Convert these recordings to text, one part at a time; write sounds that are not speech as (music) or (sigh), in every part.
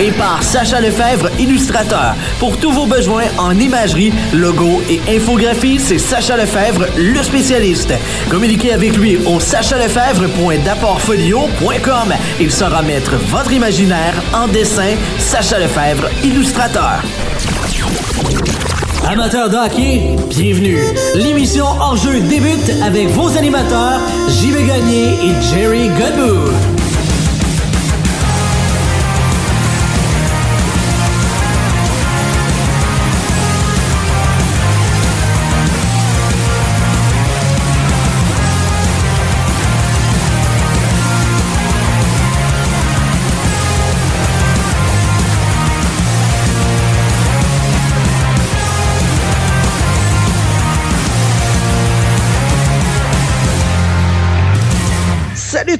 et par Sacha Lefebvre, illustrateur. Pour tous vos besoins en imagerie, logo et infographie, c'est Sacha Lefebvre, le spécialiste. Communiquez avec lui au sachalefebvre.d'apportfolio.com. Il saura mettre votre imaginaire en dessin. Sacha Lefebvre, illustrateur. Amateurs de bienvenue. L'émission Hors-jeu débute avec vos animateurs, JB Gagné et Jerry Godbout.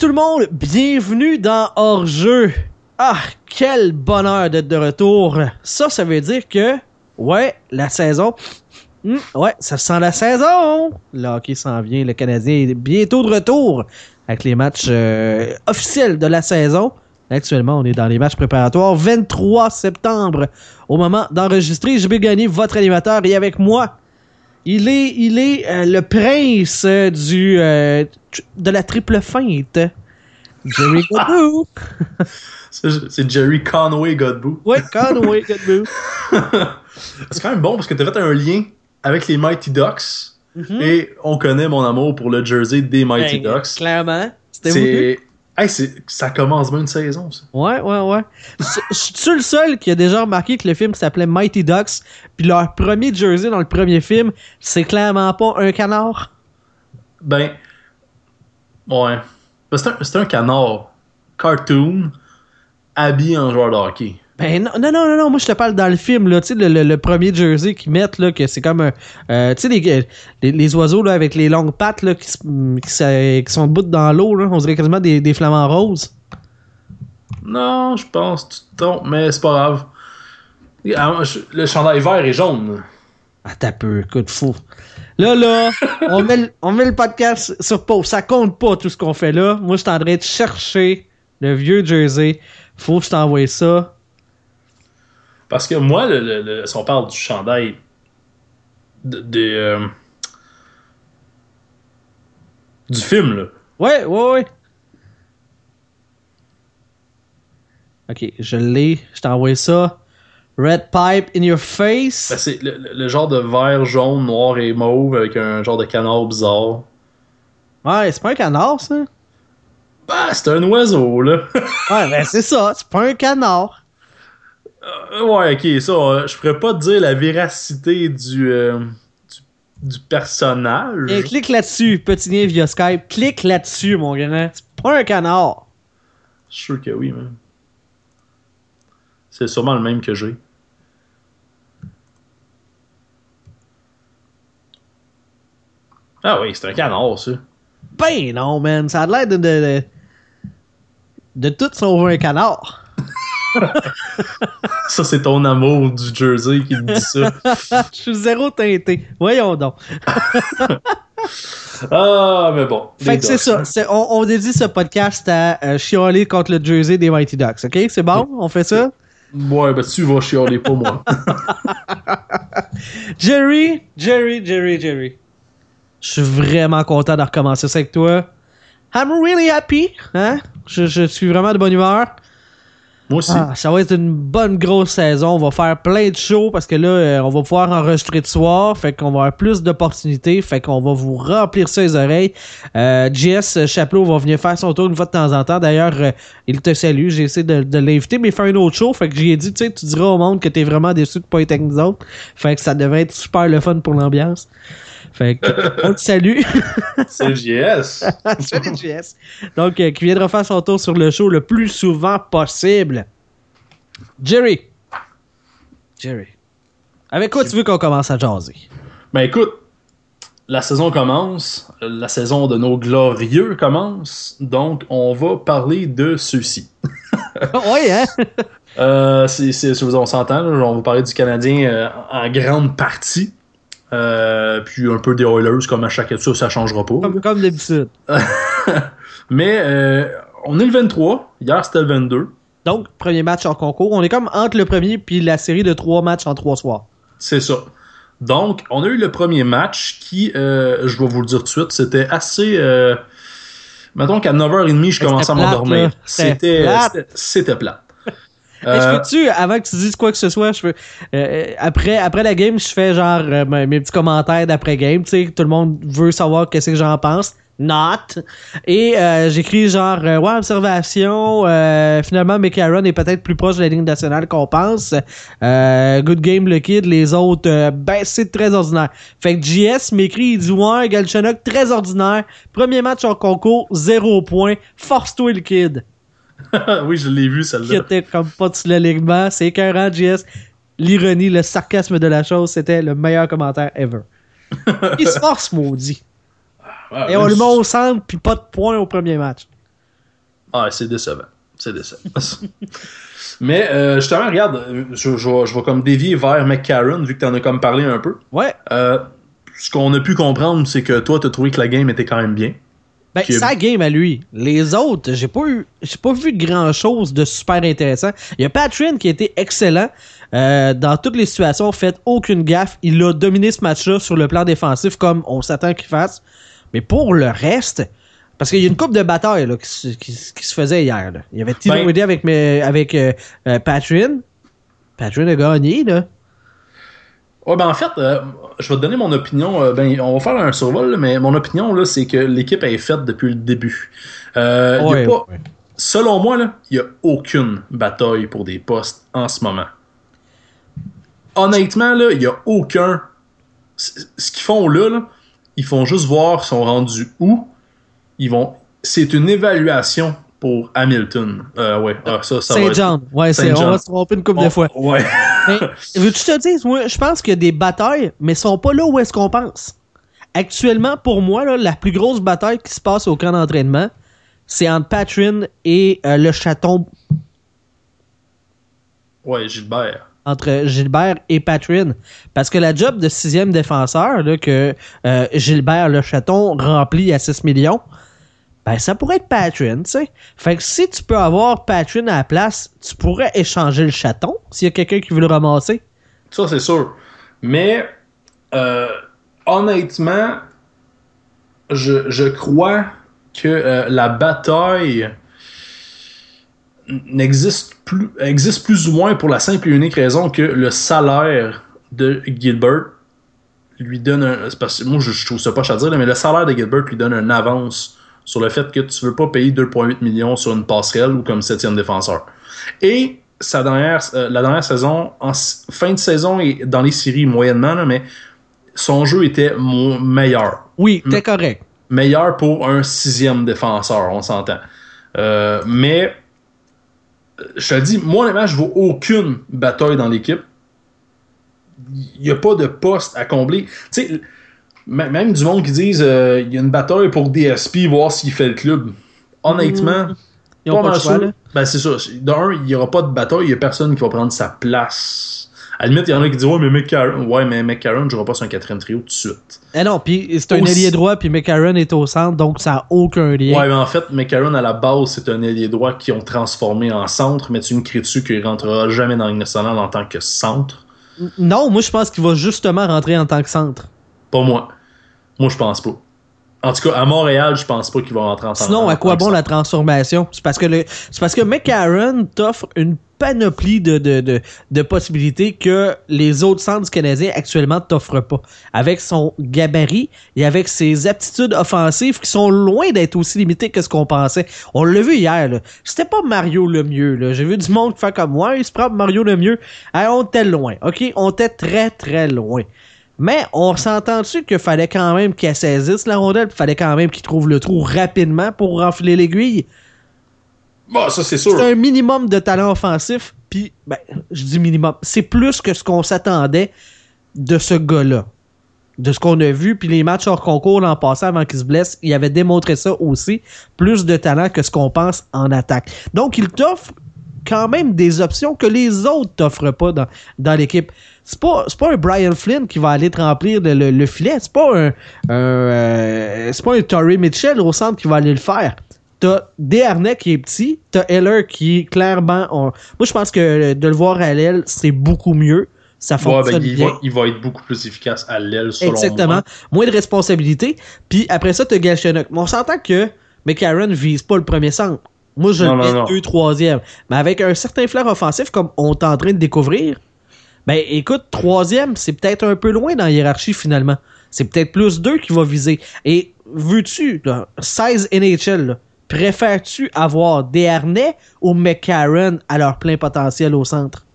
Tout le monde, bienvenue dans Hors-jeu. Ah, quel bonheur d'être de retour. Ça, ça veut dire que, ouais, la saison, hmm, ouais, ça sent la saison. Le hockey s'en vient, le Canadien est bientôt de retour avec les matchs euh, officiels de la saison. Actuellement, on est dans les matchs préparatoires. 23 septembre, au moment d'enregistrer, je vais gagner votre animateur et avec moi, il est, il est euh, le prince euh, du de la triple feinte. Jerry (laughs) Godbout. C'est Jerry Conway Godbout. ouais, Conway Godbout. (laughs) C'est quand même bon parce que tu as fait un lien avec les Mighty Ducks Mhm. et on connaît mon amour pour le jersey des Mighty Ben, Ducks. Clairement. C'était. Hey, ça commence bien une saison, ça. Ouais, ouais, ouais. Je je suis le seul qui a déjà remarqué que le film s'appelait Mighty Ducks, puis leur premier jersey dans le premier film, c'est clairement pas un canard? Ben. Ouais. C'est un, c'est un canard cartoon habillé en joueur de hockey. Ben non, non, non, non, moi je te parle dans le film, là, tu sais, le, le- le premier jersey qu'ils mettent, là, que c'est comme un. euh, tu sais, les, les, les oiseaux, là, avec les longues pattes, là, qui, qui, sont debout dans l'eau, là, on dirait quasiment des, des flamants roses. Non, je pense, tu te trompes, mais c'est pas grave. Ah, Le chandail vert et jaune. Ah, t'as peu, écoute, fou. Là, là, on met, le, on met le podcast sur pause. Ça compte pas tout ce qu'on fait là. Moi, je suis en train de chercher le vieux jersey. Faut que je t'envoie ça. Parce que moi, le, le- le- si on parle du chandail de, de, euh, du film, là. Ouais, ouais, ouais. Ok, je l'ai. Je t'envoie ça. Red pipe in your face? Ben, c'est le, genre de vert, jaune, noir et mauve avec un genre de canard bizarre. Ouais, c'est pas un canard, ça. Bah, c'est un oiseau, là. (laughs) Ouais, ben c'est ça. C'est pas un canard. Euh, ouais, ok, ça, euh, je pourrais pas te dire la véracité du, euh, du, du personnage. Et clique là-dessus, petit lien via Skype. Clique là-dessus, mon grand. C'est pas un canard. Je suis sûr que oui, man. C'est sûrement le même que j'ai. Ah oui, c'est un canard, ça. Ben non, man. Ça a l'air de, de, de, de tout sauf un canard. (laughs) Ça, c'est ton amour du jersey qui te dit ça. (laughs) Je suis zéro teinté. Voyons donc. (laughs) Ah, mais bon. Fait que c'est ça. on, on dédie ce podcast à euh, chialer contre le jersey des Mighty Ducks. OK? C'est bon? On fait ça? Ouais, ben tu vas chialer pas moi. Jerry, Jerry, Jerry, Jerry. Je suis vraiment content de recommencer ça avec toi. I'm really happy. Hein? Je, je suis vraiment de bonne humeur. Moi aussi. Ah, ça va être une bonne grosse saison. On va faire plein de shows parce que là, euh, on va pouvoir enregistrer de soir. Fait qu'on va avoir plus d'opportunités. Fait qu'on va vous remplir ça les oreilles. Euh, Jess Chapelot va venir faire son tour une fois de temps en temps. D'ailleurs, euh, il te salue. J'ai essayé de, de l'inviter, mais il fait un autre show. Fait que j'ai dit, tu sais, tu diras au monde que t'es vraiment déçu de pas être avec nous autres. Fait que ça devrait être super le fun pour l'ambiance. Fait que, on te salue. (laughs) C'est JS. (laughs) Salut, Jess. Donc, euh, qui viendra faire son tour sur le show le plus souvent possible. Jerry. Jerry. Avec quoi tu veux qu'on commence à jaser? Ben écoute, la saison commence, la saison de nos glorieux commence, donc on va parler de ceux-ci. (laughs) oui, hein? Euh, c'est, on s'entend, on va parler du Canadien euh, en grande partie. Euh, puis un peu des Oilers, comme à chaque épisode, ça changera pas. Comme, comme d'habitude. (laughs) Mais euh, on est le 23, hier c'était le 22. Donc, premier match en concours. On est comme entre le premier puis la série de trois matchs en trois soirs. C'est ça. Donc, on a eu le premier match qui, euh, je vais vous le dire tout de suite, c'était assez. Mettons qu'à 9h30, je commençais à m'endormir. C'était C'était plat. Euh, tu avant que tu dises quoi que ce soit, je euh, après, après la game, je fais genre mes petits commentaires d'après game, tu sais, tout le monde veut savoir qu'est-ce que j'en pense not. Et euh, j'écris genre, euh, ouais, observation, euh, finalement, McCarron est peut-être plus proche de la ligne nationale qu'on pense. good game, le kid. Les autres, ben, c'est très ordinaire. Fait que JS m'écrit, il dit, ouais, Galchenyuk, très ordinaire. Premier match en concours, zéro point. Force-toi, le kid. (laughs) oui, je l'ai vu, celle-là. Qui était comme pas de l'alignement. C'est écœurant, JS. L'ironie, le sarcasme de la chose, c'était le meilleur commentaire ever. (laughs) il se force, maudit. Ah, Et on le met au centre, puis pas de points au premier match. Ah, c'est décevant. C'est décevant. (laughs) Mais euh, justement, regarde, je, je, vais comme dévier vers McCarron, vu que tu en as comme parlé un peu. Ouais. Euh, ce qu'on a pu comprendre, c'est que toi, tu as trouvé que la game était quand même bien. Ben, sa game à lui. Les autres, j'ai pas eu, j'ai pas vu grand chose de super intéressant. Il y a Patrick qui a été excellent. Euh, dans toutes les situations, fait aucune gaffe. Il a dominé ce match-là sur le plan défensif comme on s'attend qu'il fasse. Mais pour le reste, parce qu'il y a une coupe de bataille là, qui, se faisait hier. Là. Il y avait Tino ben, avec, mes, avec euh, euh Patrin. Patrin a gagné. Là. Ouais, ben en fait, euh, je vais te donner mon opinion. Euh, ben, on va faire un survol, mais mon opinion, là, c'est que l'équipe est faite depuis le début. Ouais, pas, Selon moi, il n'y a aucune bataille pour des postes en ce moment. Honnêtement, il n'y a aucun. Ce qu'ils font là, là ils font juste voir sont rendus où. Ils vont. C'est une évaluation pour Hamilton. Euh, ouais, ah, ça, ça Saint-Jean. Ouais, c'est, on va se tromper une couple de fois. Ouais. (laughs) mais, veux-tu te dire, moi, je pense qu'il y a des batailles, mais sont pas là où est-ce qu'on pense. Actuellement, pour moi, là, la plus grosse bataille qui se passe au camp d'entraînement, c'est entre Patrin et euh, le chaton. Ouais, Gilbert entre Gilbert et Patrin. Parce que la job de sixième défenseur là, que euh, Gilbert Le Chaton remplit à 6 millions, ben ça pourrait être Patrin, tu sais. Fait que si tu peux avoir Patrin à la place, tu pourrais échanger le chaton s'il y a quelqu'un qui veut le ramasser. Ça, c'est sûr. Mais euh, honnêtement, je, je, crois que euh, la bataille n'existe plus, existe plus ou moins pour la simple et unique raison que le salaire de Gilbert lui donne un. Parce moi, je, trouve ça pas à dire, mais le salaire de Gilbert lui donne une avance sur le fait que tu veux pas payer 2,8 millions sur une passerelle ou comme septième défenseur. Et sa dernière, euh, la dernière saison, en fin de saison et dans les séries moyennement, mais son jeu était meilleur. Oui, t'es correct. Meilleur pour un sixième défenseur, on s'entend. Euh, mais je te dis, moi, honnêtement, je vois aucune bataille dans l'équipe. Il n'y a pas de poste à combler. Tu sais, même du monde qui disent euh, il y a une bataille pour DSP, voir s'il fait le club. Honnêtement, Ils pas, pas Ben, c'est ça. D'un, il n'y aura pas de bataille, il n'y a personne qui va prendre sa place à la limite, il y en a qui disent Ouais, mais McCarron, ouais, mais McCarron ne jouera pas un quatrième trio tout de suite. Eh non, puis c'est un ailier droit, puis McCarron est au centre, donc ça n'a aucun lien. Ouais, mais en fait, McCarron, à la base, c'est un ailier droit qui ont transformé en centre, mais tu me cries-tu qu'il rentrera jamais dans le national en tant que centre? Non, moi, je pense qu'il va justement rentrer en tant que centre. Pas moi. Moi, je pense pas. En tout cas, à Montréal, je pense pas qu'il va rentrer en. Sinon, à quoi bon la transformation? C'est parce que le, c'est parce que McCarron t'offre une panoplie de, de, de, possibilités que les autres centres canadiens actuellement t'offrent pas. Avec son gabarit et avec ses aptitudes offensives qui sont loin d'être aussi limitées que ce qu'on pensait. On l'a vu hier, là. C'était pas Mario le mieux, J'ai vu du monde faire comme moi, il se prend Mario le mieux. on était loin, ok? On était très, très loin. Mais on s'entend-tu qu'il fallait quand même qu'il saisisse la rondelle, il fallait quand même qu'il trouve le trou rapidement pour renfler l'aiguille? Bah, ça, c'est sûr. C'est un minimum de talent offensif, puis, ben, je dis minimum. C'est plus que ce qu'on s'attendait de ce gars-là. de ce qu'on a vu, puis les matchs hors concours l'an passé avant qu'il se blesse, il avait démontré ça aussi, plus de talent que ce qu'on pense en attaque. Donc, il t'offre quand même des options que les autres t'offrent pas dans, dans l'équipe. C'est pas, pas un Brian Flynn qui va aller te remplir le, le, le filet. C'est pas un, un euh, c'est pas un Torrey Mitchell au centre qui va aller le faire. T'as Desharnais qui est petit, t'as Heller qui clairement. on- Moi, je pense que de le voir à l'aile, c'est beaucoup mieux. Ça Ouais, fonctionne ben, il, bien. va, il va être beaucoup plus efficace à l'aile, selon Exactement. moi. Moins de responsabilités. Puis après ça, t'as Galchenyuk. Mais on s'entend que McCarron vise pas le premier centre. Moi, je Non, le non, mets non. deux, troisième. Mais avec un certain flair offensif, comme on est en train de découvrir, ben écoute, troisième, c'est peut-être un peu loin dans la hiérarchie finalement. C'est peut-être plus deux qui va viser. Et veux-tu, là, 16 NHL, là, préfères-tu avoir Desharnais ou McCarron à leur plein potentiel au centre?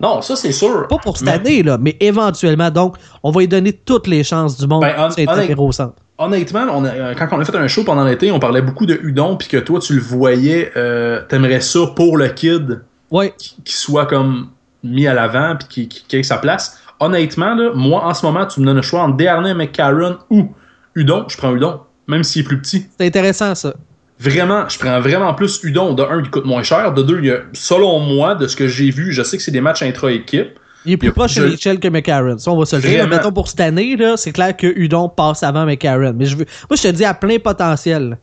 Non, ça, c'est sûr. Pas pour cette Mais- année, là, mais éventuellement. Donc, on va lui donner toutes les chances du monde Ben, hon- au centre. Honnêtement, on a- euh, quand on a fait un show pendant l'été, on parlait beaucoup de Udon, puis que toi, tu le voyais, euh, t'aimerais ça pour le kid, Oui, qui soit comme mis à l'avant, puis qui, qui, qui ait sa place. Honnêtement, là, moi, en ce moment, tu me donnes le choix entre Desharnais, McCarron ou Udon, je prends Udon, même s'il est plus petit. c'est intéressant ça. Vraiment, je prends vraiment plus Udon. De un, il coûte moins cher. De deux, il y a, selon moi, de ce que j'ai vu, je sais que c'est des matchs intra-équipe. Il est plus Il y a proche de Mitchell que McCarron. Ça, on va se le dire. Mettons pour cette année, c'est clair que Udon passe avant McCarron. Mais je veux. Moi, je te dis à plein potentiel.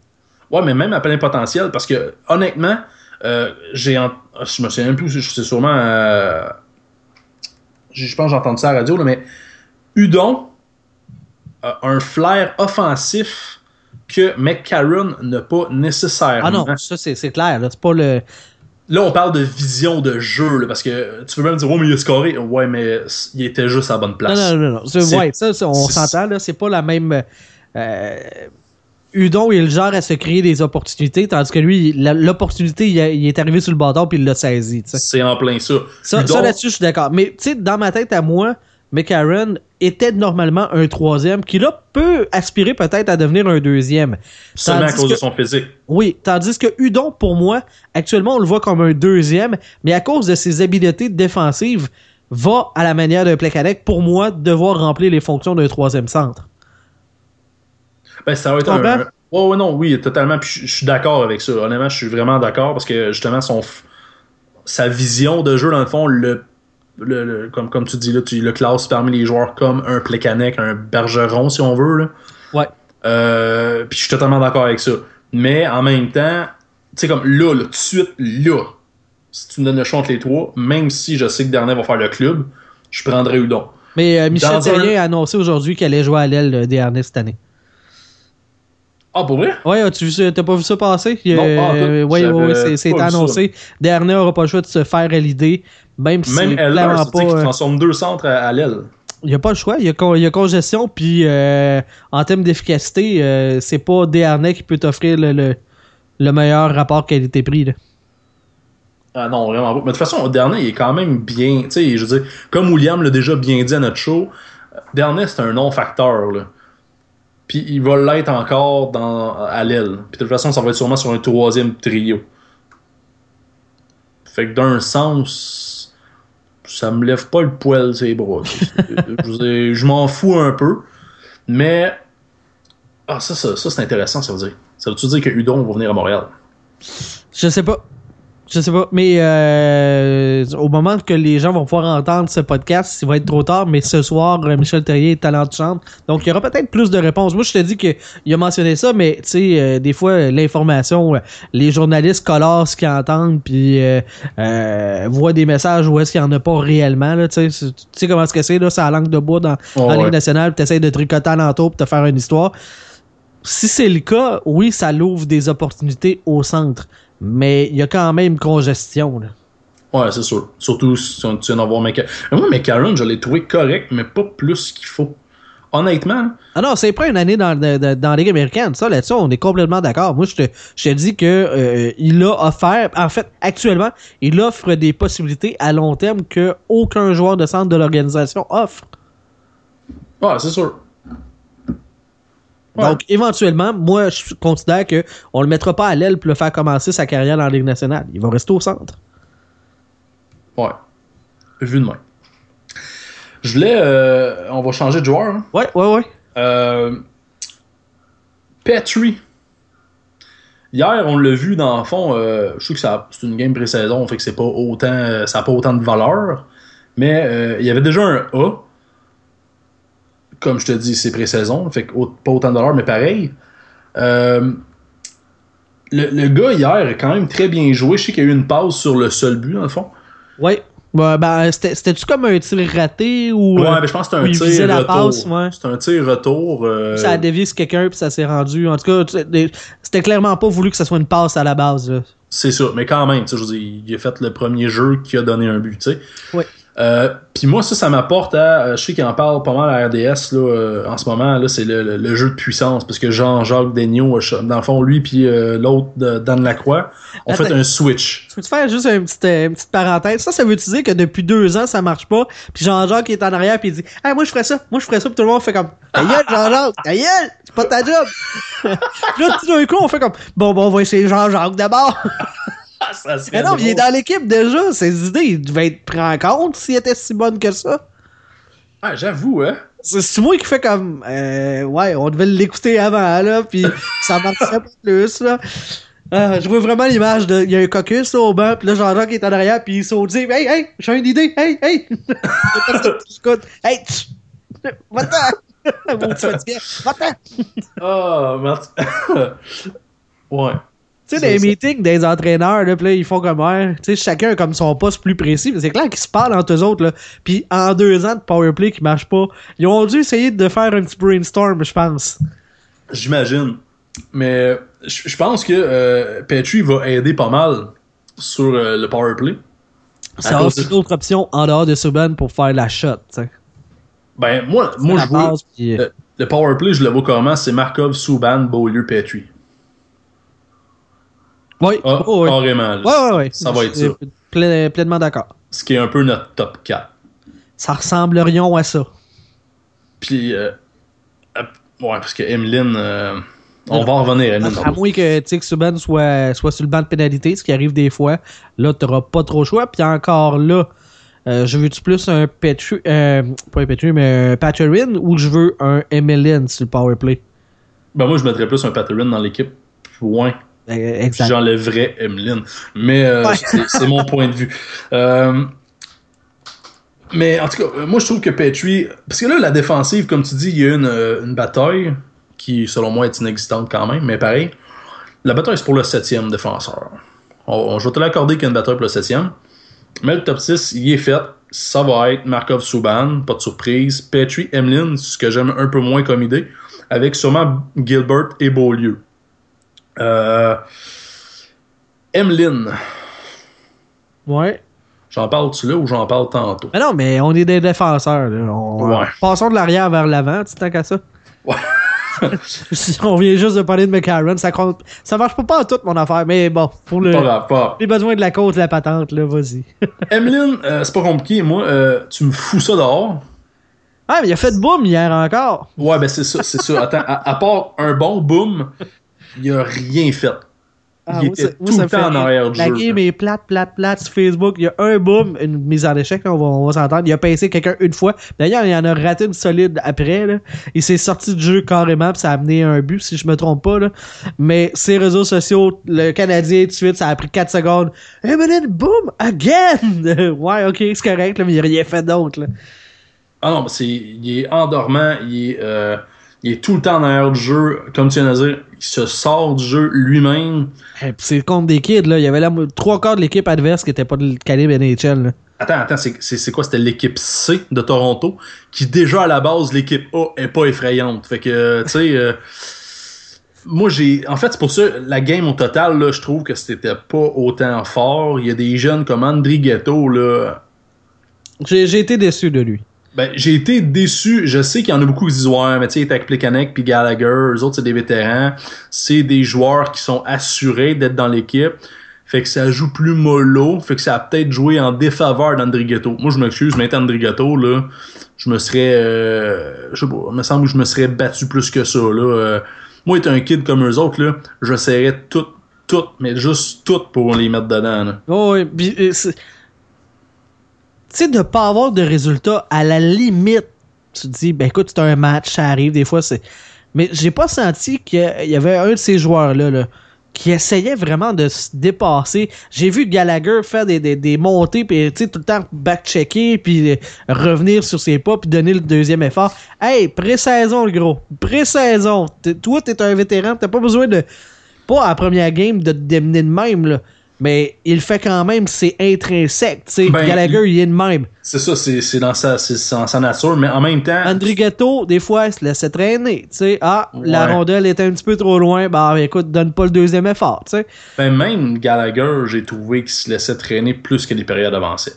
Ouais, mais même à plein potentiel, parce que honnêtement, euh, j'ai ent- je me souviens même plus, c'est sûrement. euh, je pense que j'ai entendu ça à la radio, là, mais Udon a un flair offensif que McCarron n'a pas nécessairement. Ah non, ça, c'est c'est clair. là. C'est pas le. Là, on parle de vision de jeu, là, parce que tu peux même dire, oh, mais il a scoré. Ouais, mais il était juste à la bonne Non, place. non, non, non. C'est- ouais, ça, on s'entend, là. C'est pas la même. euh, Udon il est le genre à se créer des opportunités, tandis que lui, l'opportunité, il, est arrivé sur le bâton puis il l'a saisi. C'est en plein ça. Ça, Udon- ça, là-dessus, je suis d'accord. Mais tu sais, dans ma tête à moi, McCarron était normalement un troisième qui là peut aspirer peut-être à devenir un deuxième. seulement à cause que- de son physique. Oui, tandis que Udon, pour moi, actuellement, on le voit comme un deuxième, mais à cause de ses habiletés défensives, va à la manière d'un Plekanec, pour moi, devoir remplir les fonctions d'un troisième centre. Ben, ça va être Tu un. ouais, non, oui, totalement. Puis je je suis d'accord avec ça. Honnêtement, je suis vraiment d'accord parce que justement, son, f- sa vision de jeu, dans le fond, le, le- le- comme, comme tu dis, là, tu le classes parmi les joueurs comme un Plekanec, un Bergeron, si on veut. Là. Ouais. Euh, puis je suis totalement d'accord avec ça. Mais en même temps, tu sais, comme là, là, tout de suite, là, si tu me donnes le choix entre les trois, même si je sais que Dernier va faire le club, je prendrais Udon. Mais euh, Michel Terrien a annoncé aujourd'hui qu'elle allait jouer à l'aile euh, Harnais cette année. Ah, pour vrai? Ouais, as-tu vu ça? T'as pas vu ça passer? Non, pas en tout. euh, ouais, J'avais ouais, c'est- annoncé. Dernier n'aura pas le choix de se faire à l'idée, même si Même pas. qu'il euh, transforme deux centres à, à l'aile? Il n'y a pas le choix. Il y a, con- y a congestion, puis euh, en termes d'efficacité, euh, c'est pas Desharnais qui peut t'offrir le, le, le meilleur rapport qualité-prix. Ah non, vraiment pas. Mais de toute façon, Dernier, il est quand même bien. Tu sais, je veux dire, comme William l'a déjà bien dit à notre show, Dernier, c'est un non-facteur. Puis il va l'être encore dans, à l'aile. Puis de toute façon, ça va être sûrement sur un troisième trio. Fait que d'un sens, ça me lève pas le poil ses bras. (laughs) je m'en fous un peu. Mais. Ah, ça, ça, ça c'est intéressant, ça veut dire. Ça veut-tu dire que Udon va venir à Montréal? Je sais pas. Je sais pas. Mais euh, au moment que les gens vont pouvoir entendre ce podcast, il va être trop tard. Mais ce soir, euh, Michel Terrier est talent de chambre. Donc, il y aura peut-être plus de réponses. Moi, je te dis qu'il a mentionné ça, mais tu sais, euh, des fois, l'information, euh, les journalistes colorent ce qu'ils entendent, puis euh, euh, voient des messages où est-ce qu'il n'y en a pas réellement. Tu sais, comment est-ce que c'est, là, c'est la langue de bois dans, Oh, dans la. Ligue nationale, tu essaies de tricoter alentour pour te faire une histoire. Si c'est le cas, oui, ça l'ouvre des opportunités au centre. Mais il y a quand même congestion. Là. Ouais, c'est sûr. Surtout si tu viens d'avoir McCarron. Moi, McCarron, je l'ai trouvé correct, mais pas plus qu'il faut. Honnêtement, Ah non, c'est pas une année dans, dans la Ligue américaine. Ça, là-dessus, on est complètement d'accord. Moi, je te, je te dis que euh, il a offert, en fait, actuellement, il offre des possibilités à long terme que aucun joueur de centre de l'organisation offre. ouais, c'est sûr. Ouais. Donc, éventuellement, moi, je considère que on le mettra pas à l'aile pour le faire commencer sa carrière dans la Ligue nationale. Il va rester au centre. Ouais. Vu de main. Je voulais. euh, on va changer de joueur. hein. Ouais, ouais, ouais. Euh, Petrie. Hier, on l'a vu dans le fond. euh, je sais que c'est une game pré-saison, fait que c'est pas autant, euh, ça n'a pas autant de valeur. Mais il y avait déjà un A. Comme je te dis, c'est pré-saison, fait pas autant de valeur, mais pareil. Euh, le, le gars hier a quand même très bien joué. Je sais qu'il y a eu une pause sur le seul but, dans le fond. Ouais, ben, c'était- c'était-tu comme un tir raté ou Ouais, mais je pense que où un tir retour. passe. C'est un tir retour. euh, ça a dévié sur quelqu'un puis ça s'est rendu. En tout cas, c'était clairement pas voulu que ça soit une passe à la base. C'est ça, mais quand même, tu sais, je veux dire, il a fait le premier jeu qui a donné un but, tu sais. Ouais. Euh, Puis moi, ça, ça m'apporte à. euh, Je sais qu'il en parle pas mal à RDS là, euh, en ce moment, là, c'est le, le- le jeu de puissance, parce que Jean-Jacques Daigneault, euh, dans le fond, lui puis euh, l'autre, Dan Lacroix, ont Attends. fait un switch. Tu peux te faire juste une petite, euh, une petite parenthèse? Ça, ça veut dire que depuis deux ans, ça marche pas. Puis Jean-Jacques est en arrière puis il dit Hey, moi je ferais ça, moi je ferais ça, puis tout le monde fait comme Ta gueule, Jean-Jacques, ta gueule, c'est pas ta job. (laughs) Puis là, tout d'un coup, on fait comme Bon, bon, on va essayer Jean-Jacques d'abord. (laughs) (laughs) ça serait Mais non, il est dans l'équipe déjà. Ses idées, il devait être pris en compte s'il était si bonne que ça. Ah, j'avoue, hein. C'est moi qui fait comme euh, Ouais, on devait l'écouter avant, là, puis ça marcherait pas plus, là. Ah, je vois vraiment l'image de. Il y a un caucus là, au banc, puis là, Jean-Jacques est en arrière, puis il saute dit Hey, hey, j'ai une idée, hey, hey! (laughs) Hey, tch! Va-t'en! (laughs) Mon petit fatigué, va-t'en! Ah, mais- ouais. Tu sais, dans les ça. meetings des entraîneurs, là, pis là, ils font comme ouais, tu sais, chacun a comme son poste plus précis. C'est clair qu'ils se parlent entre eux autres, là. Puis en deux ans de powerplay qui marche pas, ils ont dû essayer de faire un petit brainstorm, je pense. J'imagine. Mais je pense que euh, Petrie va aider pas mal sur euh, le powerplay. Ça a aussi de- d'autres options en dehors de Subban pour faire la shot. Ben, moi, moi je vois. puis- Le, le powerplay, je le vois comment c'est Markov, Souban, Beaulieu, Petrie. Ouais, Ah, oh, ouais. Carrément. là. ouais, ouais, ouais. Ça va être ça. plein- pleinement d'accord. Ce qui est un peu notre top 4. Ça ressemble rien à ça. Puis, euh, euh, ouais, parce que Emeline, euh, on va en revenir à Emeline. À moins que, tu que Subban soit, soit sur le banc de pénalité, ce qui arrive des fois. Là, t'auras pas trop le choix. Puis encore là, euh, je veux-tu plus un Petru, euh, pas un Petru, mais un ou je veux un Emeline sur le powerplay? Ben, moi, je mettrais plus un Patterson dans l'équipe. Point. Exact. j'enlèverais Emeline. Mais euh, Ouais. c'est mon point de vue. Euh, mais en tout cas, euh, moi je trouve que Petrie. Parce que là, la défensive, comme tu dis, il y a une, une bataille qui, selon moi, est inexistante quand même, mais pareil. La bataille, c'est pour le septième défenseur. On, on- je vais te l'accorder qu'il y a une bataille pour le septième. Mais le top 6, il est fait. Ça va être Markov Souban, pas de surprise. Petrie, Emeline, ce que j'aime un peu moins comme idée, avec sûrement Gilbert et Beaulieu. Euh, Emeline, Ouais. j'en parle-tu là ou j'en parle tantôt? Mais non, mais on est des défenseurs. Là. On- Ouais. Passons de l'arrière vers l'avant, tu tant qu'à ça? Ouais. Si (laughs) on vient juste de parler de McCarron, ça compte. Ça marche pas, pas en toute mon affaire, mais bon, pour le, Pas pas. les besoins de la côte, la patente, là, vas-y. (laughs) Emeline, euh, c'est pas compliqué. Moi, euh, tu me fous ça dehors. Ah, mais il a fait de boom hier encore. Ouais, ben c'est ça, c'est ça. Attends, à, à part un bon boom, il a rien fait. Ah, il moi, était moi, tout le temps en arrière du La jeu. game là. est plate, plate, plate sur Facebook. Il y a un boom, une mise en échec, là, on va, on va s'entendre. Il a pincé quelqu'un une fois. D'ailleurs, il en a raté une solide après. Là. Il s'est sorti du jeu carrément, puis ça a amené un but, si je me trompe pas. Là. Mais ses réseaux sociaux, le Canadien, tout de suite, ça a pris 4 secondes. Hey, minute, boom, again! (laughs) ouais, ok, c'est correct, mais il a rien fait d'autre. Ah non, c'est, il est endormant, il est, euh, il est tout le temps en arrière du jeu. Comme tu viens de dire, il se sort du jeu lui-même. Puis c'est contre des kids, là. Il y avait la trois quarts de l'équipe adverse qui était pas de calibre NHL. Là. Attends, attends, c'est, quoi? C'était l'équipe C de Toronto, qui déjà à la base, l'équipe A est pas effrayante. Fait que, tu sais, euh, moi j'ai. En fait, c'est pour ça, la game au total, là, je trouve que c'était pas autant fort. Il y a des jeunes comme André Ghetto, là. J'ai été déçu de lui. Ben, j'ai été déçu. Je sais qu'il y en a beaucoup qui disent Ouais, mais tu sais, avec Plekanec puis Gallagher, eux autres, c'est des vétérans. C'est des joueurs qui sont assurés d'être dans l'équipe. Fait que ça joue plus mollo. Fait que ça a peut-être joué en défaveur d'André. Moi, je m'excuse, mais André Ghetto, là, je me serais. euh, je sais pas, il me semble que je me serais battu plus que ça, là. Euh, moi, être un kid comme eux autres, là, j'essaierais tout, tout, mais juste tout pour les mettre dedans, là. Oh, oui, euh, sais, de pas avoir de résultat, à la limite, tu te dis, ben écoute, c'est un match, ça arrive, des fois, c'est. Mais j'ai pas senti qu'il y avait un de ces joueurs-là, là, qui essayait vraiment de se dépasser. J'ai vu Gallagher faire des, des, des montées, puis tout le temps back-checker, puis revenir sur ses pas, puis donner le deuxième effort. Hey, pré-saison, gros. Pré-saison. Toi, t'es un vétéran, t'as pas besoin de. Pas à la première game de te démener de même, là. Mais il fait quand même, c'est intrinsèque. sais ben, Gallagher, il est de même. C'est ça, c'est dans, sa, dans sa nature, mais en même temps. Andrigetto, des fois, il se laissait traîner. sais Ah, la rondelle était un petit peu trop loin. Bah, écoute, donne pas le deuxième effort. sais Ben, même Gallagher, j'ai trouvé qu'il se laissait traîner plus que les périodes avancées.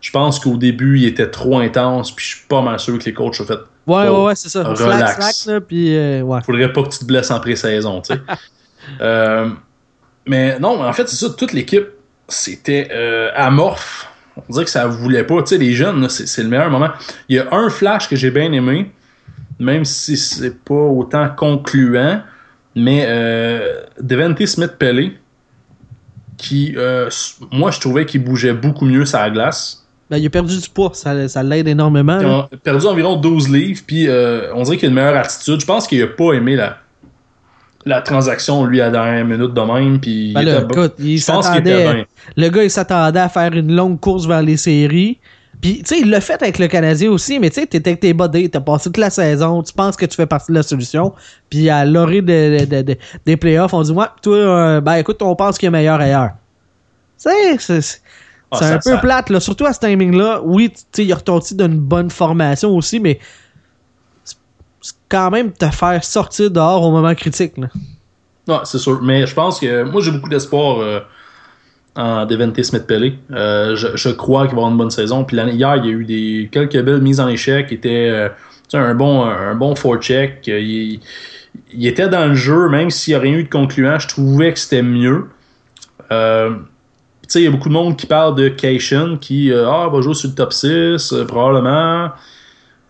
Je pense qu'au début, il était trop intense, puis je suis pas mal sûr que les coachs ont fait. Ouais, ouais, ouais, c'est ça. Relax. Slack, là, puis, euh, ouais. Faudrait pas que tu te blesses en pré-saison, tu sais. (laughs) euh, mais non, en fait, c'est ça, toute l'équipe, c'était euh, amorphe. On dirait que ça voulait pas. Tu sais, les jeunes, c'est le meilleur moment. Il y a un flash que j'ai bien aimé, même si c'est pas autant concluant, mais euh, Devante Smith-Pelé, qui, euh, moi, je trouvais qu'il bougeait beaucoup mieux sur la glace. Ben, il a perdu du poids, ça, ça l'aide énormément. Il a perdu environ 12 livres, puis euh, on dirait qu'il a une meilleure attitude. Je pense qu'il a pas aimé la, la transaction, lui, à la dernière minute de même. Puis ben là, écoute, il s'attendait. Le gars, il s'attendait à faire une longue course vers les séries. Puis, tu sais, il l'a fait avec le Canadien aussi, mais tu sais, t'étais avec tes bodés, t'as passé toute la saison, tu penses que tu fais partie de la solution. Puis, à l'orée des playoffs, on dit, ouais, toi, euh, ben écoute, on pense qu'il est meilleur ailleurs. Tu sais, c'est. Ah, un peu plate, là. surtout à ce timing-là. Oui, tu sais, il a retourné d'une bonne formation aussi, mais quand même te faire sortir dehors au moment critique. Là. Non, c'est sûr. Mais je pense que moi, j'ai beaucoup d'espoir euh, en Devante Smith-Pelé. Euh, je, crois qu'il va avoir une bonne saison. Puis hier, il y a eu des, quelques belles mises en échec. Il était euh, un bon, un bon. Il, il, était dans le jeu, même s'il n'y a rien eu de concluant. Je trouvais que c'était mieux. il y a beaucoup de monde qui parle de Cation, qui ah, va jouer sur le top 6, probablement.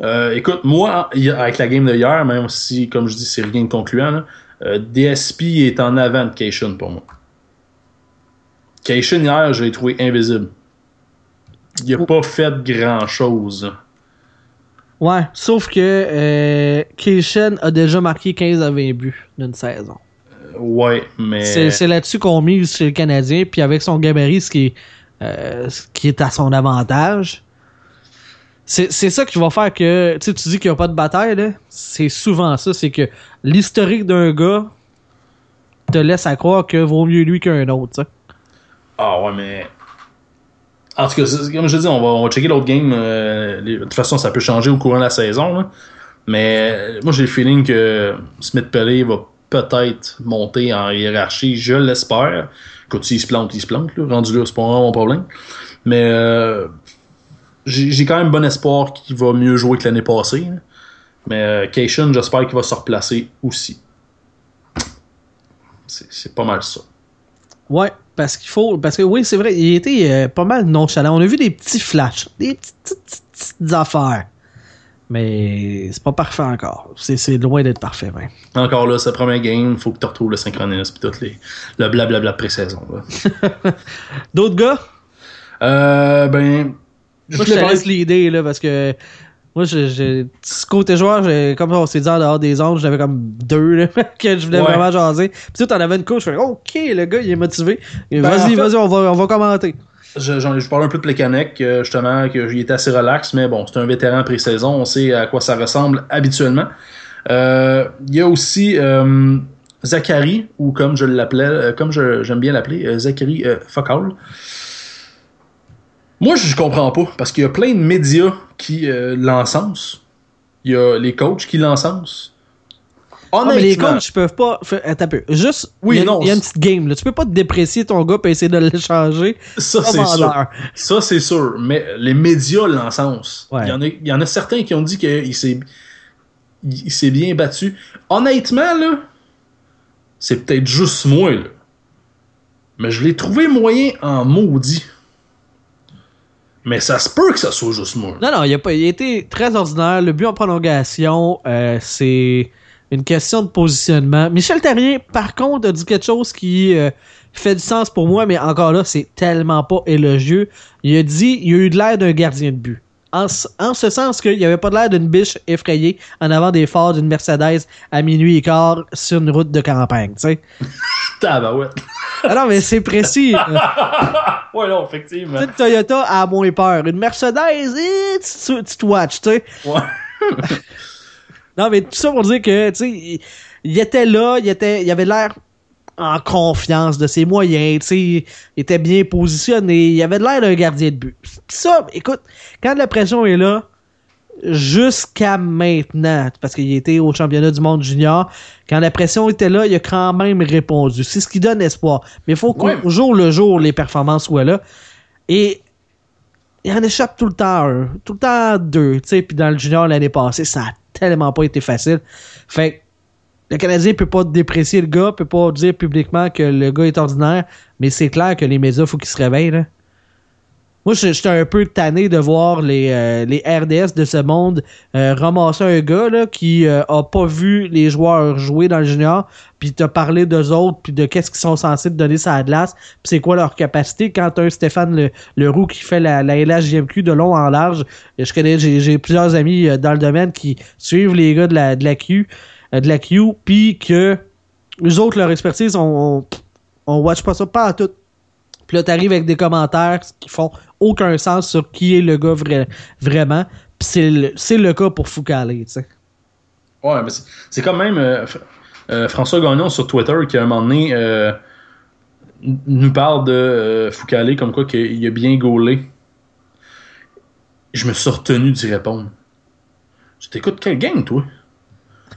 Euh, écoute, moi, avec la game de hier, même si, comme je dis, c'est rien de concluant, euh, DSP est en avant de Cation pour moi. Cation hier, je l'ai trouvé invisible. Il n'a pas fait grand chose. Ouais, sauf que euh, a déjà marqué 15 à 20 buts d'une saison. Euh, ouais, mais. C'est là-dessus qu'on mise chez le Canadien, puis avec son gabarit, ce qui est, ce qui est à son avantage c'est ça qui va faire que tu dis qu'il n'y a pas de bataille, c'est souvent ça, c'est que l'historique d'un gars te laisse à croire que vaut mieux lui qu'un autre. Ah ouais, mais. En tout cas, comme je dis, on va, on va checker l'autre game. Euh, de toute façon, ça peut changer au courant de la saison. Mais moi, j'ai le feeling que Smith Pelé va peut-être monter en hiérarchie. Je l'espère. Écoute, s'il se plante, il se plante. Rendu là, c'est pas mon problème. Mais euh, j'ai quand même bon espoir qu'il va mieux jouer que l'année passée. Mais euh, Cation, j'espère qu'il va se replacer aussi. C'est pas mal ça. Ouais, parce qu'il faut. Parce que oui, c'est vrai, il était euh, pas mal nonchalant. On a vu des petits flashs, des petites, petites, affaires. Mais c'est pas parfait encore. C'est loin d'être parfait, même. Encore là, c'est la première game, il faut que tu retrouves le synchronisme et tout les, le blablabla pré-saison. (laughs) D'autres gars? Euh, ben, moi, je te laisse l'idée, là, parce que moi, j'ai, ce côté joueur, comme on s'est dit en dehors des ondes, j'avais comme deux là, (laughs) que je voulais vraiment jaser. Puis tu t'en avais une couche, je fais OK, le gars, il est motivé. Ben, vas-y, vas-y, on va, on va commenter. Je, je parle un peu de Plekanec, justement, qu'il était assez relax, mais bon, c'est un vétéran pré-saison, on sait à quoi ça ressemble habituellement. Euh, il y a aussi euh, Zachary, ou comme je l'appelais, euh, comme j'aime bien l'appeler, Zachary Focal. Moi, je comprends pas, parce qu'il y a plein de médias qui euh, l'encensent. Il y a les coachs qui l'encensent. Ah, mais les coachs peuvent pas. Attends un peu. Juste, oui, il, y a, il y a une petite game. Là. Tu peux pas te déprécier ton gars et essayer de le changer. Ça, c'est sûr. Ça, c'est sûr. Mais les médias l'encensent. Il, y en a, il y en a certains qui ont dit qu'il s'est, il s'est bien battu. Honnêtement, là, c'est peut-être juste moi, là. Mais je l'ai trouvé moyen en maudit. Mais ça se peut que ça soit juste moi. Non, non, il a, pas, il a été très ordinaire. Le but en prolongation, euh, c'est une question de positionnement. Michel Terrien, par contre, a dit quelque chose qui euh, fait du sens pour moi, mais encore là, c'est tellement pas élogieux. Il a dit il a eu de l'air d'un gardien de but. En, en ce sens qu'il n'y avait pas de l'air d'une biche effrayée en avant des phares d'une Mercedes à minuit et quart sur une route de campagne, tu sais. (laughs) Tabarouette. Ah non, mais c'est précis. (laughs) ouais, non, effectivement. Une Toyota a moins peur. Une Mercedes, tu, te watches, tu sais. Ouais. (laughs) Non, mais tout ça pour dire que, tu sais, il, était là, il, était, il avait l'air en confiance de ses moyens, tu sais, il était bien positionné, il avait l'air d'un gardien de but. Ça, écoute, quand la pression est là, jusqu'à maintenant, parce qu'il était au championnat du monde junior, quand la pression était là, il a quand même répondu. C'est ce qui donne espoir. Mais il faut qu'au Ouais. jour le jour, les performances soient là. Et il en échappe tout le temps un, tout le temps deux, puis dans le junior l'année passée, ça a tellement pas été facile. Fait que le Canadien peut pas déprécier le gars, peut pas dire publiquement que le gars est ordinaire, mais c'est clair que les médias, faut qu'ils se réveillent, là. Moi, j'étais un peu tanné de voir les, euh, les RDS de ce monde euh, ramasser un gars là, qui euh, a pas vu les joueurs jouer dans le junior, puis te parler d'eux autres, puis de qu'est-ce qu'ils sont censés te donner sa glace, puis c'est quoi leur capacité. Quand un Stéphane le, Leroux qui fait la, la LHJMQ de long en large, je connais, j'ai plusieurs amis euh, dans le domaine qui suivent les gars de la, de la Q, de la Q, puis que les autres, leur expertise, on, on, on watch pas ça pas à tout. Puis là, t'arrives avec des commentaires qui font aucun sens sur qui est le gars vra- vraiment. Puis c'est le, le cas pour Foucault, tu sais. Ouais, mais c'est- quand même euh, euh, François Gagnon sur Twitter qui, à un moment donné, euh, nous parle de Foucalé comme quoi qu'il a bien gaulé. Je me suis retenu d'y répondre. Je t'écoute, quelle gang, toi?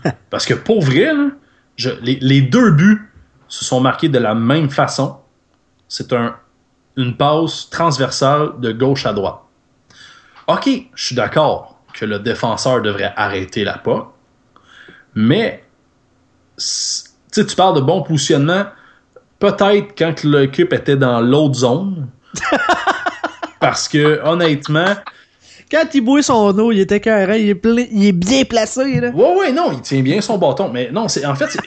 (laughs) Parce que pour vrai, là, je- les, les deux buts se sont marqués de la même façon. C'est un, une passe transversale de gauche à droite. Ok, je suis d'accord que le défenseur devrait arrêter la pas. Mais, tu parles de bon positionnement. Peut-être quand l'équipe était dans l'autre zone. (laughs) parce que, honnêtement, Quand il bouille son eau, il était carré, il est, pla- il est bien placé, là. ouais, ouais, non, il tient bien son bâton. Mais non, c'est en fait,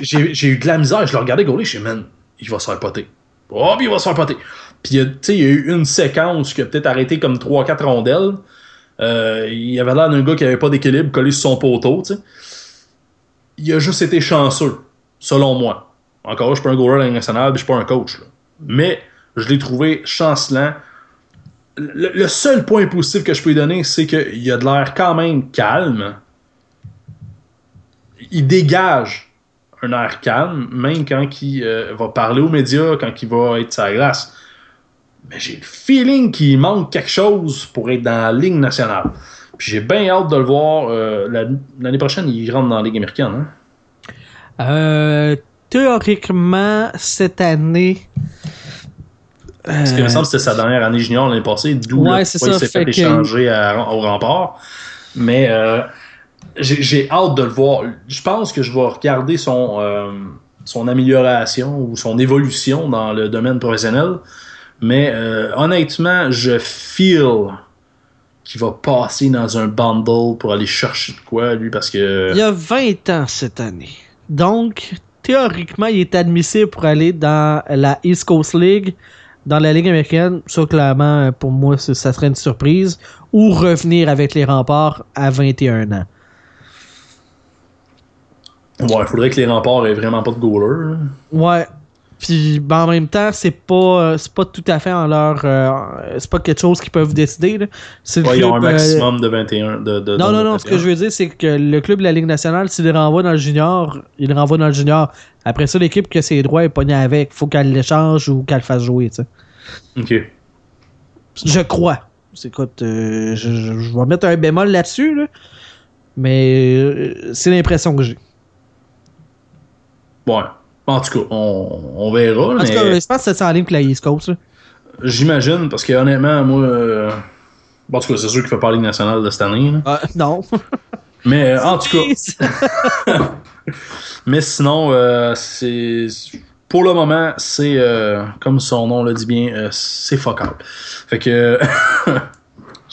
j'ai eu de la misère. Je le regardais gauler, je suis man, il va se faire poter. Oh, puis il va se faire poter. Puis, euh, tu sais, il y a eu une séquence qui a peut-être arrêté comme 3-4 rondelles. Euh, il avait l'air d'un gars qui avait pas d'équilibre collé sur son poteau, tu sais. Il a juste été chanceux, selon moi. Encore là, je suis pas un goaler puis je suis pas un coach. Mais je l'ai trouvé chancelant. Le, le seul point positif que je peux lui donner, c'est qu'il a de l'air quand même calme. Il dégage un air calme, même quand il euh, va parler aux médias, quand il va être sa glace. Mais j'ai le feeling qu'il manque quelque chose pour être dans la Ligue nationale. Puis j'ai bien hâte de le voir. euh, la- L'année prochaine, il rentre dans la Ligue américaine. Hein? Euh, théoriquement, cette année. Parce que, il me semble que c'était sa dernière année junior l'année passée, d'où Ouais, il s'est fait, fait que- échanger à- au rempart. Mais j'ai hâte de le voir. Je pense que je vais regarder son, euh, amélioration ou son évolution dans le domaine professionnel. Mais euh, honnêtement, je feel qu'il va passer dans un bundle pour aller chercher de quoi, lui, parce que. Il a 20 ans cette année. Donc, théoriquement, il est admissible pour aller dans la East Coast League, dans la Ligue américaine. Ça, clairement, pour moi, ça serait une surprise. Ou revenir avec les remparts à 21 ans. Ouais, il faudrait que les remparts aient vraiment pas de goaler. Ouais. Puis ben, en même temps, c'est pas euh, c'est pas tout à fait en leur euh, c'est pas quelque chose qu'ils peuvent décider. là. Ils ont un euh, maximum de 21. De, de, Non, non, non, ce que 21. je veux dire, c'est que le club de la Ligue nationale, s'il le renvoie dans le junior, il le renvoie dans le junior. Après ça, l'équipe qui a ses droits est pognée avec. Faut qu'elle l'échange ou qu'elle le fasse jouer, tu sais. Ok. Je crois. Écoute, euh, je, je- je vais mettre un bémol là-dessus, là. Mais c'est l'impression que j'ai. Ouais. En tout cas, on, on verra. En tout mais cas, je pense que c'est en ligne que la East Coast, là. J'imagine, parce que honnêtement, moi. euh, bon, en tout cas, c'est sûr qu'il fait pas la Ligue nationale de cette année. Ah, non. (laughs) Mais euh, en tout cas, (laughs) mais sinon, euh, c'est. Pour le moment, c'est. euh, comme son nom le dit bien, c'est focal. Fait que. (laughs)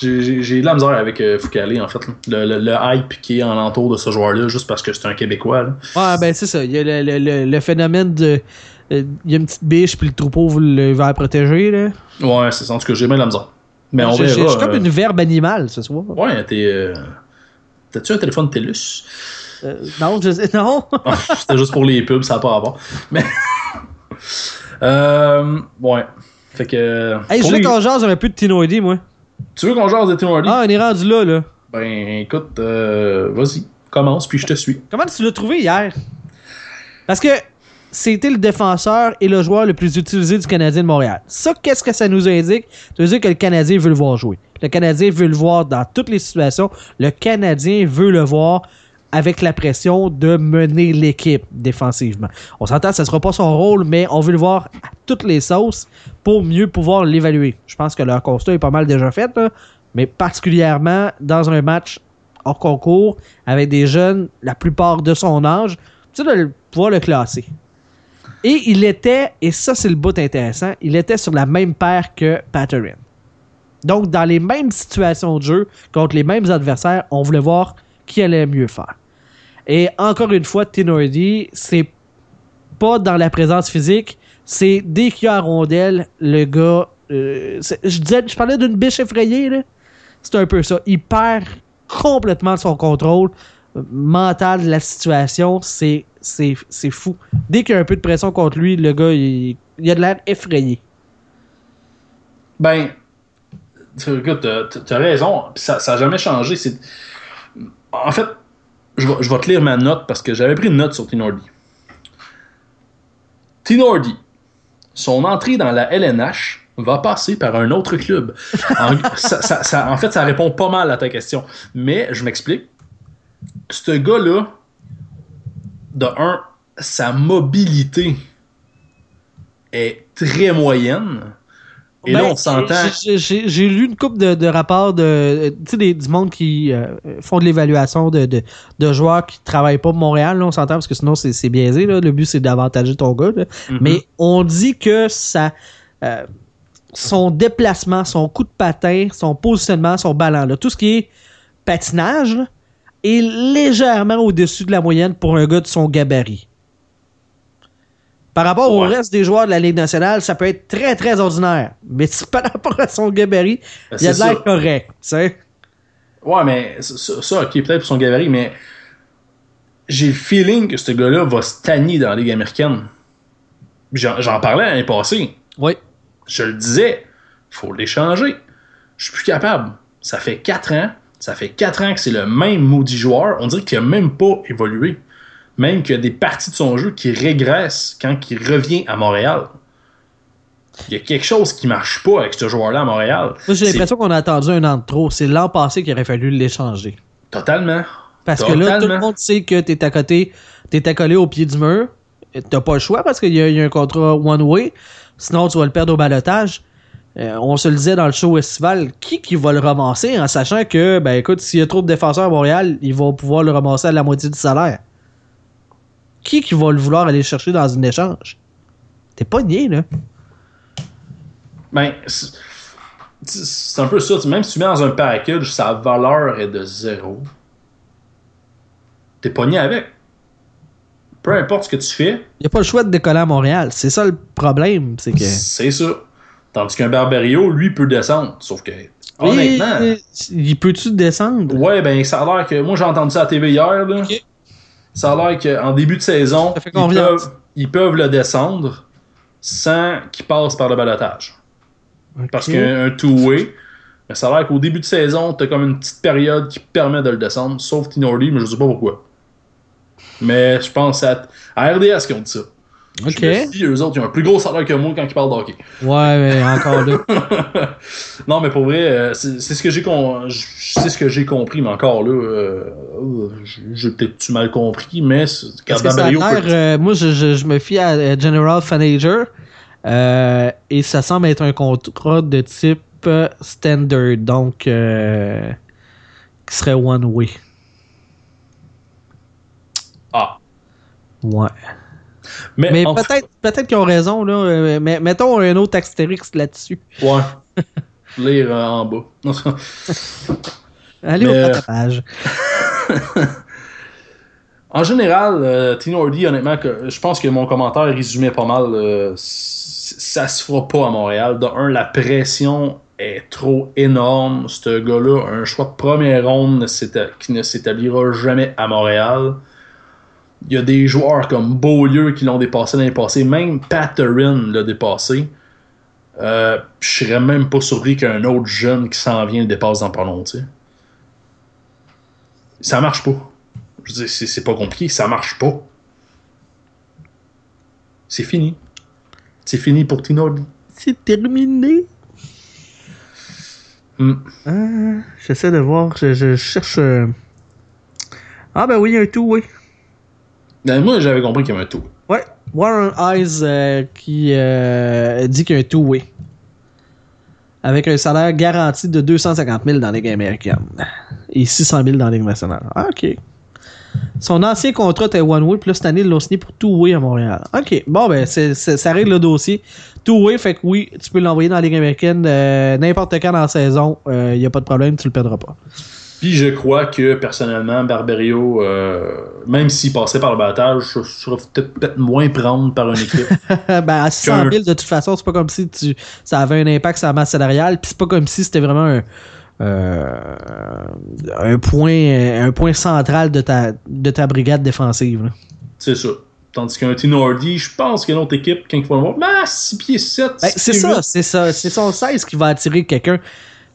J'ai de la misère avec euh, Foucalé, en fait. Le, le- le hype qui est en entour de ce joueur-là, juste parce que c'est un Québécois. là. Ouais, ben c'est ça. Il y a le, le- phénomène de. euh, Il y a une petite biche, puis le troupeau le va la protéger. Là. Ouais, c'est ça. En tout cas, j'ai bien de la misère. Mais on verra. Je suis comme euh, une verbe animale ce soir. Ouais, t'es. euh, T'as-tu un téléphone TELUS? Euh, non, je sais. Non! (laughs) Ah, C'était juste pour les pubs, ça n'a pas rapport. Mais. (laughs) euh, ouais. Fait que. hey, je veux les- qu'on jase un peu de Tinoidi, moi. Tu veux qu'on jase de Tim Hardy? Ah, on est rendu là, là. Ben, écoute, euh, vas-y. Commence, puis je te suis. Comment tu l'as trouvé hier? Parce que c'était le défenseur et le joueur le plus utilisé du Canadien de Montréal. Ça, qu'est-ce que ça nous indique? Ça veut dire que le Canadien veut le voir jouer. Le Canadien veut le voir dans toutes les situations. Le Canadien veut le voir avec la pression de mener l'équipe défensivement. On s'entend, ce ne sera pas son rôle, mais on veut le voir à toutes les sauces pour mieux pouvoir l'évaluer. Je pense que leur constat est pas mal déjà fait, mais particulièrement dans un match hors concours avec des jeunes, la plupart de son âge, tu sais, de pouvoir le classer. Et il était, et ça c'est le bout intéressant, il était sur la même paire que Patterin. Donc, dans les mêmes situations de jeu, contre les mêmes adversaires, on voulait voir qui allait mieux faire. Et encore une fois, Tinordi, c'est pas dans la présence physique, c'est dès qu'il y a la rondelle, le gars. euh, je, parlais d'une biche effrayée, là. C'est un peu ça. Il perd complètement son contrôle euh, mental de la situation. C'est, fou. Dès qu'il y a un peu de pression contre lui, le gars, il, il a de l'air effrayé. Ben, écoute, t'as- t'as raison, pis ça n'a jamais changé. En fait, je vais, je vais te lire ma note parce que j'avais pris une note sur Tinordi. Tinordi, son entrée dans la LNH va passer par un autre club. (laughs) En, ça- ça- ça- en fait, ça répond pas mal à ta question. Mais je m'explique. Ce gars-là, de un, sa mobilité est très moyenne. Et là, Ben, on s'entend. j'ai- lu une couple de, de rapports de, euh, tu sais, des- du monde qui euh, font de l'évaluation de, de, de joueurs qui travaillent pas pour Montréal. Là, on s'entend parce que sinon c'est biaisé. Là. Le but c'est d'avantager ton gars. là. Mhm. Mais on dit que ça, euh, son déplacement, son coup de patin, son positionnement, son ballon, là, tout ce qui est patinage, là, est légèrement au-dessus de la moyenne pour un gars de son gabarit. Par rapport au reste des joueurs de la Ligue nationale, ça peut être très très ordinaire. Mais si par rapport à son gabarit, Ben, il a de l'air correct. tu sais. Ouais, mais ça, ça, ok, peut-être pour son gabarit, mais j'ai le feeling que ce gars-là va se tanner dans la Ligue américaine. J'en parlais l'année passée. Oui. Je le disais, faut l'échanger. Je suis plus capable. Ça fait 4 ans. Ça fait 4 ans que c'est le même maudit joueur. On dirait qu'il a même pas évolué. Même qu'il y a des parties de son jeu qui régressent quand il revient à Montréal. Il y a quelque chose qui marche pas avec ce joueur-là à Montréal. Moi, j'ai l'impression qu'on a attendu un an de trop. C'est l'an passé qu'il aurait fallu l'échanger. Totalement. Parce que là, tout le monde sait que t'es à côté, t'es accolé au pied du mur. T'as pas le choix parce qu'il y, a- il y a un contrat one-way. Sinon, tu vas le perdre au balotage. Euh, on se le disait dans le show estival, qui qui va le ramasser en sachant que, ben écoute, s'il y a trop de défenseurs à Montréal, ils vont pouvoir le ramasser à la moitié du salaire. Qui qui va le vouloir aller chercher dans un échange? T'es pas nié, là. Ben, c'est un peu ça. Même si tu mets dans un package, sa valeur est de zéro. T'es pogné avec. Peu importe ce que tu fais, Il a pas le choix de décoller à Montréal. C'est ça le problème. C'est que. c'est ça. Tandis qu'un Barbario, lui, peut descendre. Sauf que, honnêtement, il peut-tu descendre? ouais, ben, ça a l'air que. Moi, j'ai entendu ça à la TV hier, là. Ça a l'air qu'en début de saison, ils peuvent, ils peuvent le descendre sans qu'il passe par le balotage. Parce Ok. qu'un two-way, mais ça a l'air qu'au début de saison, t'as comme une petite période qui permet de le descendre, sauf Tinordi, mais je sais pas pourquoi. Mais je pense à, à RDS qui ont dit ça. Ok. Dis, eux autres, ils ont un plus gros salaire que moi quand ils parlent d'hockey. Ouais, mais encore là. (laughs) non, mais pour vrai, euh, c'est ce que j'ai con- c'est ce que j'ai compris, mais encore là, euh, euh, j'ai peut-être mal compris, mais que ça a peut- euh, moi, je, je- je me fie à General Manager euh, et ça semble être un contrat de type standard, donc qui serait one way. Ah. Ouais. Mais, peut-être peut-être qu'ils ont raison, là. euh, Mais mettons un autre astérix là-dessus. Ouais. (laughs) lire euh, en bas. (laughs) Allez Mais- au rattrapage. (laughs) En général, euh, Tino Hardy, honnêtement, que, je pense que mon commentaire résumait pas mal. euh, ça se fera pas à Montréal. De un, la pression est trop énorme. Ce gars-là, un choix de première ronde qui ne s'établira jamais à Montréal. Il y a des joueurs comme Beaulieu qui l'ont dépassé l'année passée. Même Patterin l'a dépassé. Euh, je serais même pas surpris qu'un autre jeune qui s'en vient le dépasse dans pas long, tu sais. Ça marche pas. Je veux dire, c'est, pas compliqué, ça marche pas. C'est fini. C'est fini pour Tino. Hardy. C'est terminé. Hmm. Ah, J'essaie de voir, je, je cherche. euh, Ah, ben oui, il y a un tout, oui. Ben, moi, j'avais compris qu'il y avait un tout. Ouais, Warren Eyes euh, qui euh, dit qu'il y a un two-way. Avec un salaire garanti de 250 000 dans la Ligue américaine. Et 600 000 dans la Ligue nationale. Ah, ok. Son ancien contrat était one-way, puis là, cette année, ils l'ont signé pour two-way à Montréal. Ok, bon, ben, ça règle le dossier. Two-way, fait que oui, tu peux l'envoyer dans la Ligue américaine euh, n'importe quand dans la saison. Il n'y a pas de problème, tu le perdras pas. Puis je crois que personnellement, Barberio, euh, même s'il passait par le battage, je serais peut-être, peut-être moins prendre par une équipe. (laughs) ben, à 600 000, de toute façon, c'est pas comme si tu, ça avait un impact sur la masse salariale, puis c'est pas comme si c'était vraiment un, euh, un, point, un point central de ta, de ta brigade défensive. c'est ça. Tandis qu'un Tino Hardy, je pense qu'il y a une autre équipe, quand il faut le voir, ben, 6 pieds 7. Ben, c'est ça, c'est ça. C'est son 16 qui va attirer quelqu'un.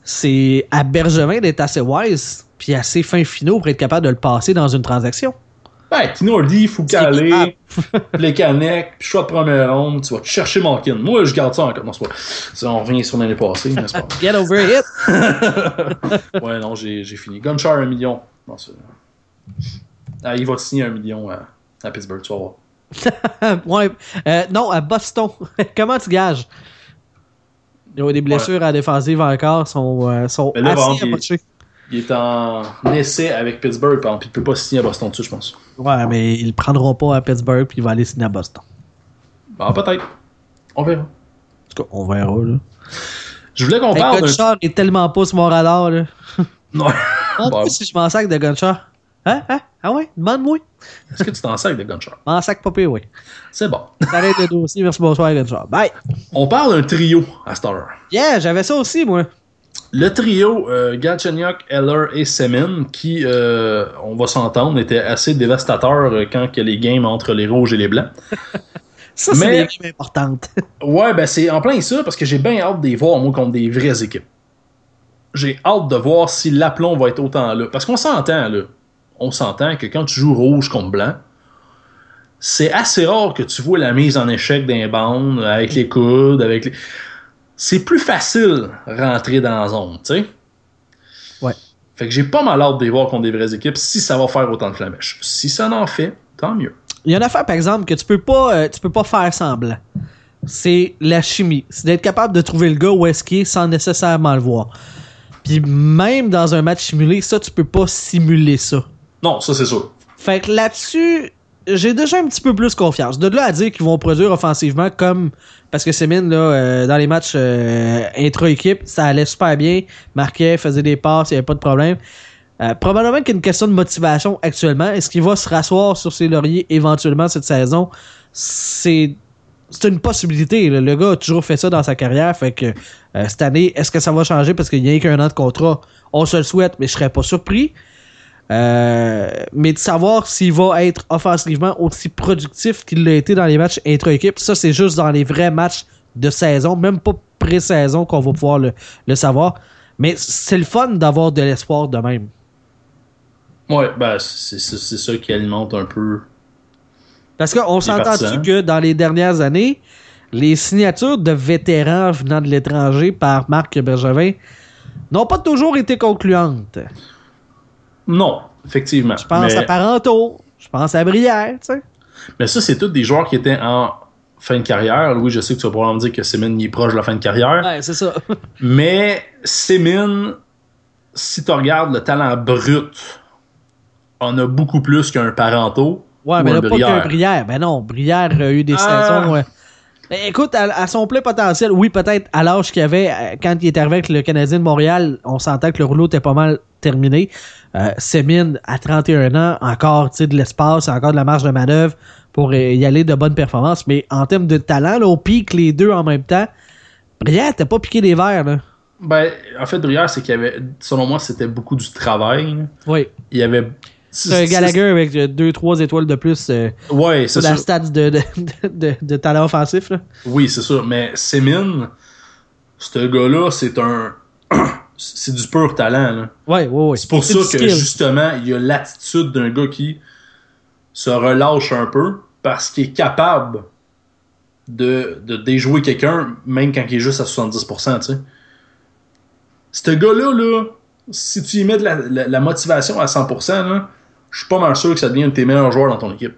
C'est à Bergevin d'être assez wise, puis assez fin finaux pour être capable de le passer dans une transaction. Ben, Tino il faut caler, (laughs) les canettes, puis choix de première ronde, tu vas te chercher Malkin. Moi, je garde ça encore. Non, c'est pas. ça, on revient sur l'année passée, n'est-ce pas? (laughs) Get over it! (laughs) ouais, non, j'ai fini. Gunchar, un million. Non, ah, il va signer un million à, à Pittsburgh, tu vas voir. ouais. Euh, non, à Boston. Comment tu gages? Il y a des blessures à la défensive encore, sont, euh, sont là, assez exemple, il- est en essai avec Pittsburgh, par exemple, il peut pas signer à Boston dessus, je pense. Ouais, mais ils le prendront pas à Pittsburgh puis il va aller signer à Boston. Ah, peut-être. On verra. En tout cas, on verra. Là. Je voulais qu'on parle. Gunchar est tellement pas sur mon radar. Là. Non. Ah, Bon. tu sais si je m'en sac de Gunchar. Hein? Hein? Ah ouais? Demande-moi. Est-ce que tu t'en sacs de Gunchar? M'en sac pas pire, oui. C'est bon. (laughs) Ça arrête le dossier. Merci, bonsoir, Gunchar. Bye. On parle d'un trio à Star. Yeah, j'avais ça aussi, moi. Le trio euh, Galchenyuk, Eller et Semin, qui, euh, on va s'entendre, était assez dévastateur euh, quand que les games entre les rouges et les blancs. (laughs) Ça, c'est des games importantes. (laughs) Ouais, ben c'est en plein ça, parce que j'ai bien hâte de les voir, moi, contre des vraies équipes. J'ai hâte de voir si l'aplomb va être autant là. Parce qu'on s'entend, là. On s'entend que quand tu joues rouge contre blanc, c'est assez rare que tu vois la mise en échec d'un bande avec les coudes, avec les... C'est plus facile rentrer dans la zone, tu sais. Ouais. Fait que j'ai pas mal hâte de les voir contre des vraies équipes si ça va faire autant de flamèches. Si ça en fait, tant mieux. Il y a une affaire, par exemple, que tu peux pas, euh, tu peux pas faire semblant. C'est la chimie. C'est d'être capable de trouver le gars où est-ce qu'il est sans nécessairement le voir. Puis même dans un match simulé, ça, tu peux pas simuler ça. Non, ça c'est sûr. Fait que là-dessus, j'ai déjà un petit peu plus confiance. De là à dire qu'ils vont produire offensivement comme. Parce que Semin, là, euh, dans les matchs euh, intra-équipe, ça allait super bien. Marquait, faisait des passes, il n'y avait pas de problème. Euh, probablement qu'il y a une question de motivation actuellement. Est-ce qu'il va se rasseoir sur ses lauriers éventuellement cette saison? C'est. Une possibilité. Le gars a toujours fait ça dans sa carrière. Fait que cette année, est-ce que ça va changer parce qu'il n'y a qu'un an de contrat? On se le souhaite, mais je serais pas surpris. Euh, mais de savoir s'il va être offensivement aussi productif qu'il l'a été dans les matchs intra-équipe, ça c'est juste dans les vrais matchs de saison, même pas pré-saison qu'on va pouvoir le, le savoir. Mais c'est le fun d'avoir de l'espoir de même. Ouais, ben c'est ça qui alimente un peu Parce qu'on s'entend-tu que dans les dernières années, les signatures de vétérans venant de l'étranger par Marc Bergevin n'ont pas toujours été concluantes? Non, effectivement. Je pense mais, à Parenteau, je pense à Brière, tu sais. mais ça, c'est tous des joueurs qui étaient en fin de carrière. Oui, je sais que tu vas probablement me dire que Semin est proche de la fin de carrière. Ouais, c'est ça. (laughs) Mais Semin, si tu regardes le talent brut, on a beaucoup plus qu'un Parenteau. Ouais, ou mais là, pas qu'un Brière. Ben non, Brière a eu des Ah. saisons. ouais. Écoute, à, à son plein potentiel, oui, peut-être à l'âge qu'il avait euh, quand il est arrivé avec le Canadien de Montréal, on sentait que le rouleau était pas mal terminé. Euh, Semin, à 31 ans, encore tu sais, de l'espace, encore de la marge de manœuvre pour euh, y aller de bonnes performances. Mais en termes de talent, là, au pic les deux en même temps, Brière, t'as pas piqué des verres. Là. Ben, en fait, Brière, c'est qu'il y avait, selon moi, c'était beaucoup du travail. là. Oui. Il y avait. C'est un Gallagher avec 2-3 étoiles de plus euh, Ouais, c'est sur la stats de, de, de, de- de talent offensif. Là. Oui, c'est sûr. Mais Semin, ce gars-là, c'est un. (clears throat) c'est du pur talent. là. Ouais, ouais, ouais. C'est pour ça que skill. justement, il y a l'attitude d'un gars qui se relâche un peu parce qu'il est capable de, de déjouer quelqu'un, même quand il est juste à 70%. Tu sais. Ce gars-là, là, si tu y mets de la, la- la motivation à 100%, là, je suis pas mal sûr que ça devient un de tes meilleurs joueurs dans ton équipe.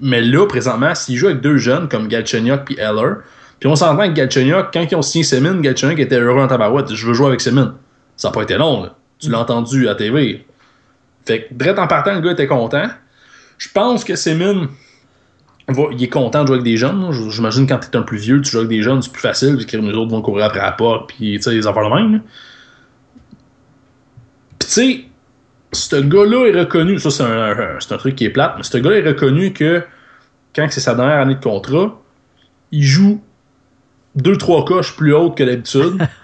Mais là, présentement, s'il joue avec deux jeunes comme Galchenyuk puis Eller, puis on s'entend que Galchenyuk, quand ils ont signé Semin, Galchenyuk était heureux en tabarouette. Je veux jouer avec Semin. Ça n'a pas été long, là. Tu l'as entendu à TV. Fait que, direct en partant, le gars était content. Je pense que Semin, il est content de jouer avec des jeunes. J'imagine quand t'es un plus vieux, tu joues avec des jeunes, c'est plus facile, vu que les autres vont courir après la porte, puis tu sais, les affaires de même. là. Tu sais, ce gars-là est reconnu, ça c'est un, un- un truc qui est plate, mais ce gars-là est reconnu que quand c'est sa dernière année de contrat, il joue 2-3 coches plus hautes que d'habitude. (laughs)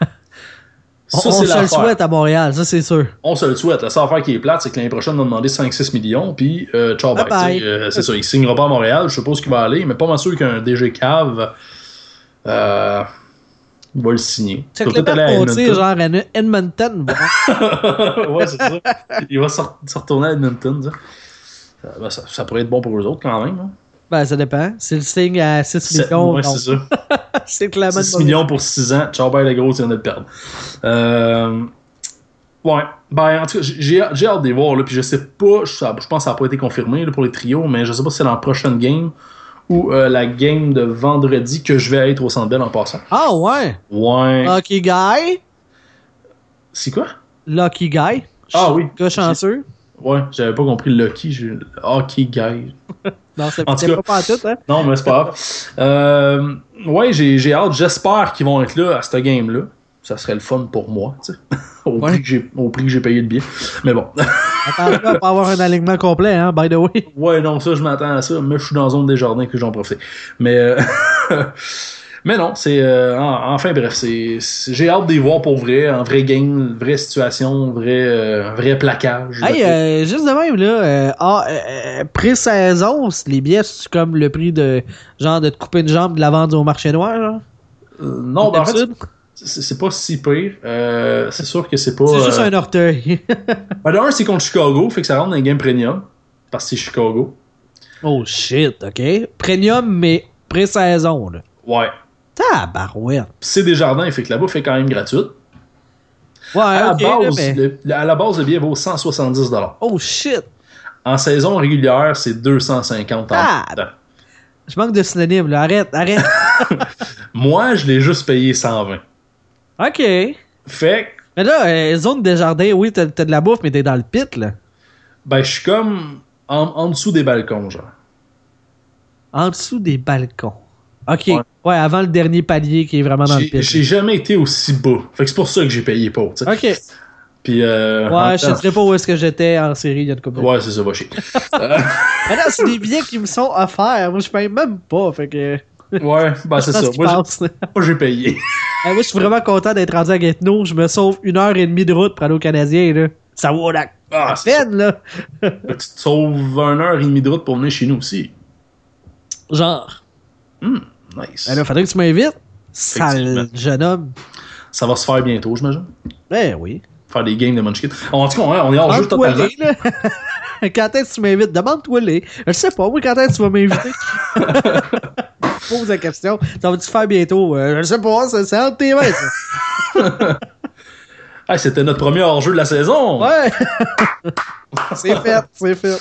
On, Ça, on c'est se le souhaite à Montréal, ça c'est sûr. On se le souhaite. La seule affaire qui est plate, c'est que l'année prochaine, on va demander 5-6 millions, puis euh, ciao, bye. Euh, c'est ça, il signera pas à Montréal, je sais pas où il va aller, mais pas mal sûr qu'un DG Cave euh, va le signer. Check Il le Edmonton. genre à Edmonton. bon. (laughs) ouais, c'est ça. Il va se retourner à Edmonton, ça. Euh, ben, ça. ça pourrait être bon pour eux autres quand même. hein. Ben, ça dépend. C'est le signe à 6 Sept- millions. ouais, c'est ça. (laughs) c'est clairement 6 millions pour 6 ans. Ciao, bye, les gros, tu viens de le perdre. Euh, ouais. Ben, en tout cas, j'ai j'ai hâte de les voir, là, puis je sais pas, je, je pense que ça n'a pas été confirmé là, pour les trios, mais je sais pas si c'est dans la prochaine game ou euh, la game de vendredi que je vais être au Centre Bell en passant. Ah ouais! Ouais. Lucky guy. C'est quoi? Lucky guy. Ah oui. Gars chanceux. Ouais, j'avais pas compris le Lucky. j'ai- Hockey guy. (laughs) Non, c'est pas tout, hein? Non, mais c'est pas grave. (laughs) Euh, ouais, j'ai hâte. J'espère qu'ils vont être là à cette game-là. Ça serait le fun pour moi, tu sais. (laughs) au, Ouais. prix que j'ai- au prix que j'ai payé le billet. Mais bon. Attends, à pas avoir un alignement complet, hein, by the way. ouais, non, ça, je m'attends à ça. Mais je suis dans la zone des jardins que j'en profite. Mais, euh, mais non, c'est. euh, en- enfin, bref, c'est j'ai hâte de les voir pour vrai. En vrai game, vraie situation, vrai, euh, vrai plaquage. Hey, euh, juste de même, là, euh, ah, euh, pré-saison, les billets, c'est comme le prix de, genre, de te couper une jambe de la vendre au marché noir, genre? Non, ben, en fait, D'habitude? c'est c'est pas si pire. Euh, c'est sûr que c'est pas. C'est juste euh, un orteil. (laughs) Ben, de un, c'est contre Chicago, fait que ça rentre dans les games premium. Parce que c'est Chicago. oh shit, ok. Premium, mais pré-saison, là. Ouais. Tabarouette. C'est des jardins, fait que la bouffe est quand même gratuite. Ouais, À, ok, la base, mais- le, à la base, le billet vaut 170 Oh shit. En saison régulière, c'est 250 en Ah! Je manque de synonymes, là. Arrête, arrête. (laughs) Moi, je l'ai juste payé 120. ok. Fait Mais là, euh, zone des jardins, oui, t'as t'as de la bouffe, mais t'es dans le pit, là. ben, je suis comme en, en dessous des balcons, genre. En dessous des balcons. Ok. Ouais. Ouais, avant le dernier palier qui est vraiment dans le pit. j'ai jamais été aussi bas. Fait que c'est pour ça que j'ai payé sais. Ok. Puis, euh, Ouais, je te dirais pas où est-ce que j'étais en série il y a couple Ouais, c'est ça, va chier. (laughs) Euh, Mais non, c'est des billets qui me sont offerts. Moi, je paye même pas. Fait que. ouais, ben, c'est ça. Moi, j'ai- payé. (laughs) Eh, moi, je suis vraiment content d'être rendu à Gatineau. Je me sauve une heure et demie de route pour aller au Canadien. Là. Ça vaut la Ah, c'est ça. peine, là. Tu te sauves une heure et demie de route pour venir chez nous aussi. Genre. Nice. Ben là, faudrait que tu m'invites. Sale jeune homme. Ça va se faire bientôt, j'imagine. Ben oui. Faire des games de Munchkin. En tout cas, on est hors jeu totalement. (laughs) quand est-ce que tu m'invites? Demande-toi les. Je sais pas, moi, quand est-ce que tu vas m'inviter? (laughs) Pose la question. Ça va-tu faire bientôt? Euh, je sais pas, c'est c'est entre tes mains, ça. (laughs) Hey, C'était notre premier hors-jeu de la saison. Ouais! c'est fait, c'est fait.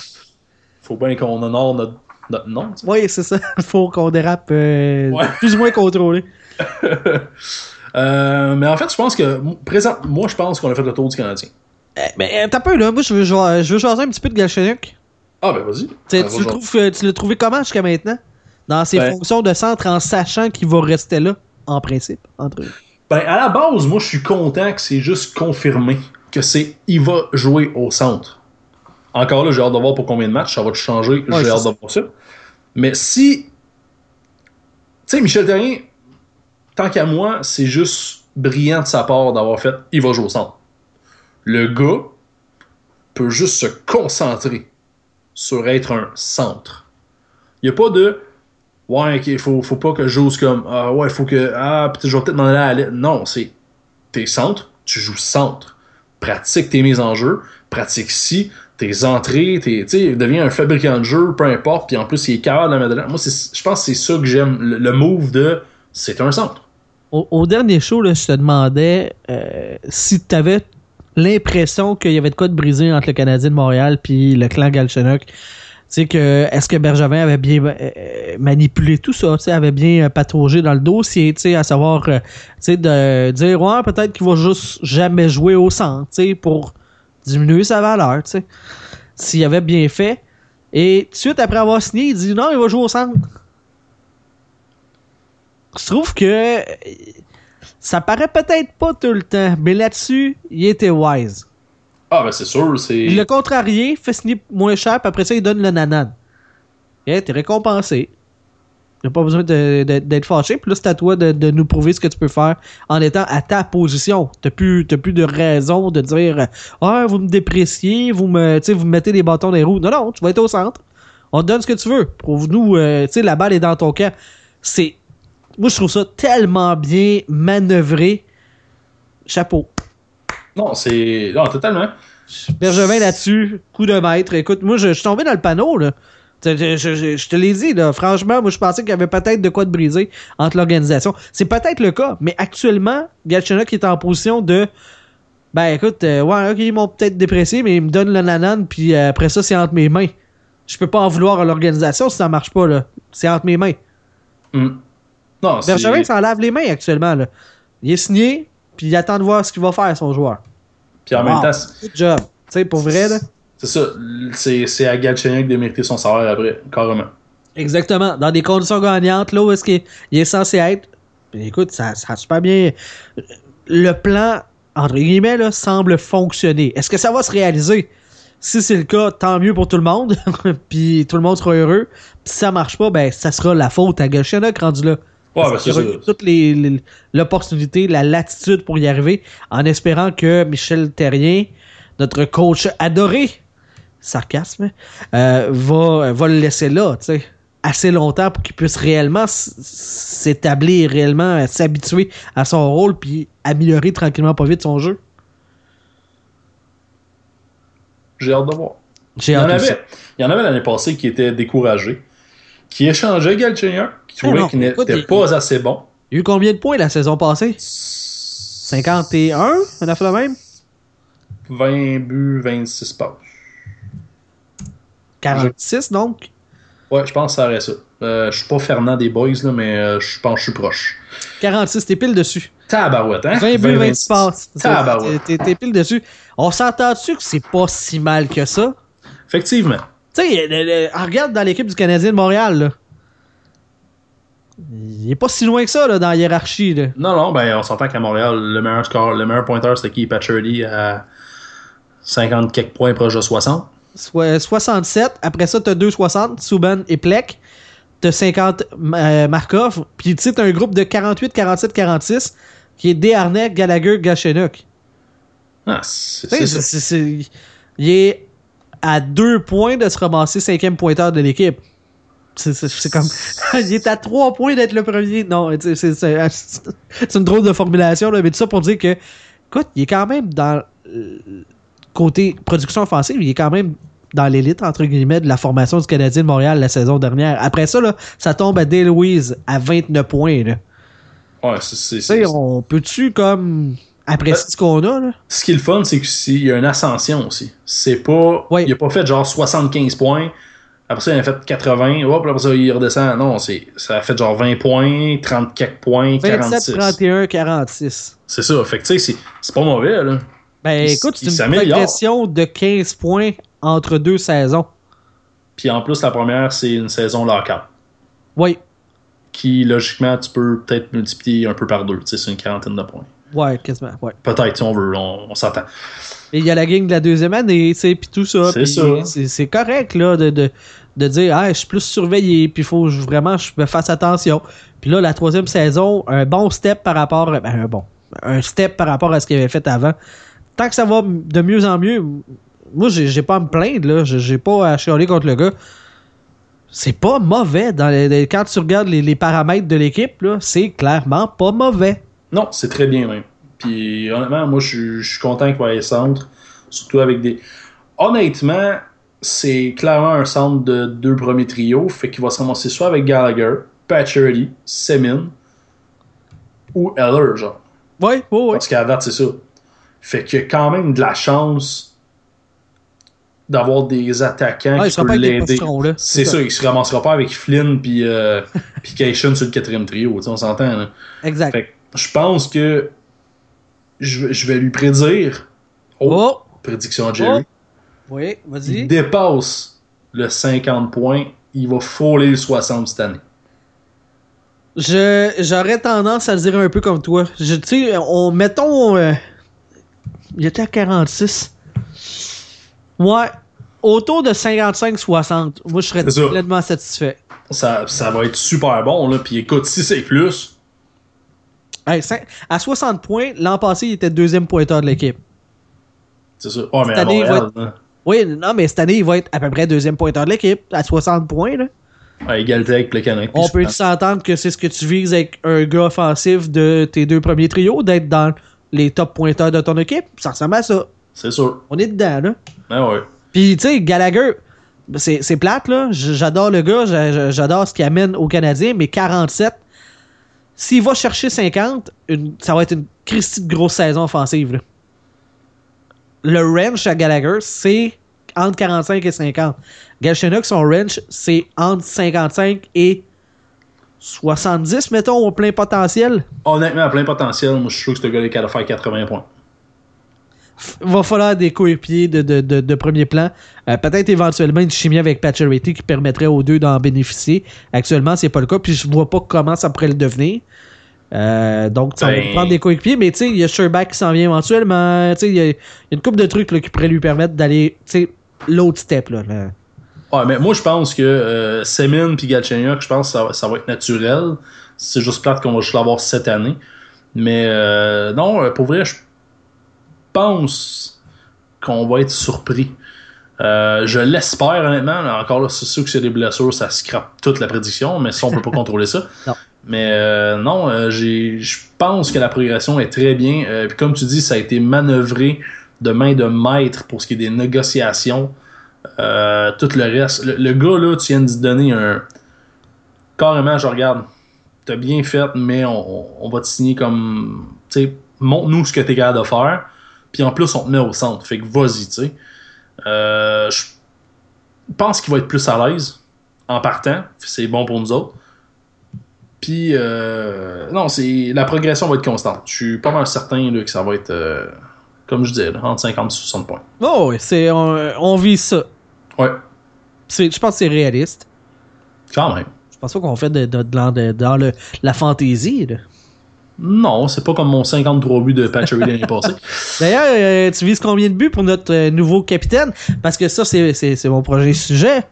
Faut bien qu'on honore notre, notre nom. Oui, c'est ça. (laughs) Faut qu'on dérape euh, Ouais. plus ou moins contrôlé. (laughs) Euh, mais en fait, je pense que, présent, moi, je pense qu'on a fait le tour du Canadien. Eh, mais euh, t'as peu, là. Moi, je veux, jouer- je veux choisir un petit peu de Galchenyuk. Ah, ben vas-y. Tu va, le genre. trouves, tu l'as trouvé comment jusqu'à maintenant? dans ses Ben- fonctions de centre en sachant qu'il va rester là, en principe, entre eux. Ben, à la base, moi, je suis content que c'est juste confirmé que c'est il va jouer au centre. Encore là, j'ai hâte de voir pour combien de matchs ça va te changer. Ouais, j'ai hâte de voir ça. Mais si. Tu sais, Michel Terrien, tant qu'à moi, c'est juste brillant de sa part d'avoir fait il va jouer au centre. Le gars peut juste se concentrer sur être un centre. Il n'y a pas de Ouais, ok, faut, faut pas que je joue comme Ah ouais, faut que. Ah, peut-être je vais peut-être m'en aller à l'aile. Non, c'est. T'es centre, tu joues centre. Pratique tes mises en jeu, pratique ci, tes entrées, tes, tu sais, deviens un fabricant de jeu, peu importe, puis en plus, il est capable de mettre. Moi, je pense que c'est ça que j'aime, le, move de c'est un centre. Au, dernier show, là, je te demandais euh, si tu avais l'impression qu'il y avait de quoi de brisé entre le Canadien de Montréal puis le clan Galchenyuk. Que est-ce que Bergevin avait bien euh, manipulé tout ça, avait bien euh, pataugé dans le dossier, à savoir, euh, de dire ouais peut-être qu'il va juste jamais jouer au centre, pour diminuer sa valeur, tu sais. S'il avait bien fait. Et tout de suite après avoir signé, il dit non, il va jouer au centre. Je trouve que ça paraît peut-être pas tout le temps, mais là-dessus, il était wise. Ah, ben c'est sûr, c'est. Il l'a contrarié, fait signer moins cher, puis après ça, il donne le nanan. Et t'es récompensé. T'as pas besoin de- de- d'être fâché. Puis là, c'est à toi de, de nous prouver ce que tu peux faire en étant à ta position. T'as plus, t'as plus de raison de dire Ah, vous me dépréciez, vous me, tu sais, vous me mettez des bâtons dans les roues. Non, non, tu vas être au centre. On te donne ce que tu veux. Prouve-nous, euh, tu sais, la balle est dans ton camp. C'est. Moi, je trouve ça tellement bien manœuvré. Chapeau. Non, c'est. Non, totalement. Bergevin là-dessus, coup de maître. Écoute, moi, je, je suis tombé dans le panneau, là. Je, je- je- je te l'ai dit, là. Franchement, moi, je pensais qu'il y avait peut-être de quoi de briser entre l'organisation. C'est peut-être le cas, mais actuellement, Galchenyuk est en position de. Ben, écoute, euh, ouais, ok, ils m'ont peut-être déprécié, mais ils me donnent le nanan, puis euh, après ça, c'est entre mes mains. Je peux pas en vouloir à l'organisation si ça marche pas, là. C'est entre mes mains. Hum. Non. Bergevin s'en lave les mains actuellement, là. Il est signé, puis il attend de voir ce qu'il va faire, son joueur. Puis en même Wow. temps, Good job. Tu sais, pour vrai, là. C'est ça. C'est c'est à Galchenyuk de mériter son salaire après, carrément. Exactement. Dans des conditions gagnantes, là où est-ce qu'il il est censé être. Puis écoute, ça, ça a super bien. Le plan, entre guillemets, là, semble fonctionner. Est-ce que ça va se réaliser? Si c'est le cas, tant mieux pour tout le monde. (laughs) puis tout le monde sera heureux. Puis si ça marche pas, ben ça sera la faute à Galchenyuk rendu là. Ouais, ben Parce eu toute les- les- l'opportunité, la latitude pour y arriver, en espérant que Michel Terrien, notre coach adoré, sarcasme, euh, va, va le laisser là, tu sais, assez longtemps pour qu'il puisse réellement s'établir, réellement euh, s'habituer à son rôle, puis améliorer tranquillement pas vite son jeu. J'ai hâte de voir. J'ai Il y, en hâte avait, il y en avait l'année passée qui étaient découragés, qui échangeaient Galchenyuk, qui Ah trouvaient non, qu'il n'était pas assez bon. Il y a eu combien de points la saison passée? 51? Un affaire de même? 20 buts, 26 passes. 46 donc? Ouais, je pense que ça aurait ça. Euh, je suis pas Fernand des Boys, là, mais euh, je pense que je suis proche. 46, t'es pile dessus. Tabarouette, hein? 20 buts, 26 passes. Tabarouette. T'es- pile dessus. On s'entend-tu que c'est pas si mal que ça? Effectivement. Tu sais, le- regarde dans l'équipe du Canadien de Montréal, là. Il est pas si loin que ça, là, dans la hiérarchie, là. Non, non, ben on s'entend qu'à Montréal, le meilleur score, le meilleur pointeur, c'était qui? Patcherly à 50 quelques points proche de 60. Soit 67. Après ça, t'as 2,60, Subban et Plek. T'as 50 euh, Markov. Puis tu sais, t'as un groupe de 48, 47, 46 qui est Desharnais, Gallagher, Galchenyuk. Ah, c'est Il est à deux points de se ramasser cinquième pointeur de l'équipe. C'est- comme. (laughs) il est à trois points d'être le premier. Non, c'est- c'est une drôle de formulation, là, mais tout ça pour dire que, écoute, il est quand même dans. Côté production offensive, il est quand même dans l'élite, entre guillemets, de la formation du Canadien de Montréal la saison dernière. Après ça, là, ça tombe à Dale Louise à 29 points. Là. Ouais, c'est- on peut-tu comme apprécier ce qu'on a? Là? Ce qui est le fun, c'est qu'il y a une ascension aussi. C'est pas. Ouais. Il a pas fait genre 75 points. Après ça, il a fait 80. Hop, après ça, il redescend. Non, c'est, ça a fait genre 20 points, 30 quelques points, 27, 46. 31, 46. C'est ça. Fait que tu sais, c'est, c'est pas mauvais, là. Ben Il- écoute, c'est une progression de 15 points entre deux saisons. Puis en plus, la première, c'est une saison locale. Oui. Qui, logiquement, tu peux peut-être multiplier un peu par deux. Tu sais, c'est une quarantaine de points. Ouais, quasiment. Ouais. Peut-être, si on veut, on, on s'entend. Et il y a la gang de la deuxième année, tu sais, puis tout ça. C'est ça. c'est- correct, là, de, de, de dire, ah, je suis plus surveillé, puis il faut que je- vraiment je me fasse attention. Puis là, la troisième saison, un bon step par rapport, ben, un bon, un step par rapport à ce qu'il avait fait avant. Tant que ça va de mieux en mieux, moi, j'ai pas à me plaindre, là. J'ai pas à chialer contre le gars. C'est pas mauvais. Dans les- les- quand tu regardes les, les paramètres de l'équipe, là, c'est clairement pas mauvais. Non, c'est très bien même. Puis honnêtement, moi je suis- content qu'il va aller centre. Surtout avec des. Honnêtement, c'est clairement un centre de deux premiers trios. Fait qu'il va se ramasser soit avec Gallagher, Patcherly, Semin ou Eller, genre. Ouais, ouais, ouais. Parce qu'à date, c'est ça. Fait qu'il y a quand même de la chance d'avoir des attaquants il qui peuvent l'aider. C'est ça, il se ramassera pas avec Flynn puis euh, (laughs) puis Cation sur le quatrième trio, tu sais, on s'entend. Exact. Fait que je pense que je, vais- je vais lui prédire. Oh, Oh! prédiction de Jerry. Oui, Il vas-y. dépasse le 50 points. Il va frôler le 60 cette année. Je, j'aurais tendance à le dire un peu comme toi. Je, tu sais, on, mettons, euh, il était à 46. Ouais, autour de 55-60. Moi, je serais ça. complètement satisfait. Ça, ça va être super bon. Là. Puis écoute, si c'est plus, Hey, à 60 points, l'an passé, il était deuxième pointeur de l'équipe. c'est ça. Ouais, mais Cette à année, Montréal, être- hein, Oui, non, mais cette année, il va être à peu près deuxième pointeur de l'équipe, à 60 points. Là. à égalité avec. On peut s'entendre que c'est ce que tu vises avec un gars offensif de tes deux premiers trios, d'être dans les top pointeurs de ton équipe. Ça ressemble à ça. C'est sûr. On est dedans, là. Ben ouais. Puis, tu sais, Gallagher, c'est plate, là. J'adore le gars, j'a- j'a- j'adore ce qu'il amène aux Canadiens, mais 47, s'il va chercher 50, une- ça va être une Christie de grosse saison offensive, là. Le range à Gallagher, c'est entre 45 et 50. Galchenyuk, son range, c'est entre 55 et 70, mettons, au plein potentiel? Honnêtement, à plein potentiel, moi je suis sûr que ce gars-là est capable de faire 80 points. va falloir des coéquipiers de, de, de, de premier plan. Euh, Peut-être éventuellement une chimie avec Pacioretty qui permettrait aux deux d'en bénéficier. Actuellement, c'est pas le cas, puis je vois pas comment ça pourrait le devenir. Euh, donc, ça Ben- va prendre des coéquipiers, mais tu sais, il y a Sherback qui s'en vient éventuellement. Tu sais, il y, a il y a une couple de trucs là, qui pourraient lui permettre d'aller, tu sais, l'autre step. Là, là. Ouais, mais moi je pense que euh, Semin puis Galchenyuk, je pense que ça, va- ça va être naturel. C'est juste plate qu'on va juste l'avoir cette année. Mais euh, non, euh, pour vrai, je pense qu'on va être surpris. Euh, je l'espère honnêtement. Là, encore là, c'est sûr que c'est des blessures, ça scrape toute la prédiction, mais ça, on peut pas (laughs) contrôler ça. Non. Mais euh, non, euh, je pense que la progression est très bien. Puis comme tu dis, ça a été manœuvré de main de maître pour ce qui est des négociations. Euh, tout le reste. Le, gars, là, tu viens de donner un. Carrément, je regarde. T'as bien fait, mais on, va te signer comme. Tu sais, montre-nous ce que t'es capable de faire. Puis en plus, on te met au centre. Fait que vas-y, tu sais. Euh, je pense qu'il va être plus à l'aise en partant. C'est bon pour nous autres. Puis, euh, non, c'est la progression va être constante. Je suis pas mal certain que ça va être, comme je disais, entre 50 et 60 points. Oh, c'est, on, vise ça. Ouais, Je pense que c'est réaliste. quand même. Je pense pas qu'on fait de, de- de- dans, le, la fantaisie. là. Non, c'est pas comme mon 53 buts de Patchery l'année passée. (laughs) D'ailleurs, euh, tu vises combien de buts pour notre euh, nouveau capitaine? Parce que ça, c'est mon projet sujet.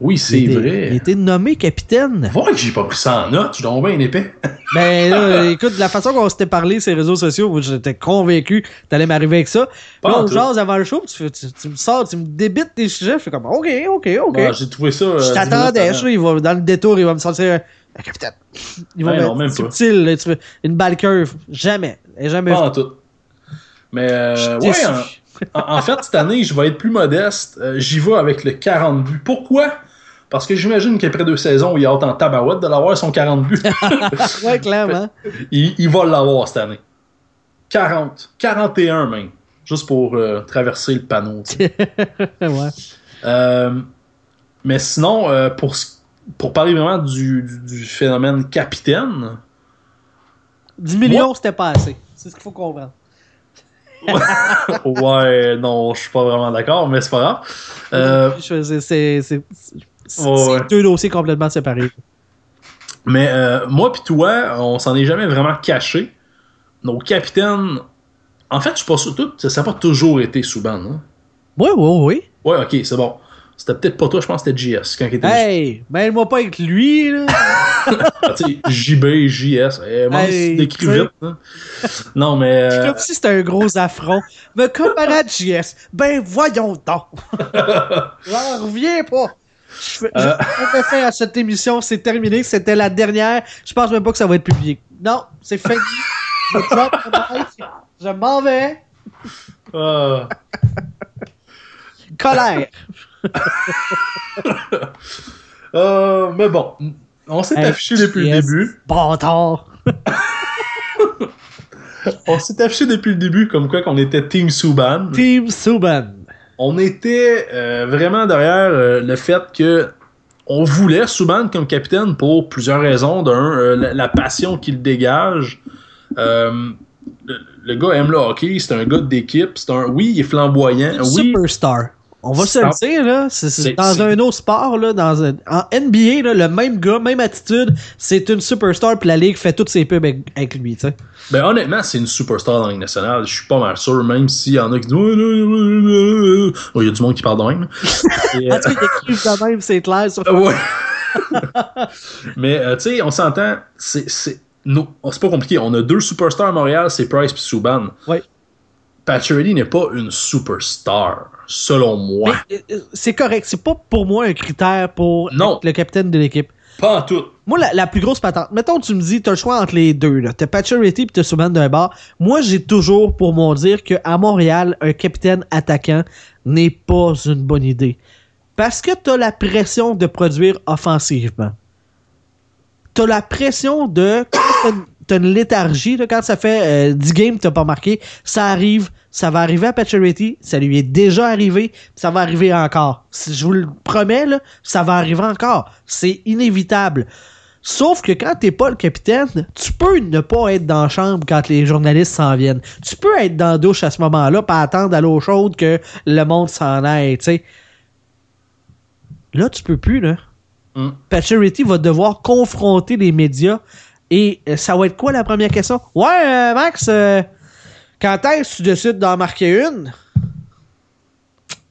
Oui, c'est était- vrai. Il été nommé capitaine. Vois que j'ai pas pris ça en note, je suis bien épais. (laughs) Ben là, écoute, de la façon qu'on s'était parlé sur les réseaux sociaux, j'étais convaincu que t'allais m'arriver avec ça. Pas là, on jase avant le show, tu, fais- tu, tu me sors, tu me débites tes sujets, je fais comme OK, OK, OK. Ouais, j'ai trouvé ça. euh, je t'attendais, je il va, dans le détour, il va me sortir un, capitaine. Il va Ben non, pas. subtil, là, tu une balle curve. Jamais. Jamais Pas en tout. Mais euh, ouais, en fait, cette année, je vais être plus modeste. Euh, J'y vais avec le 40 buts. Pourquoi? Parce que j'imagine qu'après deux saisons, il a hâte en tabarouette de l'avoir son 40 buts. (laughs) ouais, clairement. il, il va l'avoir cette année. 40. 41 même. Juste pour euh, traverser le panneau. (laughs) ouais. Euh, mais sinon, euh, pour, pour parler vraiment du, du- du phénomène capitaine, 10 millions, c'était pas assez. C'est ce qu'il faut comprendre. (laughs) ouais, non, je suis pas vraiment d'accord, mais c'est pas grave. Euh, c'est- c'est Ouais, deux dossiers complètement séparés. Mais euh, moi pis toi, on s'en est jamais vraiment caché. Nos capitaines. En fait, je suis pas sûr. tout- Ça n'a pas toujours été Souban. Hein? Oui, oui, oui. Ouais, ok, c'est bon. C'était peut-être pas toi, je pense que c'était JS quand il était. Hey, mêle-moi pas avec lui, là. (laughs) Ah, JB, JS. Eh, moi, Hey, décrit vite. hein. Non, mais. C'est euh, comme si c'était un gros affront. Me camarade JS, ben voyons donc. (laughs) J'en reviens pas. Je fais- Euh. je fais fin à cette émission, c'est terminé, c'était la dernière. Je pense même pas que ça va être publié. Non, c'est fini. (laughs) je m'en vais. euh, Colère. (laughs) euh, mais bon, on s'est Hey, affiché depuis le début. Bâtard. (laughs) On s'est affiché depuis le début comme quoi qu'on était Team Souban. Team Subban. On était euh, vraiment derrière euh, le fait que on voulait Souban comme capitaine pour plusieurs raisons. D'un, euh, la, la passion qu'il dégage. Le, le gars aime le hockey, c'est un gars d'équipe. C'est un, oui, il est flamboyant. Oui, Superstar. On va se le dire, là. C'est, dans un autre sport, là. Dans un, en NBA, là, le même gars, même attitude, c'est une superstar, puis la Ligue fait toutes ses pubs avec, avec lui, tu sais. Ben honnêtement, c'est une superstar dans la Ligue nationale. Je suis pas mal sûr, même s'il y en a qui disent. Oh, Il y a du monde qui parle de même. (laughs) Et, euh, écrit quand même, c'est clair. Sur... ouais. (laughs) Mais euh, tu sais, on s'entend, c'est c'est pas compliqué. On a deux superstars à Montréal, c'est Price et Subban. Ouais. Pacioretty n'est pas une superstar, selon moi. Mais, euh, c'est correct. C'est pas pour moi un critère pour Non. être le capitaine de l'équipe. Pas en tout. Moi, la, la plus grosse patente. Mettons, tu me dis, t'as le choix entre les deux. T'as Pacioretty pis t'as Subban d'un bar. Moi, j'ai toujours pour mon dire qu'à Montréal, un capitaine attaquant n'est pas une bonne idée. Parce que t'as la pression de produire offensivement. T'as la pression de. T'as une- léthargie, là, quand ça fait euh, 10 games que t'as pas marqué, ça arrive, ça va arriver à Pacioretty, ça lui est déjà arrivé, ça va arriver encore. Si je vous le promets, là, ça va arriver encore. C'est inévitable. Sauf que quand t'es pas le capitaine, tu peux ne pas être dans la chambre quand les journalistes s'en viennent. Tu peux être dans la douche à ce moment-là, pas attendre à l'eau chaude que le monde s'en aille, tu sais. Là, tu peux plus, là. Mm. Pacioretty va devoir confronter les médias. Et euh, ça va être quoi la première question? Ouais, euh, Max, euh, quand est-ce que tu décides d'en marquer une?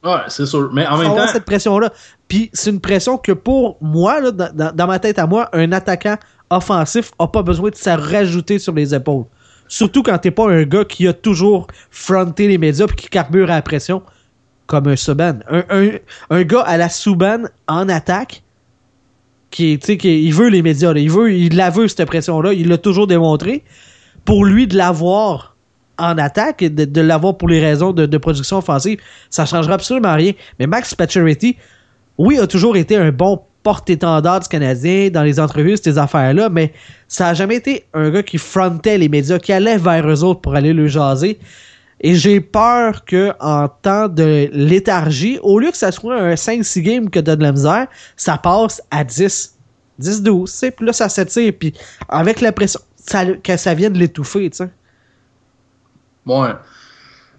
Ouais, c'est sûr. Mais en même temps, cette pression-là. Puis c'est une pression que pour moi, là, dans, ma tête à moi, un attaquant offensif a pas besoin de se rajouter sur les épaules. Surtout quand t'es pas un gars qui a toujours fronté les médias puis qui carbure à la pression comme un Subban. Un, un, un gars à la Subban en attaque qui, il veut les médias, il veut, il la veut cette pression-là, il l'a toujours démontré. Pour lui de l'avoir en attaque de, l'avoir pour les raisons de, production offensive, ça changera absolument rien. Mais Max Pacioretty, oui, a toujours été un bon porte-étendard du Canadien dans les entrevues, ces affaires-là, mais ça a jamais été un gars qui frontait les médias, qui allait vers eux autres pour aller le jaser. Et j'ai peur que en temps de léthargie, au lieu que ça soit un 5-6 games que t'as de la misère, ça passe à 10. 10-12, tu sais, puis là, ça s'étire, puis avec la pression, ça, que ça vienne l'étouffer, tu sais. ouais.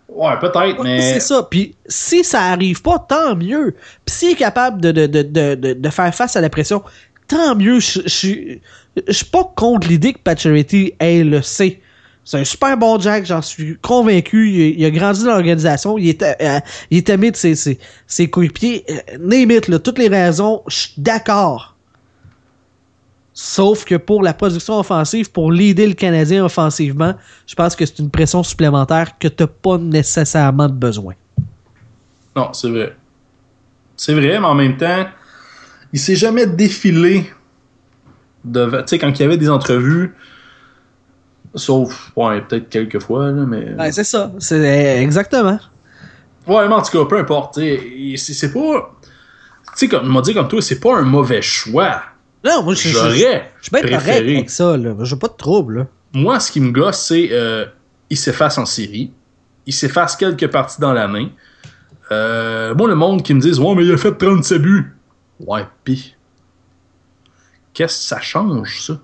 Ouais, peut-être, Ouais, mais. C'est ça. Puis si ça arrive pas, tant mieux. Puis s'il est capable de, de, de, de, de, de faire face à la pression, tant mieux. Je suis pas contre l'idée que Pacioretty ait le C. C'est un super bon Jack, j'en suis convaincu. Il, a grandi dans l'organisation, il est, euh, aimé de ses, ses, ses coéquipiers. Euh, toutes les raisons, je suis d'accord. Sauf que pour la production offensive, pour l'aider le Canadien offensivement, je pense que c'est une pression supplémentaire que tu n'as pas nécessairement de besoin. Non, c'est vrai. C'est vrai, mais en même temps, il s'est jamais défilé. De... Tu sais, quand il y avait des entrevues, sauf, ouais, peut-être quelques fois, là, mais. Ben, c'est ça. C'est exactement. Ouais, mais en tout cas, peu importe. C'est pas. Tu sais, comme m'a dit comme toi, c'est pas un mauvais choix. Non, moi, je J'aurais je suis bien correct avec ça. Là. J'ai pas de trouble. Là. Moi, ce qui me gosse, c'est euh, il s'efface en série. Il s'efface quelques parties dans l'année. Euh, moi, le monde qui me dit Ouais, mais il a fait 37 buts. Ouais, pis. Qu'est-ce que ça change, ça?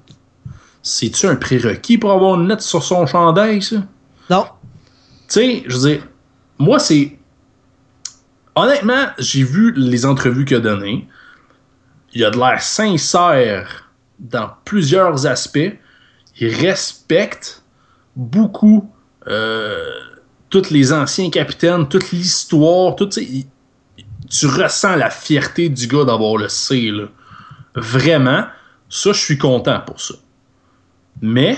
C'est-tu un prérequis pour avoir une lettre sur son chandail, ça? Non. Tu sais, je veux dire, moi, c'est. Honnêtement, j'ai vu les entrevues qu'il a données. Il a de l'air sincère dans plusieurs aspects. Il respecte beaucoup euh, tous les anciens capitaines, toute l'histoire, tout, tu sais, il- tu ressens la fierté du gars d'avoir le C. Là. Vraiment, ça, je suis content pour ça. Mais,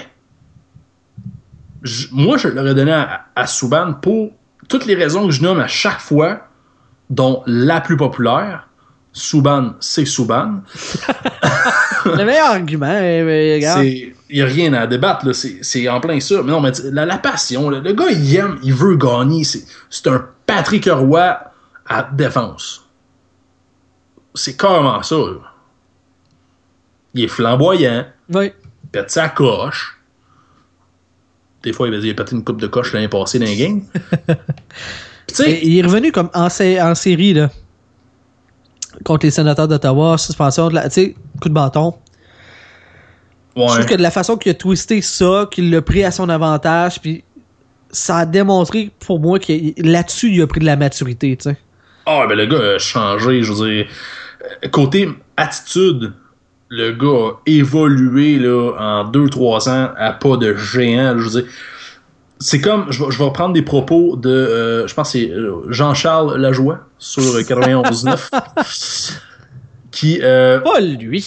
je- moi, je l'aurais donné à, à Subban pour toutes les raisons que je nomme à chaque fois, dont la plus populaire, Subban, c'est Subban. Le meilleur argument, mais (laughs) regarde. Il n'y a rien à débattre. C'est en plein ça. Mais non, mais la, la passion, le gars, il aime, il veut gagner. C'est c'est un Patrick Roy à défense. C'est carrément ça. là. Il est flamboyant, Oui. Il pète sa coche. Des fois, il il a pété une coupe de coche l'année passée dans les games. (laughs) Il est revenu comme en, sé- en série, là. Contre les sénateurs d'Ottawa, suspension, de la- coup de bâton. Je ouais. trouve que de la façon qu'il a twisté ça, qu'il l'a pris à son avantage, puis ça a démontré pour moi que là-dessus, il a pris de la maturité, tu sais. Ah, ben le gars a changé, je veux dire. Côté attitude, le gars a évolué là, en 2-3 ans à pas de géant. je veux dire. C'est comme, je vais, je vais reprendre des propos de, euh, je pense que c'est euh, Jean-Charles Lajoie sur (laughs) 91.9 qui, euh, Pas lui.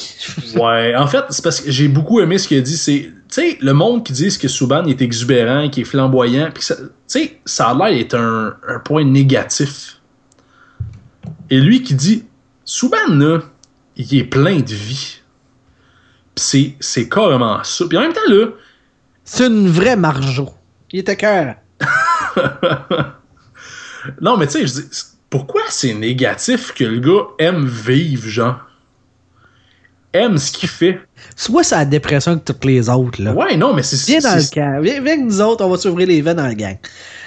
Ouais, en fait, c'est parce que j'ai beaucoup aimé ce qu'il a dit. C'est, tu sais, le monde qui dit que Souban est exubérant, qu'il est flamboyant, puis tu sais, ça a l'air d'être un, un point négatif. Et lui qui dit, Souban, là, il est plein de vie. C'est, c'est carrément ça. Puis en même temps, là, C'est une vraie margeau. Il était cœur. (laughs) non, mais tu sais, je dis, c'est- pourquoi c'est négatif que le gars aime vivre, genre? Aime ce qu'il fait. Soit ça a la dépression que toutes les autres, là. Ouais, non, mais c'est Viens dans c'est- le camp. Viens, viens avec nous autres, on va s'ouvrir les veines dans le gang.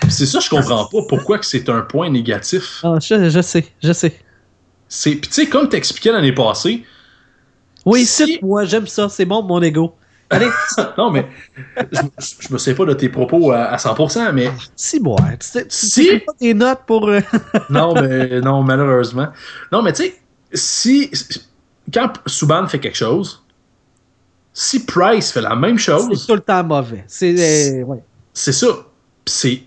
C'est ça, je comprends pas. Pourquoi que c'est un point négatif? Ah, je, je sais, je sais. C'est, puis tu sais, comme t'expliquais l'année passée, Oui, Si- cite moi, j'aime ça, c'est bon mon ego. Allez, (laughs) non, mais je, je me sais pas de tes propos à, à 100%, mais si boire. Tu sais, tu Si- pas tes notes pour. euh, (laughs) non, mais non, malheureusement. Non, mais tu sais, si quand Subban fait quelque chose, si Price fait la même c'est chose, tout le temps mauvais. C'est. euh, ouais. c'est ça. C'est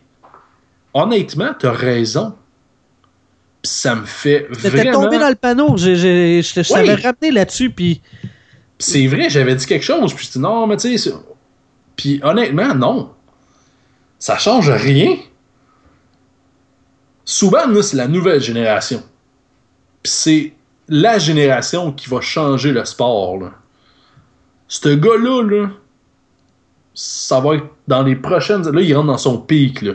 honnêtement, t'as raison. Ça me fait T'étais vraiment. tombé dans le panneau. Je je Oui. ramené là-dessus, puis. C'est vrai, j'avais dit quelque chose, puis je dis non, mais tu sais, puis honnêtement, non. Ça change rien. Souvent, là, c'est la nouvelle génération. Puis c'est la génération qui va changer le sport. Là. Ce gars-là, là, ça va être dans les prochaines. Là, il rentre dans son pic. Là.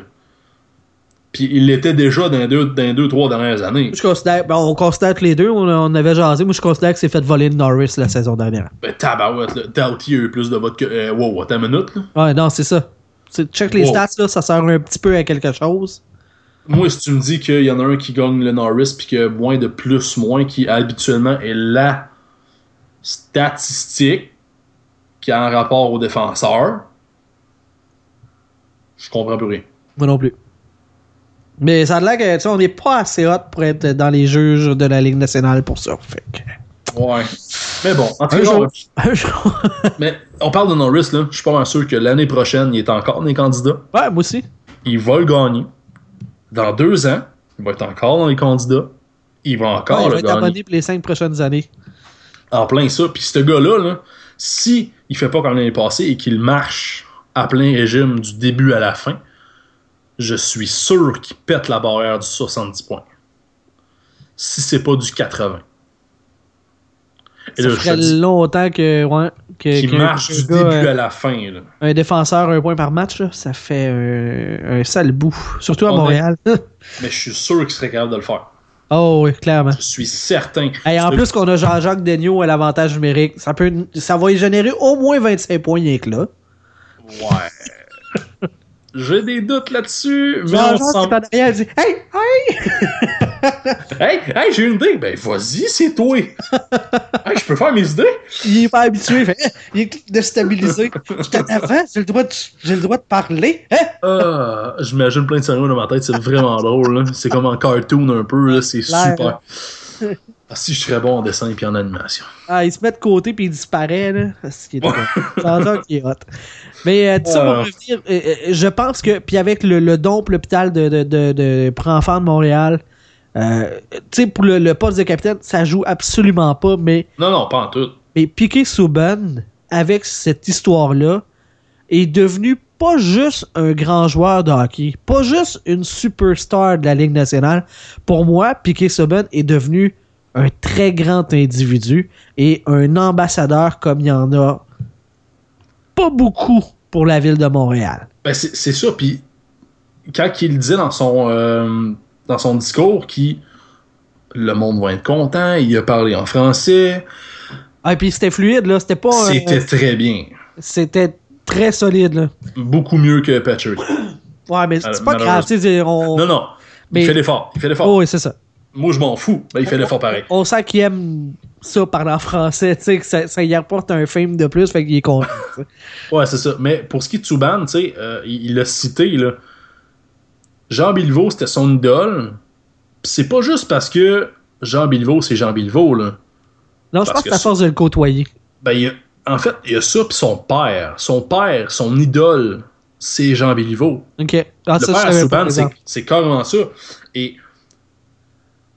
Puis il l'était déjà dans les deux, dans les deux, trois dernières années. Je considère. bon, on considère que les deux, on, on avait jasé. Moi, je considère que c'est fait voler de Norris la saison dernière. Ben, tabarouette, là. Doughty a eu plus de votes que. Euh, wow, attends une minute, là. Ouais, non, c'est ça. Check les Wow. stats, là, ça sert un petit peu à quelque chose. Moi, si tu me dis qu'il y en a un qui gagne le Norris puis que moins de plus, moins, qui habituellement est la statistique qui a un rapport au défenseur, je comprends plus rien. Moi non plus. Mais ça a l'air que, tu sais, on n'est pas assez hot pour être dans les juges de la Ligue nationale pour ça. Fait que- Ouais. Mais bon, en tout Un cas, jour. Un jour. (laughs) mais on parle de Norris, là. Je suis pas mal sûr que l'année prochaine, il est encore dans les candidats. Ouais, moi aussi. Il va le gagner. Dans deux ans, il va être encore dans les candidats. Il va encore Ouais, il va le être gagner. abonné pour les cinq prochaines années. En plein ça. Puis ce gars-là, là, si il fait pas comme l'année passée et qu'il marche à plein régime du début à la fin, je suis sûr qu'il pète la barrière du 70 points. Si c'est pas du 80. Et Ça là, ferait dis longtemps que. Ouais, que marche du gars, début euh, à la fin. là. Un défenseur, un point par match, là, ça fait un, un sale bout. Surtout à On est- Montréal. (laughs) Mais je suis sûr qu'il serait capable de le faire. oh, oui, clairement. Je suis certain. Hey, en plus qu'on a Jean-Jacques Daigneault à l'avantage numérique, ça peut ça va y générer au moins 25 points rien que là. Ouais. (laughs) J'ai des doutes là-dessus, mais on s'en- qui il dit Hey, hey! (laughs) Hey, hey, j'ai une idée. Ben, vas-y, c'est toi. (laughs) hey, je peux faire mes idées? Il est pas habitué, il fait, Hein? (laughs) il est déstabilisé. J'étais en avant, j'ai le droit de, j'ai le droit de parler. Hein? Ah, j'imagine plein de scénarios dans ma tête, c'est vraiment drôle. C'est comme en cartoon un peu, c'est super. Ah, si je serais bon en dessin et en animation. Ah, il se met de côté puis il disparaît, là. Ah, C'est ce qui est hot. (laughs) qui est hot. Mais euh, tout ça pour revenir, euh, euh, je pense que, puis avec le, le don pour l'hôpital de, de, de, de- enfants de Montréal, euh, tu sais, pour le, le poste de capitaine, ça joue absolument pas, mais, Non, non, pas en tout. mais Piqué Souban, avec cette histoire-là, est devenu pas juste un grand joueur de hockey, pas juste une superstar de la Ligue nationale. Pour moi, Piqué Souban est devenu un très grand individu et un ambassadeur comme il y en a pas beaucoup pour la ville de Montréal. Ben, c'est ça. Puis, quand il disait dans son, euh, dans son discours qui le monde va être content, il a parlé en français, Ah, et puis c'était fluide, là. C'était pas. c'était très bien. C'était très solide, là. Beaucoup mieux que Patrick. Ouais, mais c'est pas grave, tu sais. On... Non, non. Mais- Il fait l'effort. Il fait l'effort. Oh, oui, c'est ça. Moi, je m'en fous. Ben, il fait l'effort pareil. On sent qu'il aime ça parler en français, tu sais, que ça, ça y apporte un film de plus, fait qu'il est content. (laughs) Ouais, c'est ça. Mais pour ce qui est de Subban, tu sais, euh, il l'a cité, là. Jean Bilvaux, c'était son idole. C'est pas juste parce que Jean Bilvaux, c'est Jean Bilvaux, là. Non, je pense que c'est à ça- force de le côtoyer. Ben, il y a- en fait, il y a ça, puis son père. Son père, son idole, c'est Jean Bilvaux. Ok. Ah, Le ça, père à Subban, c'est carrément ça. Et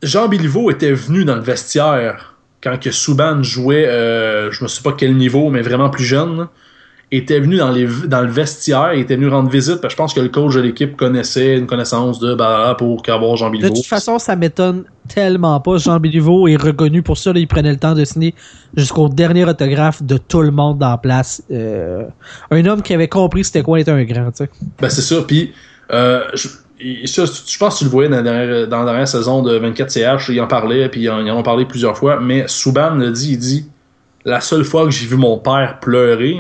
Jean Bilvaux était venu dans le vestiaire quand que Subban jouait, euh, je me sais pas quel niveau, mais vraiment plus jeune. était venu dans, les, dans le vestiaire, il était venu rendre visite, parce que je pense que le coach de l'équipe connaissait une connaissance de bah, pour avoir Jean De Bilvaux. toute façon, ça m'étonne tellement pas. Jean Béliveau est reconnu pour ça. là, il prenait le temps de signer jusqu'au dernier autographe de tout le monde dans la place. Euh, un homme qui avait compris c'était quoi être un grand, tu sais. Ben, c'est ça. Puis, euh, il- ça, je pense que tu le voyais dans la dernière, dernière saison de 24CH. Il en parlait, puis ils en, ils ont parlé plusieurs fois. Mais Souban le dit il dit La seule fois que j'ai vu mon père pleurer,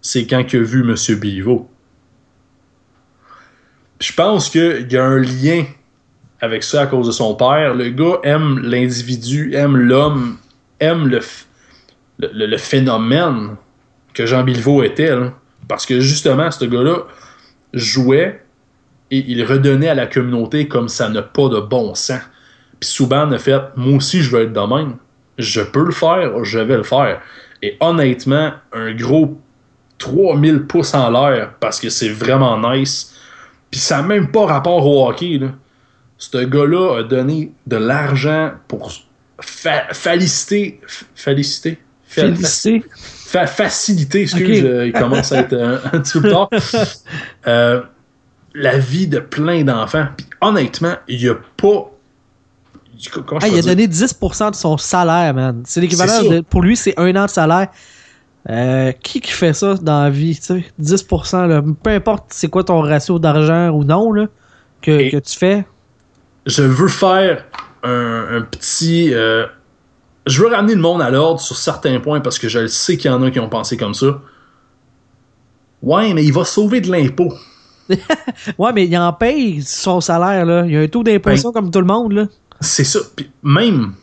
c'est quand il a vu M. Bilvaux. Je pense qu'il y a un lien avec ça à cause de son père. Le gars aime l'individu, aime l'homme, aime le, le, phénomène que Jean Bilvaux était. Parce que justement, ce gars-là jouait et il redonnait à la communauté comme ça n'a pas de bon sens. Puis Souban a fait Moi aussi, je veux être de même. Je peux le faire, je vais le faire. Et honnêtement, un gros 3000 pouces en l'air parce que c'est vraiment nice. Puis ça n'a même pas rapport au hockey. Là. Ce gars-là a donné de l'argent pour fa- féliciter. f- Féliciter. Fa- faciliter, excuse, Ok. euh, il commence à être un, un petit peu tard. Euh, (laughs) la vie de plein d'enfants. Puis honnêtement, il n'y a pas. Comment je Ah, il a donné 10% de son salaire, man. C'est l'équivalent de. Pour lui, c'est un an de salaire. Euh, qui qui fait ça dans la vie, tu sais? 10%, là. Peu importe c'est quoi ton ratio d'argent ou non, là, que, que tu fais. Je veux faire un, un petit. euh, je veux ramener le monde à l'ordre sur certains points parce que je le sais qu'il y en a qui ont pensé comme ça. Ouais, mais il va sauver de l'impôt. (laughs) Ouais, mais il en paye son salaire, là. Il y a un taux d'imposition Ben- comme tout le monde, là. C'est ça. Puis même,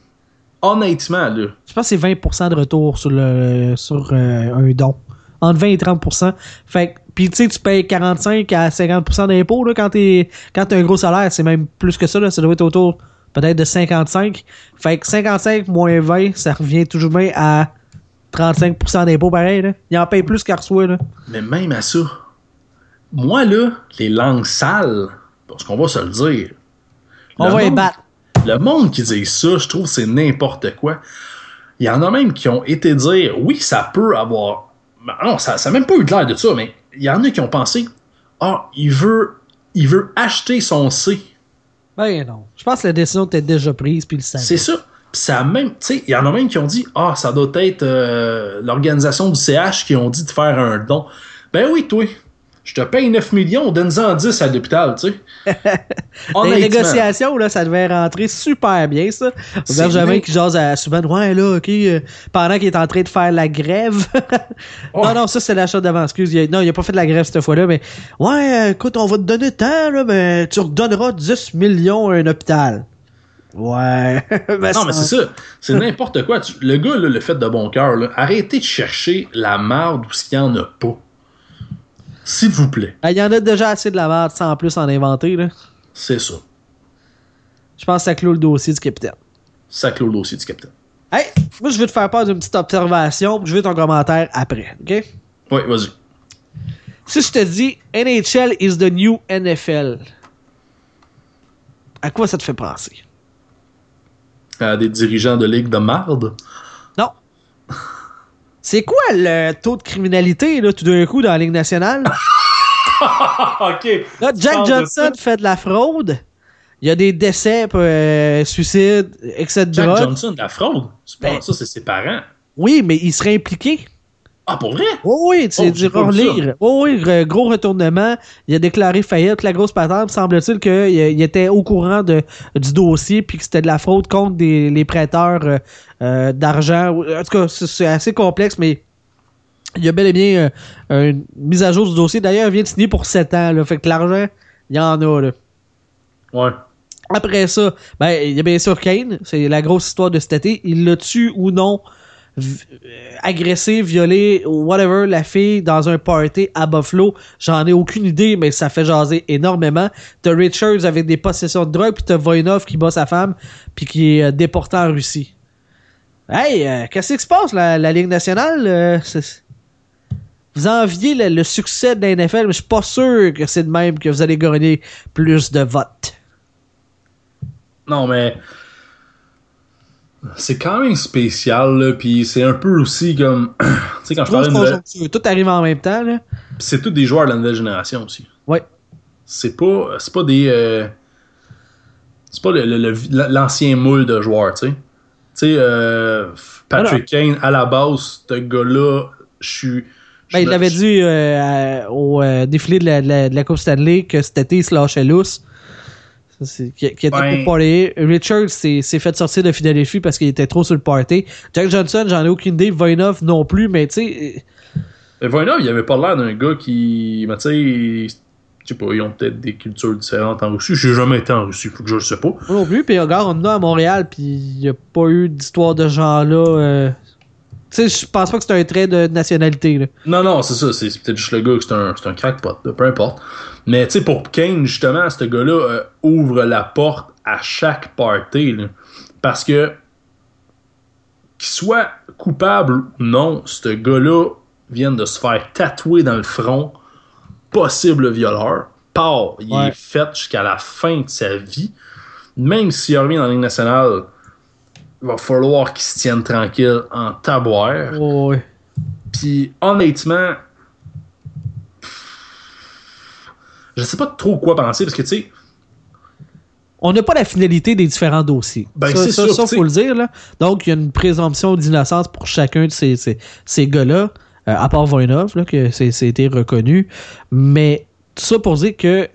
honnêtement, là, Je pense que c'est 20% de retour sur, le, sur euh, un don. Entre 20 et 30%. Fait que, puis tu sais, tu payes 45 à 50% d'impôts là, quand t'es quand t'as un gros salaire. C'est même plus que ça. Là, ça doit être autour peut-être de 55. Fait que 55 moins 20, ça revient toujours bien à 35% d'impôts pareil. Là. Il en paye plus qu'il reçoit. Là. Mais même à ça, moi là, les langues sales, parce qu'on va se le dire. On le va les monde- battre. Le monde qui dit ça, je trouve que c'est n'importe quoi. Il y en a même qui ont été dire, oui, ça peut avoir. Ben non, ça n'a même pas eu de l'air de ça, mais il y en a qui ont pensé, ah, il veut, il veut acheter son C. Ben non. Je pense que la décision était déjà prise. Puis le savait. C'est ça. Puis ça même, tu sais, il y en a même qui ont dit, ah, ça doit être euh, l'organisation du CH qui ont dit de faire un don. Ben oui, toi, je te paye 9 millions, donne-en 10 à l'hôpital, tu sais. (laughs) Les négociations, là, ça devait rentrer super bien, ça. Benjamin qui jase à Subban, ouais, là, OK, euh, pendant qu'il est en train de faire la grève. (laughs) Oh. Non, non, ça, c'est l'achat d'avant, excuse. Il a- non, il a pas fait de la grève cette fois-là, mais ouais, euh, écoute, on va te donner tant, là, mais tu redonneras 10 millions à un hôpital. Ouais. (laughs) Ben, Non, mais c'est ça. C'est n'importe quoi. Tu- Le gars, là, le fait de bon cœur, arrêtez de chercher la marde où il n'y en a pas. S'il vous plaît. Ah, Il y en a déjà assez de la merde sans plus en inventer, là. C'est ça. Je pense que ça clôt le dossier du capitaine. ça clôt le dossier du capitaine. Hey, moi, je veux te faire part d'une petite observation, puis je veux ton commentaire après, OK? Oui, vas-y. Si je te dis NHL is the new NFL, à quoi ça te fait penser? À des dirigeants de ligue de marde? C'est quoi le taux de criminalité, là, tout d'un coup, dans la Ligue nationale? (laughs) ok. Là, Jack Johnson fait de la fraude. Il y a des décès, euh, suicides, de Jack. Johnson, de la fraude? C'est pas Ben- ça, c'est ses parents? Oui, mais il serait impliqué. Ah, pour vrai? Oui, oui, c'est Oh, du relire. Oui, oui, gr- gros retournement. Il a déclaré faillite, la grosse patente. Semble-t-il qu'il il était au courant de, du dossier puis que c'était de la fraude contre des, les prêteurs euh, euh, d'argent. En tout cas, c'est assez complexe, mais il y a bel et bien euh, une mise à jour du dossier. D'ailleurs, il vient de signer pour 7 ans. Là, fait que l'argent, il y en a. Là. Ouais. Après ça, ben, il y a bien sûr Kane. C'est la grosse histoire de cet été. Il l'a tu ou non euh, agressé, violé, whatever, la fille dans un party à Buffalo. J'en ai aucune idée, mais ça fait jaser énormément. T'as Richards avec des possessions de drogue, puis t'as Voinov qui bat sa femme, puis qui est euh, déporté en Russie. Hey, euh, qu'est-ce qui se passe, la, Ligue nationale? vous enviez le, le succès de la NFL, mais je suis pas sûr que c'est de même que vous allez gagner plus de votes. Non, mais. C'est quand même spécial, là. Puis c'est un peu aussi comme. (clears throat) tu sais, quand je de nouvelle-. Tout arrive en même temps, là. c'est tous des joueurs de la nouvelle génération aussi. Ouais. C'est pas, c'est pas des. euh, c'est pas l'ancien moule de joueurs, tu sais. Tu sais, euh, Patrick Kane, à la base, ce gars-là, je suis. Ben, il l'avait dit euh, à- au euh, défilé de la, de la- de la Coupe Stanley que cet été, il se lâchait lousse. Qui, qui était Ben- pour parler. Richard s'est fait sortir de Philadelphie parce qu'il était trop sur le party. Jack Johnson, j'en ai aucune idée. Voinov non plus, mais tu sais. Mais Voinov, il avait pas l'air d'un gars qui. Mais tu sais, je sais pas, ils ont peut-être des cultures différentes en Russie. J'ai jamais été en Russie, faut que je le sais pas. Moi non plus. Puis regarde, on a à Montréal, puis il n'y a pas eu d'histoire de genre-là. euh. Tu sais, je pense pas que c'est un trait de nationalité. Là. Non, non, c'est ça. C'est peut-être juste le gars que c'est un, un crackpot, là, peu importe. Mais tu sais, pour Kane, justement, ce gars-là euh, ouvre la porte à chaque party. là. parce que, qu'il soit coupable ou non, ce gars-là vient de se faire tatouer dans le front, possible violeur. Par, il Ouais. est fait jusqu'à la fin de sa vie. Même s'il revient dans la Ligue nationale, il va falloir qu'il se tienne tranquille en taboire. Oh, ouais. Puis honnêtement, je sais pas trop quoi penser parce que tu sais, On n'a pas la finalité des différents dossiers. Ben, ça, c'est ça, ça, ça, faut le dire. Là. Donc, il y a une présomption d'innocence pour chacun de ces, ces, ces gars-là, euh, à part Voinov, là, que été reconnu. Mais tout ça pour dire que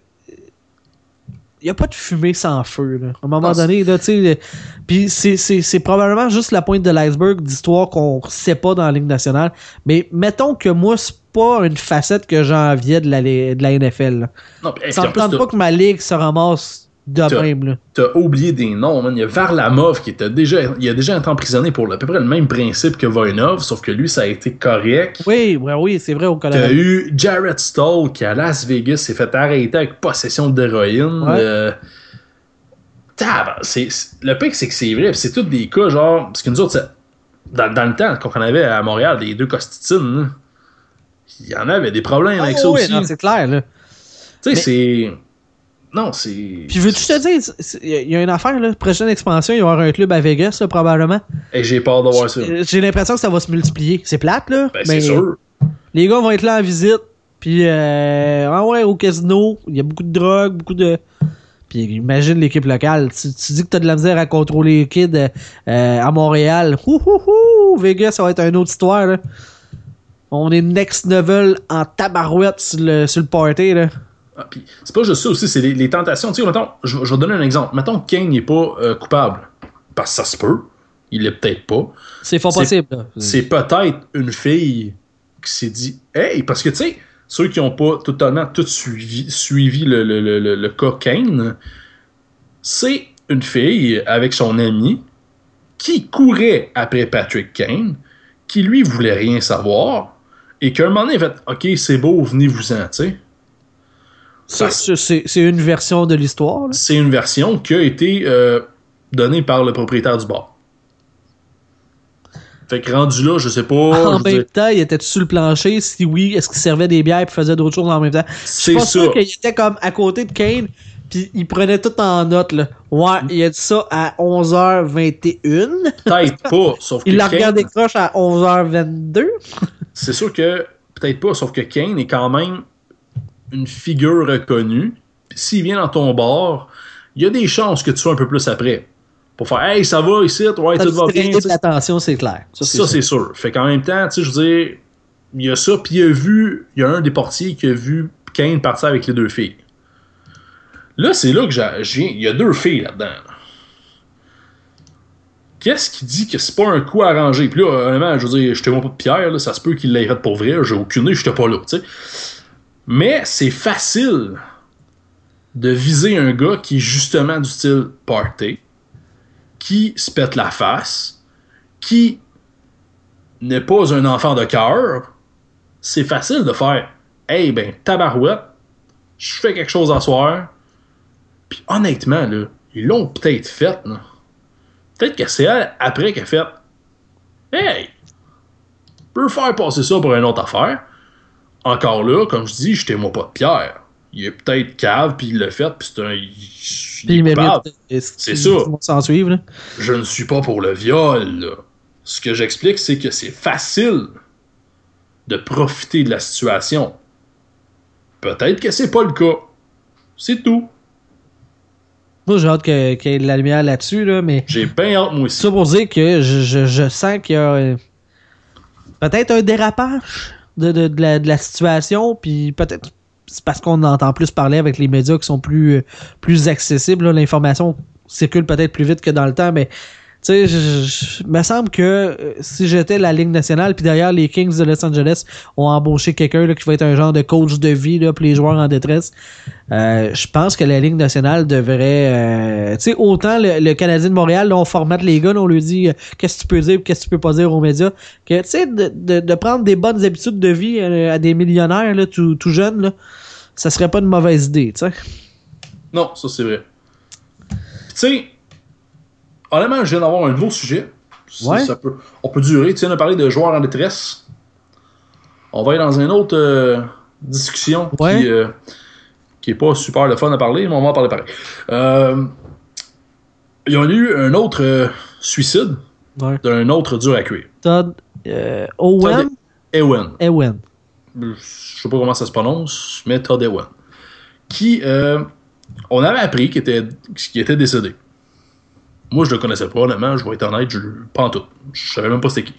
il n'y a pas de fumée sans feu. Là. À un moment Non, donné, là, tu sais, puis c'est- c'est c'est probablement juste la pointe de l'iceberg d'histoire qu'on ne sait pas dans la Ligue nationale. Mais mettons que moi, c'est pas une facette que j'enviais de la, de la NFL. là. non, Ça me tente pas que ma ligue se ramasse de T'as- même. Là. t'as oublié des noms, man. Il y a Varlamov qui était déjà, il a déjà été emprisonné pour à peu près le même principe que Voinov, sauf que lui, ça a été correct. Oui, oui, oui, c'est vrai au T'as Colorado. eu Jared Stoll qui à Las Vegas s'est fait arrêter avec possession d'héroïne. Ouais. Euh, c'est, le pire, c'est que c'est vrai. C'est tous des cas, genre. Parce que nous autres, dans, dans le temps, quand on avait à Montréal des deux costitines, il y en avait des problèmes avec ça Ah oui, aussi. c'est clair. Là. tu sais, mais- c'est. Non, c'est. Puis veux-tu te dire, il y a une affaire, là, prochaine expansion, il va y avoir un club à Vegas, là, probablement. Hey, j'ai peur de voir ça. J'ai l'impression que ça va se multiplier. C'est plate, là. Ben, mais c'est sûr. Les gars vont être là en visite. Puis, euh, ah ouais, au casino, il y a beaucoup de drogue, beaucoup de. Puis imagine l'équipe locale. Tu, tu dis que t'as de la misère à contrôler les kids euh, à Montréal. Ouh, ouh, ouh, Vegas, ça va être une autre histoire, là. On est next level en tabarouette sur le, sur le party, là. Ah, c'est pas juste ça aussi, c'est les, les tentations. Tu sais, mettons, je, je vais donner un exemple. Mettons que Kane n'est pas euh, coupable. Parce que ça se peut. Il l'est peut-être pas. C'est fort possible. C'est peut-être une fille qui s'est dit Hey, parce que tu sais, ceux qui n'ont pas totalement tout suivi, suivi le, le, le, le- le cas Kane, c'est une fille avec son ami qui courait après Patrick Kane, qui lui voulait rien savoir, et qu'à un moment donné, il fait Ok, c'est beau, venez-vous-en, tu sais. Ça, c'est une version de l'histoire, c'est une version qui a été euh, donné par le propriétaire du bar. Fait que rendu là, je sais pas. en même temps, il était sur le plancher? Si oui, est-ce qu'il servait des bières et faisait d'autres choses en même temps? C'est sûr qu'il était comme à côté de Kane, puis il prenait tout en note, là. Ouais, il a dit ça à 11h21. Peut-être pas. Sauf que Il l'a Kane- regardé croche à 11h22. C'est sûr que peut-être pas, sauf que Kane est quand même une figure reconnue. S'il vient dans ton bar, il y a des chances que tu sois un peu plus après. Pour faire Hey, ça va ici, ouais, Ça tout va bien. l'attention, c'est clair. Ça, c'est sûr. Fait qu'en même temps, tu sais, je veux dire, il y a ça, puis il a vu, il y a un des portiers qui a vu Kane partir avec les deux filles. Là, c'est là que j'ai, il y a deux filles là-dedans. là. Qu'est-ce qui dit que c'est pas un coup arrangé? Puis là, honnêtement, je veux dire, je te vois pas de pierre, là, ça se peut qu'il l'ait fait pour vrai, j'ai aucune idée, j'étais pas là, tu sais. Mais c'est facile de viser un gars qui est justement du style party, qui se pète la face, qui n'est pas un enfant de cœur, c'est facile de faire Hey, ben, tabarouette, je fais quelque chose à soir. Puis honnêtement, là, ils l'ont peut-être fait. Peut-être que c'est elle, après, qu'elle a fait Hey, je peux faire passer ça pour une autre affaire. Encore là, comme je dis, jetez-moi pas de pierre. Il est peut-être cave, puis il l'a fait, puis c'est un. il- il Puis est il mérite. C'est ça. S'en suivre. Je ne suis pas pour le viol. là. Ce que j'explique, c'est que c'est facile de profiter de la situation. Peut-être que c'est pas le cas. C'est tout. Moi, j'ai hâte qu'il y ait de la lumière là-dessus, là, mais J'ai bien hâte, moi aussi. ça pour dire que je, je- je sens qu'il y a peut-être un dérapage de, de- de la, de la situation, puis peut-être c'est parce qu'on entend plus parler avec les médias qui sont plus, euh, plus accessibles. L'information circule peut-être plus vite que dans le temps, mais sais, je- me semble que euh, si j'étais la Ligue nationale, puis d'ailleurs les Kings de Los Angeles ont embauché quelqu'un qui va être un genre de coach de vie là, pour les joueurs en détresse, euh, je pense que la Ligue nationale devrait... euh, tu sais, autant le, le Canadien de Montréal, là, on formate les gars, là, on lui dit euh, qu'est-ce que tu peux dire, qu'est-ce que tu peux pas dire aux médias, que tu sais, de, de, de prendre des bonnes habitudes de vie à des millionnaires là, tout, tout jeunes, là, ça serait pas une mauvaise idée, tu sais. Non, ça c'est vrai. Tu sais, honnêtement, je viens d'avoir un nouveau sujet. Ça- Ouais. ça peut, on peut durer. Tu sais, on a parlé de joueurs en détresse. On va aller dans une autre euh, discussion Ouais. qui, euh, qui est pas super le fun à parler, mais on va en parler pareil. Euh, il y a eu un autre euh, suicide Ouais. d'un autre dur à cuire. Todd euh, Owen, Ewen. Ewen. je sais pas comment ça se prononce, mais Todd Ewen, qui, on avait appris qu'il était, qu'il était décédé. Moi, je le connaissais pas, honnêtement, je vais être honnête, je, pas en tout. Je savais même pas c'était qui.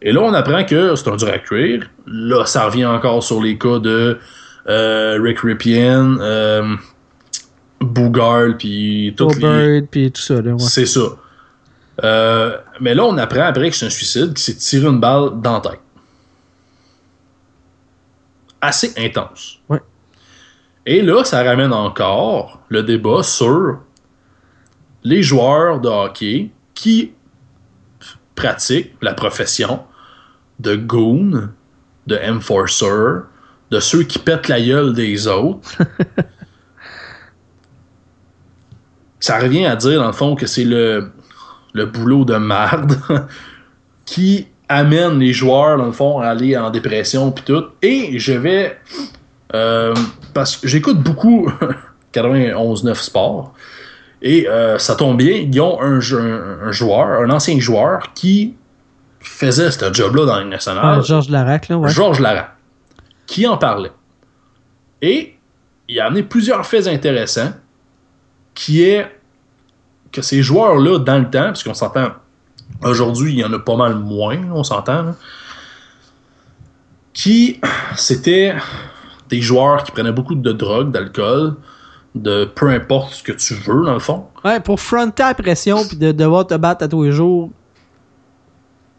Et là, on apprend que c'est un dur à cuire. Là, ça revient encore sur les cas de euh, Rick Ripien, euh, puis tout les... Puis tout ça, ouais. C'est ça. Euh, mais là, on apprend après que c'est un suicide qui s'est tiré une balle dans la tête. Assez intense. Ouais. Et là, ça ramène encore le débat sur les joueurs de hockey qui pratiquent la profession de goon, de enforcer, de ceux qui pètent la gueule des autres. (laughs) ça revient à dire, dans le fond, que c'est le, le boulot de marde (laughs) qui amène les joueurs, dans le fond, à aller en dépression puis tout. Et je vais... euh, parce que j'écoute beaucoup (laughs) 91-9 Sport. Et euh, ça tombe bien, ils ont un, jou- un- un joueur, un ancien joueur qui faisait ce job-là dans Ligue nationale. Ah, Georges Larac, là, ouais. Georges Lara, qui en parlait. Et il a amené plusieurs faits intéressants, qui est que ces joueurs-là, dans le temps, parce qu'on s'entend, aujourd'hui, il y en a pas mal moins, on s'entend, qui, c'était des joueurs qui prenaient beaucoup de drogue, d'alcool, de peu importe ce que tu veux, dans le fond. Ouais, pour fronter la pression puis de devoir te battre à tous les jours,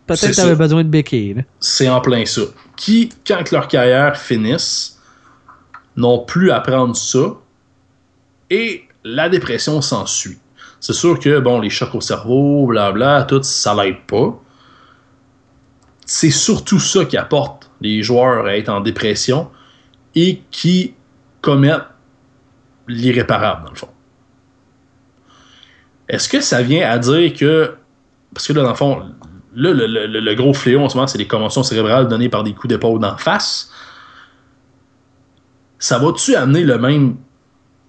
peut-être que t'avais ça. besoin de béquilles. c'est en plein ça. Qui, quand leur carrière finisse, n'ont plus à prendre ça et la dépression s'ensuit. C'est sûr que, bon, les chocs au cerveau, blabla, tout, ça l'aide pas. C'est surtout ça qui apporte les joueurs à être en dépression et qui commettent l'irréparable, dans le fond. Est-ce que ça vient à dire que. Parce que là, dans le fond, là, le, gros fléau en ce moment, c'est les commotions cérébrales données par des coups d'épaule d'en face. Ça va-tu amener le même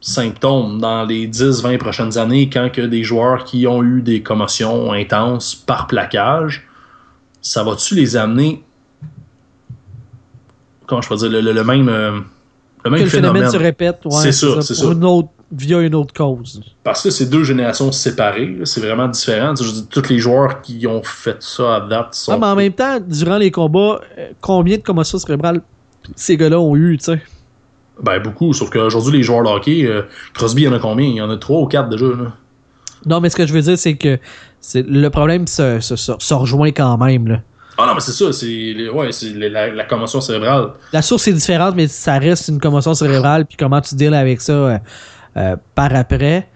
symptôme dans les 10-20 prochaines années quand que des joueurs qui ont eu des commotions intenses par plaquage, ça va-tu les amener. Comment je peux dire, le, même. Le même Que phénomène phénomène. se répète, ouais, C'est ça, pour ça. Une autre, via une autre cause. Parce que c'est deux générations séparées, c'est vraiment différent. Je tous les joueurs qui ont fait ça à date sont. Ah, mais en même temps, durant les combats, euh, combien de commotions cérébrales ces gars-là ont eu, tu sais? Ben beaucoup, sauf qu'aujourd'hui, les joueurs de hockey, euh, Crosby, il y en a combien? Il y en a trois ou quatre déjà. Là. Non, mais ce que je veux dire, c'est que le problème se, se- se- se rejoint quand même. Là. Ah non, mais c'est ça, c'est ouais, la, commotion cérébrale. La source est différente, mais ça reste une commotion cérébrale, puis comment tu deals avec ça euh, euh, par après.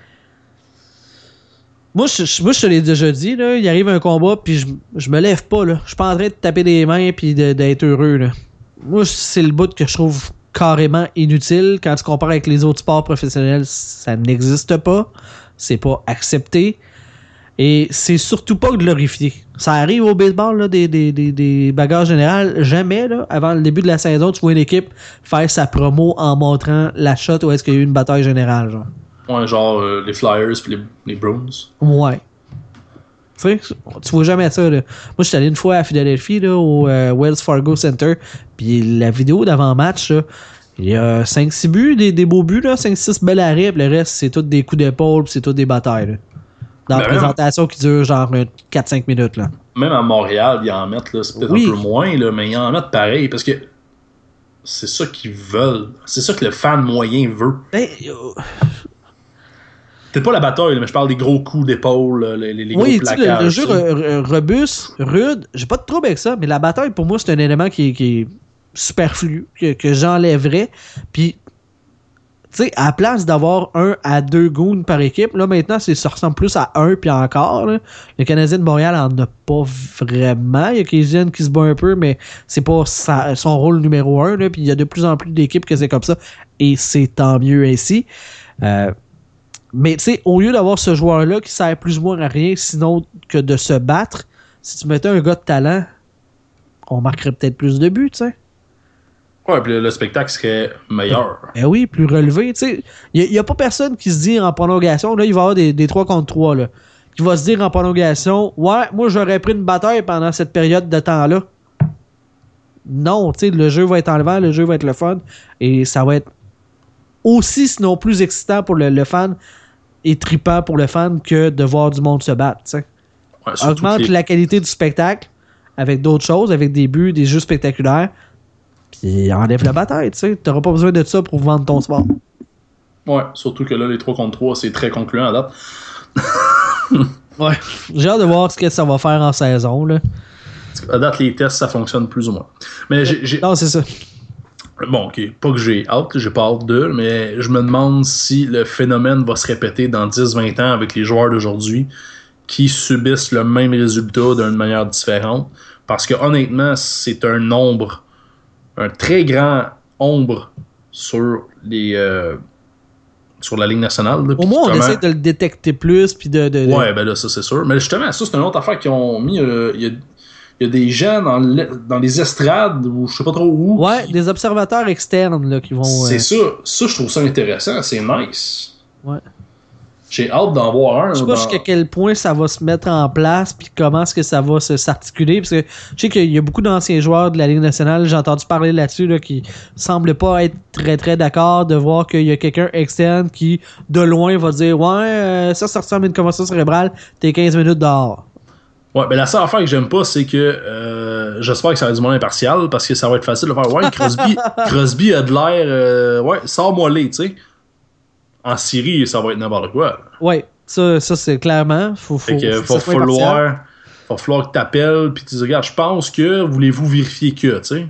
Moi, je, moi, je te l'ai déjà dit, là, il arrive un combat, puis je, je me lève pas. Là. Je suis pas en train de taper des mains puis d'être heureux. Là. Moi, c'est le bout que je trouve carrément inutile. Quand tu compares avec les autres sports professionnels, ça n'existe pas. C'est pas accepté. Et c'est surtout pas glorifié. Ça arrive au baseball, là, des, des, des, des bagarres générales. Jamais, là, avant le début de la saison, tu vois une équipe faire sa promo en montrant la shot où est-ce qu'il y a eu une bataille générale. Genre. Ouais, genre euh, les Flyers puis les, les Bruins. Ouais. Tu sais, tu vois jamais ça. Là. Moi, je suis allé une fois à Philadelphie, là, au euh, Wells Fargo Center. Puis la vidéo d'avant-match, il y a 5-6 buts, des, des beaux buts, là, 5-6 belles arrêts. puis le reste, c'est tous des coups d'épaule, puis c'est toutes des batailles. là. Dans la Ben, présentation qui dure genre euh, 4-5 minutes. Là. Même à Montréal, ils en mettent, c'est peut-être Oui. un peu moins, là, mais ils en mettent pareil parce que c'est ça qu'ils veulent. C'est ça que le fan moyen veut. Ben, euh, Peut-être pas la bataille, mais je parle des gros coups d'épaule, les, les oui, gros sais, le, jeu re- re- robuste, rude, j'ai pas de trouble avec ça, mais la bataille, pour moi, c'est un élément qui, est- qui est superflu, que, que j'enlèverais. Puis, tu sais, à la place d'avoir un à deux goons par équipe, là, maintenant, ça ressemble plus à un, puis encore. là. Le Canadien de Montréal en a pas vraiment. Il y a Kézienne qui se bat un peu, mais c'est pas son rôle numéro un. Là, puis il y a de plus en plus d'équipes que c'est comme ça, et c'est tant mieux ainsi. Euh, mais tu sais, au lieu d'avoir ce joueur-là qui sert plus ou moins à rien sinon que de se battre, si tu mettais un gars de talent, on marquerait peut-être plus de buts, tu sais. Ouais, puis le, le spectacle serait meilleur. Ben oui, plus relevé. Il n'y a, pas personne qui se dit en prolongation, là, il va y avoir des, des 3 contre 3, là, qui va se dire en prolongation, ouais, moi j'aurais pris une bataille pendant cette période de temps-là. Non, tu sais, le jeu va être enlevant, le jeu va être le fun, et ça va être aussi, sinon plus excitant pour le, le fan et trippant pour le fan que de voir du monde se battre. Ouais, Augmente les- la qualité du spectacle avec d'autres choses, avec des buts, des jeux spectaculaires, puis enlève la bataille, tu sais. T'auras pas besoin de ça pour vendre ton sport. Ouais, surtout que là, les 3 contre 3, c'est très concluant à date. (laughs) Ouais. J'ai hâte de voir ce que ça va faire en saison, là. À date, les tests, ça fonctionne plus ou moins. Mais j'ai- j'ai. Non, c'est ça. Bon, ok, pas que j'ai hâte, j'ai pas hâte d'eux, mais je me demande si le phénomène va se répéter dans 10-20 ans avec les joueurs d'aujourd'hui qui subissent le même résultat d'une manière différente. Parce que honnêtement, c'est un nombre, un très grand ombre sur les euh, sur la Ligue nationale. là, Au moins, on comment- essaie de le détecter plus, puis de... de- de- Ouais, ben là, ça c'est sûr. Mais justement, ça c'est une autre affaire qu'ils ont mis. euh, Il y, a, il y a des gens dans, le- dans les estrades ou je sais pas trop où. Ouais, qui- des observateurs externes, là, qui vont... c'est euh, ça. Ça, je trouve ça intéressant. C'est nice. Ouais. J'ai hâte d'en voir un. Je sais pas dans- jusqu'à quel point ça va se mettre en place, puis comment est-ce que ça va se s'articuler, parce que je sais qu'il y a beaucoup d'anciens joueurs de la Ligue nationale, j'ai entendu parler là-dessus, là, qui semblent pas être très très d'accord de voir qu'il y a quelqu'un externe qui, de loin, va dire « Ouais, euh, ça, ça ressemble à une commotion cérébrale, t'es 15 minutes dehors. Ouais, ben la seule affaire que j'aime pas, c'est que euh, j'espère que ça va être du moins impartial parce que ça va être facile de faire Ouais, Crosby, (laughs) Crosby a de l'air. euh, ouais, sors-moi les, tu sais. En Syrie, ça va être n'importe quoi. » Ouais, ça, ça c'est clairement... Faut, faut, que faut impartial. falloir, va falloir que t'appelles puis tu dis regarde, je pense que voulez-vous vérifier que, tu sais?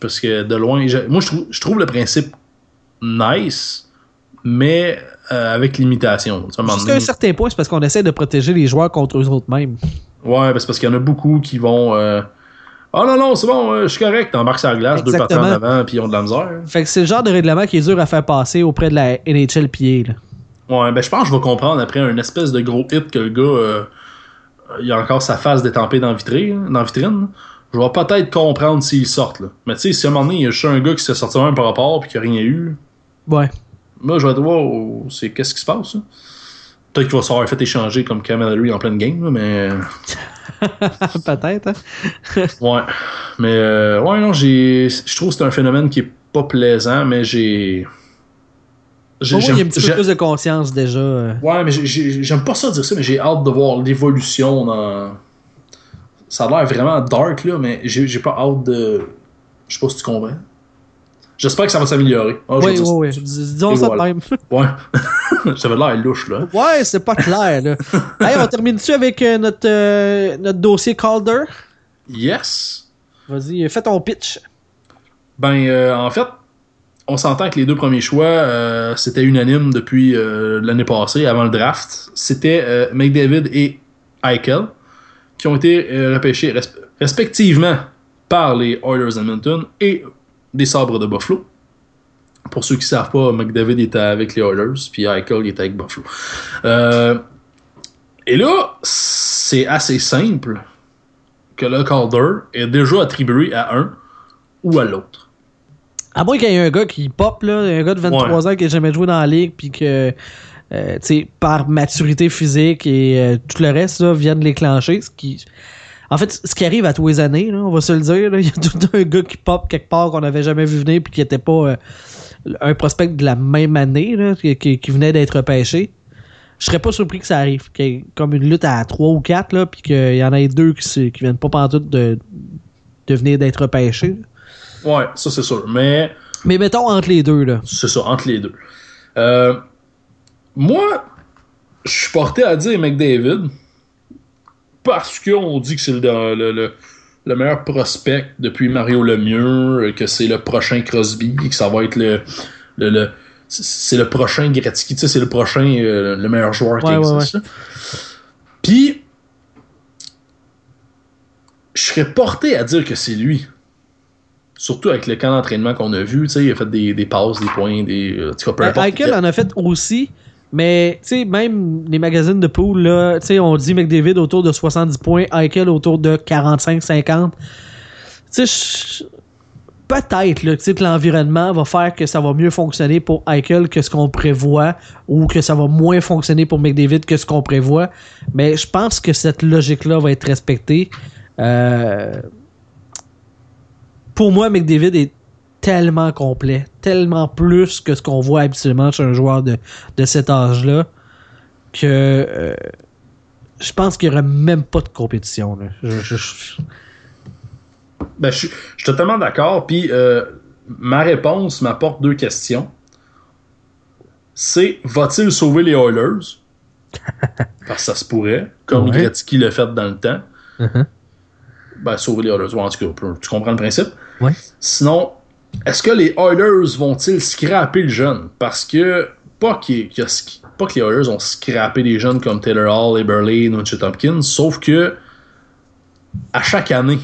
Parce que de loin, moi je trouve, je trouve le principe nice, mais euh, avec limitation. Tu Jusqu'à un certain point, c'est parce qu'on essaie de protéger les joueurs contre eux autres mêmes. Ouais, c'est parce qu'il y en a beaucoup qui vont. euh, Ah non, non, c'est bon, euh, je suis correct. T'embarques sur la glace, deux patins en avant, puis ils ont de la misère. Fait que c'est le genre de règlement qui est dur à faire passer auprès de la NHLPA. Là. Ouais, ben je pense que je vais comprendre après un espèce de gros hit que le gars, euh, il a encore sa face détampée dans, vitrine, dans vitrine. Je vais peut-être comprendre s'ils sortent. Là. Mais tu sais, si à un moment donné, il y a juste un gars qui s'est sorti même par rapport et qui a rien eu, Ouais. moi je vais te voir, oh, c'est qu'est-ce qui se passe. là? Peut-être qu'il va s'avoir fait échanger comme Camillery en pleine game, mais. (laughs) Peut-être, hein? Ouais. Mais euh, ouais, non, j'ai. Je trouve que c'est un phénomène qui est pas plaisant, mais j'ai. j'ai- il y a un petit peu plus de conscience déjà. euh. Ouais, mais j'ai- j'ai- j'aime pas ça dire ça, mais j'ai hâte de voir l'évolution dans. Ça a l'air vraiment dark, là, mais j'ai j'ai pas hâte de. Je sais pas si tu comprends. J'espère que ça va s'améliorer. Ah, Oui, oui, oui. Dis- Disons Et ça de voilà. même. (laughs) Ouais. (laughs) J'avais l'air louche, là. Ouais, c'est pas clair, là. (laughs) hey, on termine dessus avec euh, notre, euh, notre dossier Calder? Yes. Vas-y, fais ton pitch. Ben, euh, en fait, on s'entend que les deux premiers choix, c'était unanime depuis l'année passée, avant le draft. C'était McDavid et Eichel, qui ont été repêchés res- respectivement par les Oilers Edmonton et des Sabres de Buffalo. Pour ceux qui ne savent pas, McDavid était avec les Oilers, puis Eichel était avec Buffalo. Euh, et là, c'est assez simple que le Calder est déjà attribué à un ou à l'autre. À moins qu'il y ait un gars qui pop, là, un gars de 23 ans qui n'a jamais joué dans la ligue, puis que, euh, par maturité physique et euh, tout le reste, là, viennent l'éclencher. Ce qui... En fait, ce qui arrive à tous les années, là, on va se le dire, là, (laughs) il y a tout un gars qui pop quelque part qu'on n'avait jamais vu venir, puis qui n'était pas euh, un prospect de la même année, là, qui, qui- qui venait d'être repêché. Je serais pas surpris que ça arrive, qu'il y ait comme une lutte à 3 ou 4, là, puis qu'il y en ait deux qui, qui viennent pas pantoute de, de venir d'être repêchés. Ouais, ça c'est sûr. Mais Mais mettons entre les deux, là. c'est ça, entre les deux. Euh, moi, je suis porté à dire McDavid parce qu'on dit que c'est le, le, le- le meilleur prospect depuis Mario Lemieux, que c'est le prochain Crosby, que ça va être le. le, le- c'est le prochain Gretzky, tu sais, c'est le prochain, euh, le meilleur joueur qui Ouais, ouais, existe. Puis, je serais porté à dire que c'est lui. Surtout avec le camp d'entraînement qu'on a vu, tu sais, il a fait des, des passes, des points, des. euh. Eichel en a fait aussi, mais tu sais, même les magazines de pool, là, tu sais, on dit McDavid autour de 70 points, Eichel autour de 45-50. Tu sais, peut-être là, que l'environnement va faire que ça va mieux fonctionner pour Eichel que ce qu'on prévoit, ou que ça va moins fonctionner pour McDavid que ce qu'on prévoit. Mais je pense que cette logique-là va être respectée. Euh, pour moi, McDavid est tellement complet, tellement plus que ce qu'on voit habituellement chez un joueur de, de cet âge-là, que euh, je pense qu'il n'y aurait même pas de compétition. là. Je- je- je- Ben, je, suis- totalement d'accord. Puis euh, ma réponse m'apporte deux questions. C'est va-t-il sauver les Oilers? (laughs) Parce que ça se pourrait, comme Ouais. Gretzky l'a fait dans le temps. Mhm. Ben, sauver les Oilers. En tout cas, tu comprends le principe. Ouais. Sinon, est-ce que les Oilers vont-ils scraper le jeune? Parce que pas, a pas que les Oilers ont scrappé des jeunes comme Taylor Hall, Eberle, Nunchit Hopkins, sauf que à chaque année,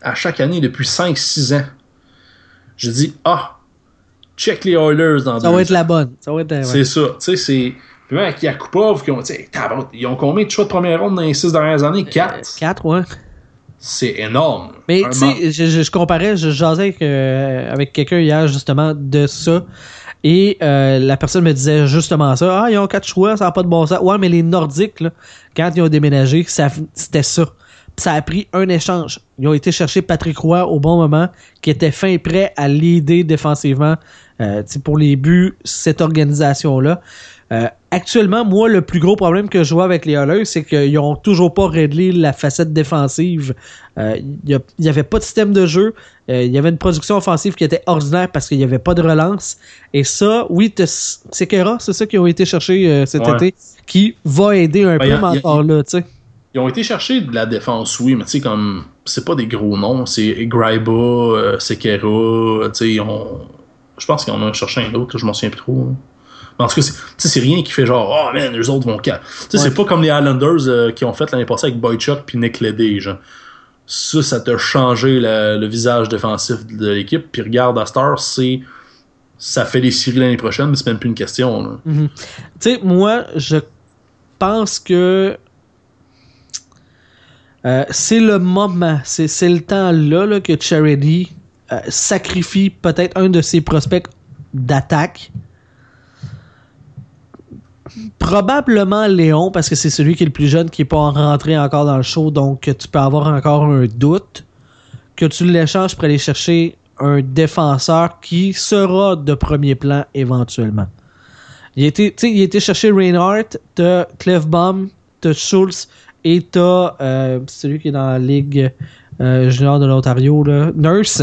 à chaque année depuis 5-6 ans, je dis Ah, check les Oilers dans Ça va être la bonne. Ça va être la- ouais. C'est ça. Tu sais, c'est. Puis même avec Yakupov, qui ont, ils ont combien de choix de première ronde dans les 6 dernières années? 4. 4, ouais. C'est énorme. Mais tu sais, je, je, je comparais, je jasais avec, euh, avec quelqu'un hier justement de ça. Et euh, la personne me disait justement ça. Ah, ils ont quatre choix, ça n'a pas de bon sens. Ouais, mais les Nordiques, là, quand ils ont déménagé, c'était ça. Ça a pris un échange. Ils ont été chercher Patrick Roy au bon moment, qui était fin prêt à l'aider défensivement euh, tu sais, pour les buts, cette organisation-là. Euh, actuellement, moi, le plus gros problème que je vois avec les Oilers, c'est qu'ils n'ont toujours pas réglé la facette défensive. Euh, Il n'y avait pas de système de jeu. Euh, Il y avait une production offensive qui était ordinaire parce qu'il n'y avait pas de relance. Et ça, oui, c'est Kera, c'est ça qui ont été chercher euh, cet Ouais. été, qui va aider un Ben, peu, a- mais a- encore là, tu sais. Ils ont été chercher de la défense, oui, mais tu sais, comme. C'est pas des gros noms. C'est Gryba, euh, Sekera. Tu sais, ont. Je pense qu'ils en ont cherché un autre, je m'en souviens plus trop. là. Tout cas, c'est- rien qui fait genre, oh man, les autres vont sais, Ouais. c'est pas comme les Islanders euh, qui ont fait l'année passée avec Boychuk puis Nick Leddy, genre. Ça, ça t'a changé la- le visage défensif de l'équipe. Puis regarde, à Star, c'est. ça fait les séries l'année prochaine, mais c'est même plus une question. Mhm. Tu sais, moi, je pense que euh, c'est le moment, c'est c'est le temps là, là, que Charity euh, sacrifie peut-être un de ses prospects d'attaque. Probablement Léon, parce que c'est celui qui est le plus jeune qui n'est pas rentré encore dans le show, donc tu peux avoir encore un doute. Que tu l'échanges pour aller chercher un défenseur qui sera de premier plan éventuellement. Il a été, il chercher Reinhardt, t'as Clefbaum, t'as Schultz et t'as euh, celui qui est dans la Ligue euh, junior de l'Ontario, Nurse.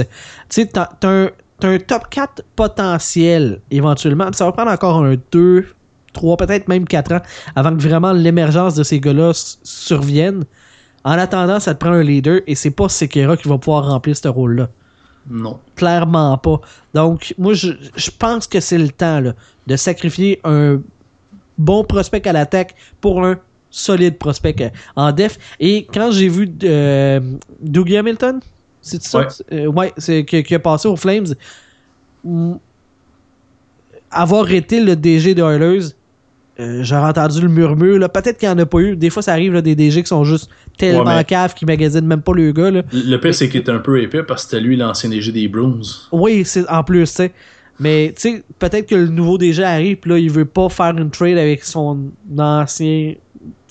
Tu sais, t'as un, un top 4 potentiel éventuellement. Ça va prendre encore un 2, 3, peut-être même 4 ans avant que vraiment l'émergence de ces gars-là survienne. En attendant, ça te prend un leader et c'est pas Sekera qui va pouvoir remplir ce rôle-là. Non. Clairement pas. Donc, moi, je, je pense que c'est le temps là, de sacrifier un bon prospect à l'attaque pour un solide prospect euh, en def. Et quand j'ai vu euh, Dougie Hamilton, c'est ça? Ouais. Euh, ouais, c'est qui, qui a passé aux Flames. Avoir été le DG de Oilers, euh, j'aurais entendu le murmure. là. Peut-être qu'il n'y en a pas eu. Des fois, ça arrive là, des DG qui sont juste tellement Ouais, caves qui magasinent même pas le gars. Là. Le pire, c'est qu'il était un peu épais parce que c'était lui l'ancien DG des Bruins. Oui, c'est en plus, tu sais. Mais tu sais, peut-être que le nouveau DG arrive, puis là, il veut pas faire une trade avec son ancien.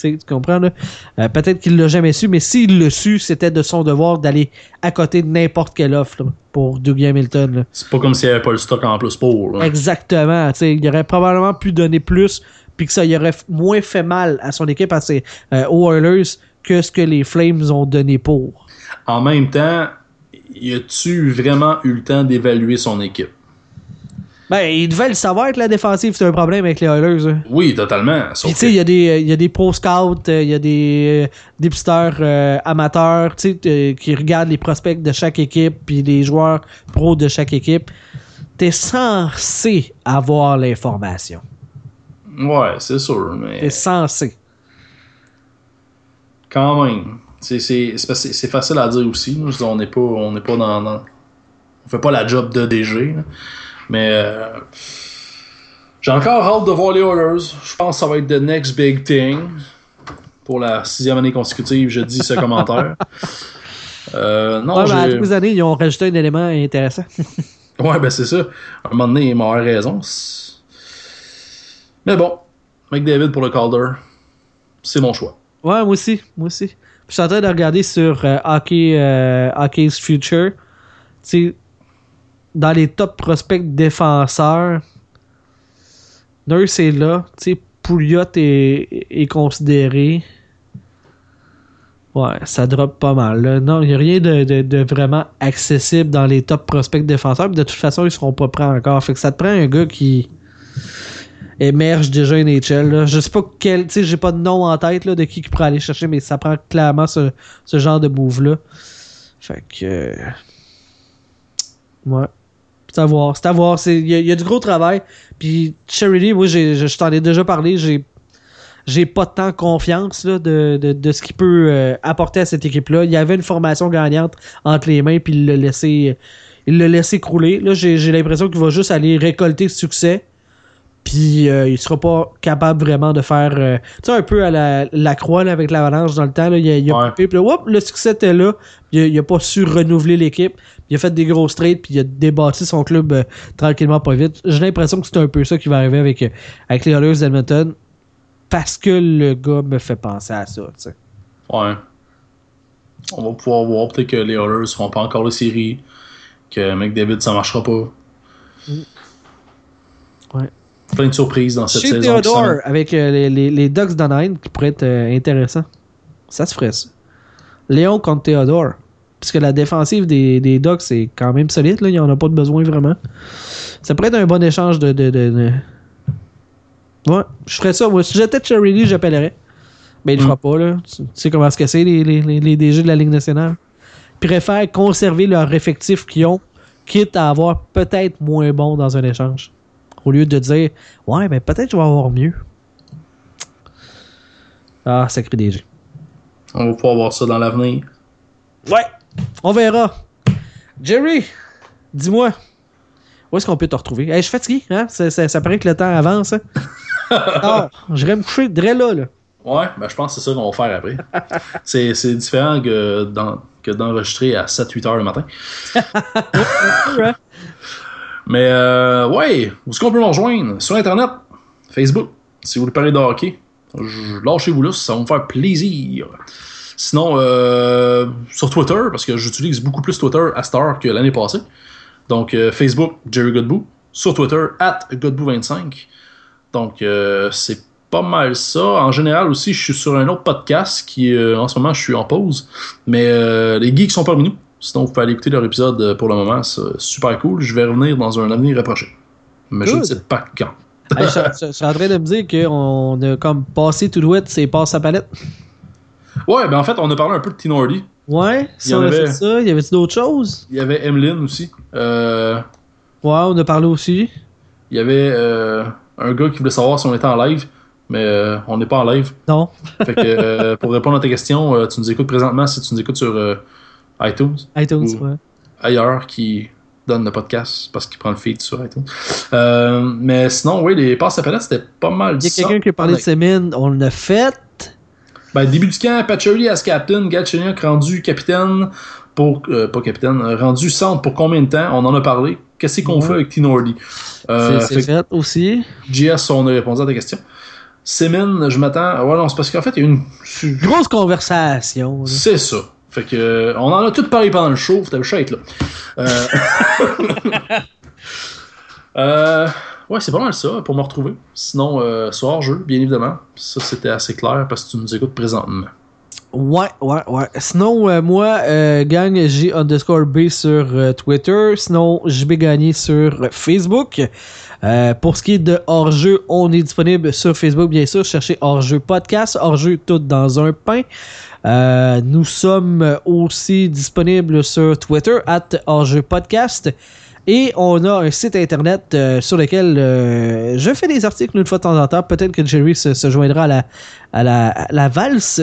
Tu comprends, là? Euh, peut-être qu'il l'a jamais su, mais s'il l'a su, c'était de son devoir d'aller à côté de n'importe quelle offre là, pour Dougie Hamilton. là. C'est pas comme s'il n'y avait pas le stock en plus pour. là. Exactement. Tu sais, il aurait probablement pu donner plus, puis que ça y aurait moins fait mal à son équipe, à ses, euh, aux Oilers, que ce que les Flames ont donné pour. En même temps, y a-tu vraiment eu le temps d'évaluer son équipe? Ben, il devait le savoir que la défensive, c'est un problème avec les Oilers. hein. Oui, totalement. Puis tu sais, il y a des euh, il y a des pro scouts, euh, il y a des euh, amateurs, tu sais qui regardent les prospects de chaque équipe puis les joueurs pros de chaque équipe. T'es censé avoir l'information. Ouais, c'est sûr, mais T'es censé. quand même. C'est c'est- c'est facile à dire aussi. dire, on n'est pas, on n'est pas dans, dans- On fait pas la job de DG. là. Mais euh, j'ai encore hâte de voir les Oilers. Je pense que ça va être the next big thing. Pour la sixième année consécutive, je dis ce (laughs) commentaire. Euh, non, Ouais, ben, à les années, ils ont rajouté un élément intéressant. Ouais, ben c'est ça. À un moment donné, il m'a avoir raison. C'est- Mais bon, McDavid pour le Calder, c'est mon choix. ouais, moi aussi, moi aussi. Je suis en train de regarder sur euh, Hockey, euh, Hockey's Future. Tu sais, dans les top prospects défenseurs, Nurse est là. Tu sais, Pouliot est, est considéré. Ouais, ça drop pas mal. Non, il n'y a rien de, de- vraiment accessible dans les top prospects défenseurs. De toute façon, ils seront pas prêts encore. Fait que ça te prend un gars qui émerge déjà NHL. Là. Je sais pas quel. Tu sais, j'ai pas de nom en tête de qui qui pourrait aller chercher, mais ça prend clairement ce, genre de move-là. Fait que. euh, Ouais. C'est à voir. C'est à voir. Il y, a- du gros travail. Puis Charity, j'ai- je, t'en ai déjà parlé. J'ai j'ai pas tant confiance de, de, de ce qu'il peut euh, apporter à cette équipe-là. Il y avait une formation gagnante entre les mains, puis il l'a laissé, crouler. Là, j'ai l'impression qu'il va juste aller récolter succès. Puis euh, il sera pas capable vraiment de faire. euh, tu sais, un peu à la, la croix là, avec l'avalanche dans le temps. Là, il a, il a Ouais. coupé, puis là, whoop, le succès était là. Il a, il a pas su renouveler l'équipe. Il a fait des grosses trades, puis il a débâti son club euh, tranquillement, pas vite. J'ai l'impression que c'est un peu ça qui va arriver avec, euh, avec les Oilers d'Edmonton. Parce que le gars me fait penser à ça. tu sais. Ouais. On va pouvoir voir peut-être que les Oilers ne seront pas encore les séries, que McDavid ça marchera pas. Ouais. Plein de surprises dans cette Chez saison. Theodore, avec euh, les, les, les Ducks d'Anaheim, qui pourrait être euh, intéressant. Ça se ferait, ça. Léon contre Theodore. Puisque la défensive des, des Ducks est quand même solide, là. Il n'y en a pas de besoin vraiment. Ça pourrait être un bon échange de. de, de- de- Ouais, je ferais ça. Moi, si j'étais Charity, j'appellerais. Mais il le Mm. fera pas, là. Tu sais comment est-ce que c'est, les, les DG de la Ligue nationale. Ils préfèrent conserver leur effectif qu'ils ont, quitte à avoir peut-être moins bon dans un échange. Au lieu de dire, ouais, mais peut-être je vais avoir mieux. Ah, sacré DG. On va pouvoir voir ça dans l'avenir. Ouais, on verra. Jerry, dis-moi, Où est-ce qu'on peut te retrouver? Hey, je suis fatigué, hein? Ça, ça, ça paraît que le temps avance. Hein? (laughs) Alors, j'irai me coucher dès là, là. Ouais, ben, je pense que c'est ça qu'on va faire après. (laughs) c'est, c'est différent que, dans, que d'enregistrer à 7-8 heures le matin. (laughs) Mais euh, ouais, où est-ce qu'on peut nous rejoindre? Sur Internet, Facebook. Si vous voulez parler de hockey, lâchez-vous là, ça va me faire plaisir. Sinon, euh, sur Twitter, parce que j'utilise beaucoup plus Twitter à cette heure que l'année passée. Donc, euh, Facebook, Jerry Godbout. Sur Twitter, at Godbout25. Donc, euh, c'est pas mal ça. En général aussi, je suis sur un autre podcast qui, euh, en ce moment, je suis en pause. Mais les geeks sont parmi nous. Sinon, vous pouvez aller écouter leur épisode euh, pour le moment. C'est super cool. Je vais revenir dans un avenir rapproché. Mais je ne sais pas quand. Hey, je, je- je suis en train de me dire qu'on a comme passé tout douette, c'est passe à palette. Ouais, ben en fait, on a parlé un peu de Tinordi. Ouais, Il y ça, avait- ça. Y avait-tu d'autres choses? Il y avait Emeline aussi. Euh, Ouais, on a parlé aussi. il y avait euh, un gars qui voulait savoir si on était en live. Mais euh, on n'est pas en live. Non. Fait que pour répondre à ta question, tu nous écoutes présentement si tu nous écoutes sur iTunes. iTunes, Ou- ouais. ailleurs qui donne le podcast parce qu'il prend le feed sur iTunes. Euh, mais sinon, oui, les passes à palette, c'était pas mal Il y a quelqu'un qui a parlé de Sémine, on l'a fait. Ben, début du camp, Patchouli as captain, Galchenyuk rendu capitaine pour. euh, pas capitaine, euh, rendu centre pour combien de temps? On en a parlé. Qu'est-ce qu'on Ouais. fait avec Tinordi euh, C'est- fait aussi. JS, on a répondu à ta question. Semin, je m'attends. Ouais, non, c'est parce qu'en fait, il y a une. Grosse conversation. C'est ça. Fait que, euh, on en a tout parlé pendant le show, t'avais être là. Euh... (laughs) euh, Ouais, c'est pas mal ça pour me retrouver. Sinon, euh, soir jeu, bien évidemment. Ça, c'était assez clair parce que tu nous écoutes présentement. Ouais, ouais, ouais. Sinon, moi, euh, gang underscore B sur Twitter. Sinon, JB Gagné sur Facebook. Euh, pour ce qui est de hors-jeu, on est disponible sur Facebook, bien sûr. Cherchez hors-jeu podcast, hors-jeu tout dans un pain. Euh, nous sommes aussi disponibles sur Twitter, at hors-jeu podcast. Et on a un site internet euh, sur lequel euh, je fais des articles une fois de temps en temps. Peut-être que Jerry se, se joindra à la, à la, à la valse.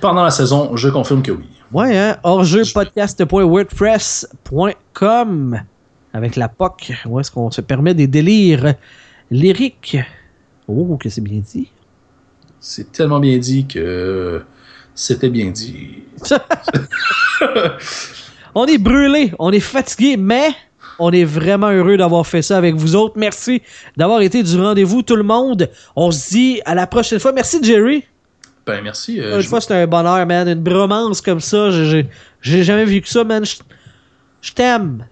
Pendant la saison, je confirme que oui. Ouais, hein? Hors-jeu-podcast.wordpress.com avec la POC, où est-ce qu'on se permet des délires lyriques. Oh, que c'est bien dit. C'est tellement bien dit que c'était bien dit. (laughs) On est brûlé, on est fatigué, mais on est vraiment heureux d'avoir fait ça avec vous autres. Merci d'avoir été du rendez-vous, tout le monde. On se dit à la prochaine fois. Merci, Jerry. Ben merci. euh, Une je- fois, c'était un bonheur, man. Une bromance comme ça, j'ai- jamais vécu ça, man. Je t'aime.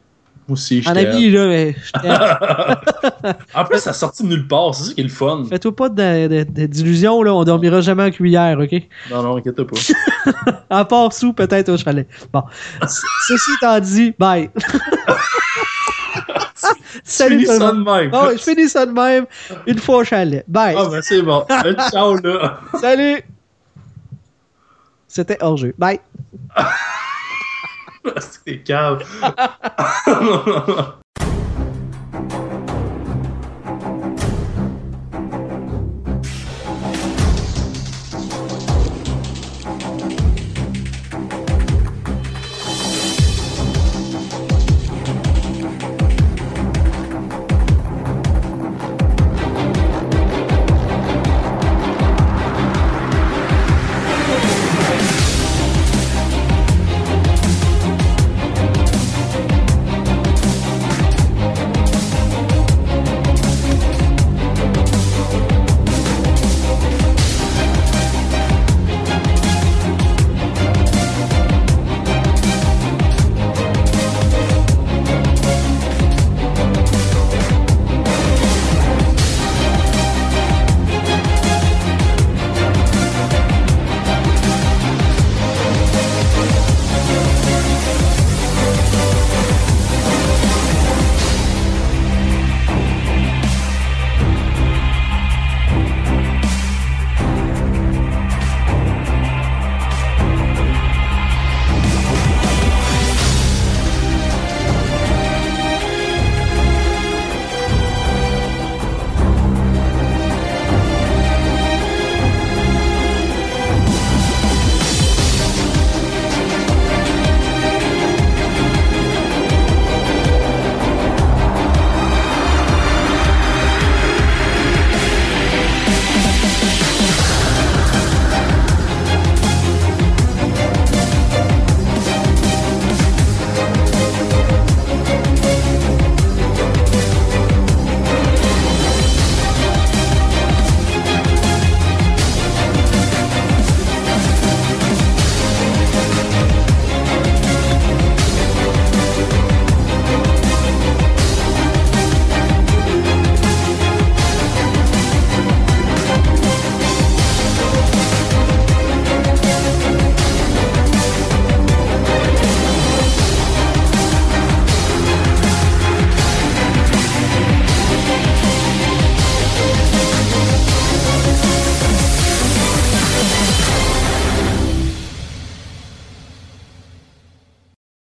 Moi aussi, je En ami, là, mais (laughs) je. En plus, ça sorti de nulle part. C'est ça qui est le fun. Fais-toi pas d'illusions, là. On dormira jamais en cuillère, OK? Non, non, inquiète pas. (laughs) À part sous, peut-être au chalet. Bon. Ceci étant dit, bye. (laughs) Salut Finis tout le ça de même. Bon, je finis ça de même une fois au chalet. Bye. Ah, ben c'est bon. Euh, Ciao, là. Salut. C'était hors-jeu. Bye. (laughs) C'est cave. (laughs)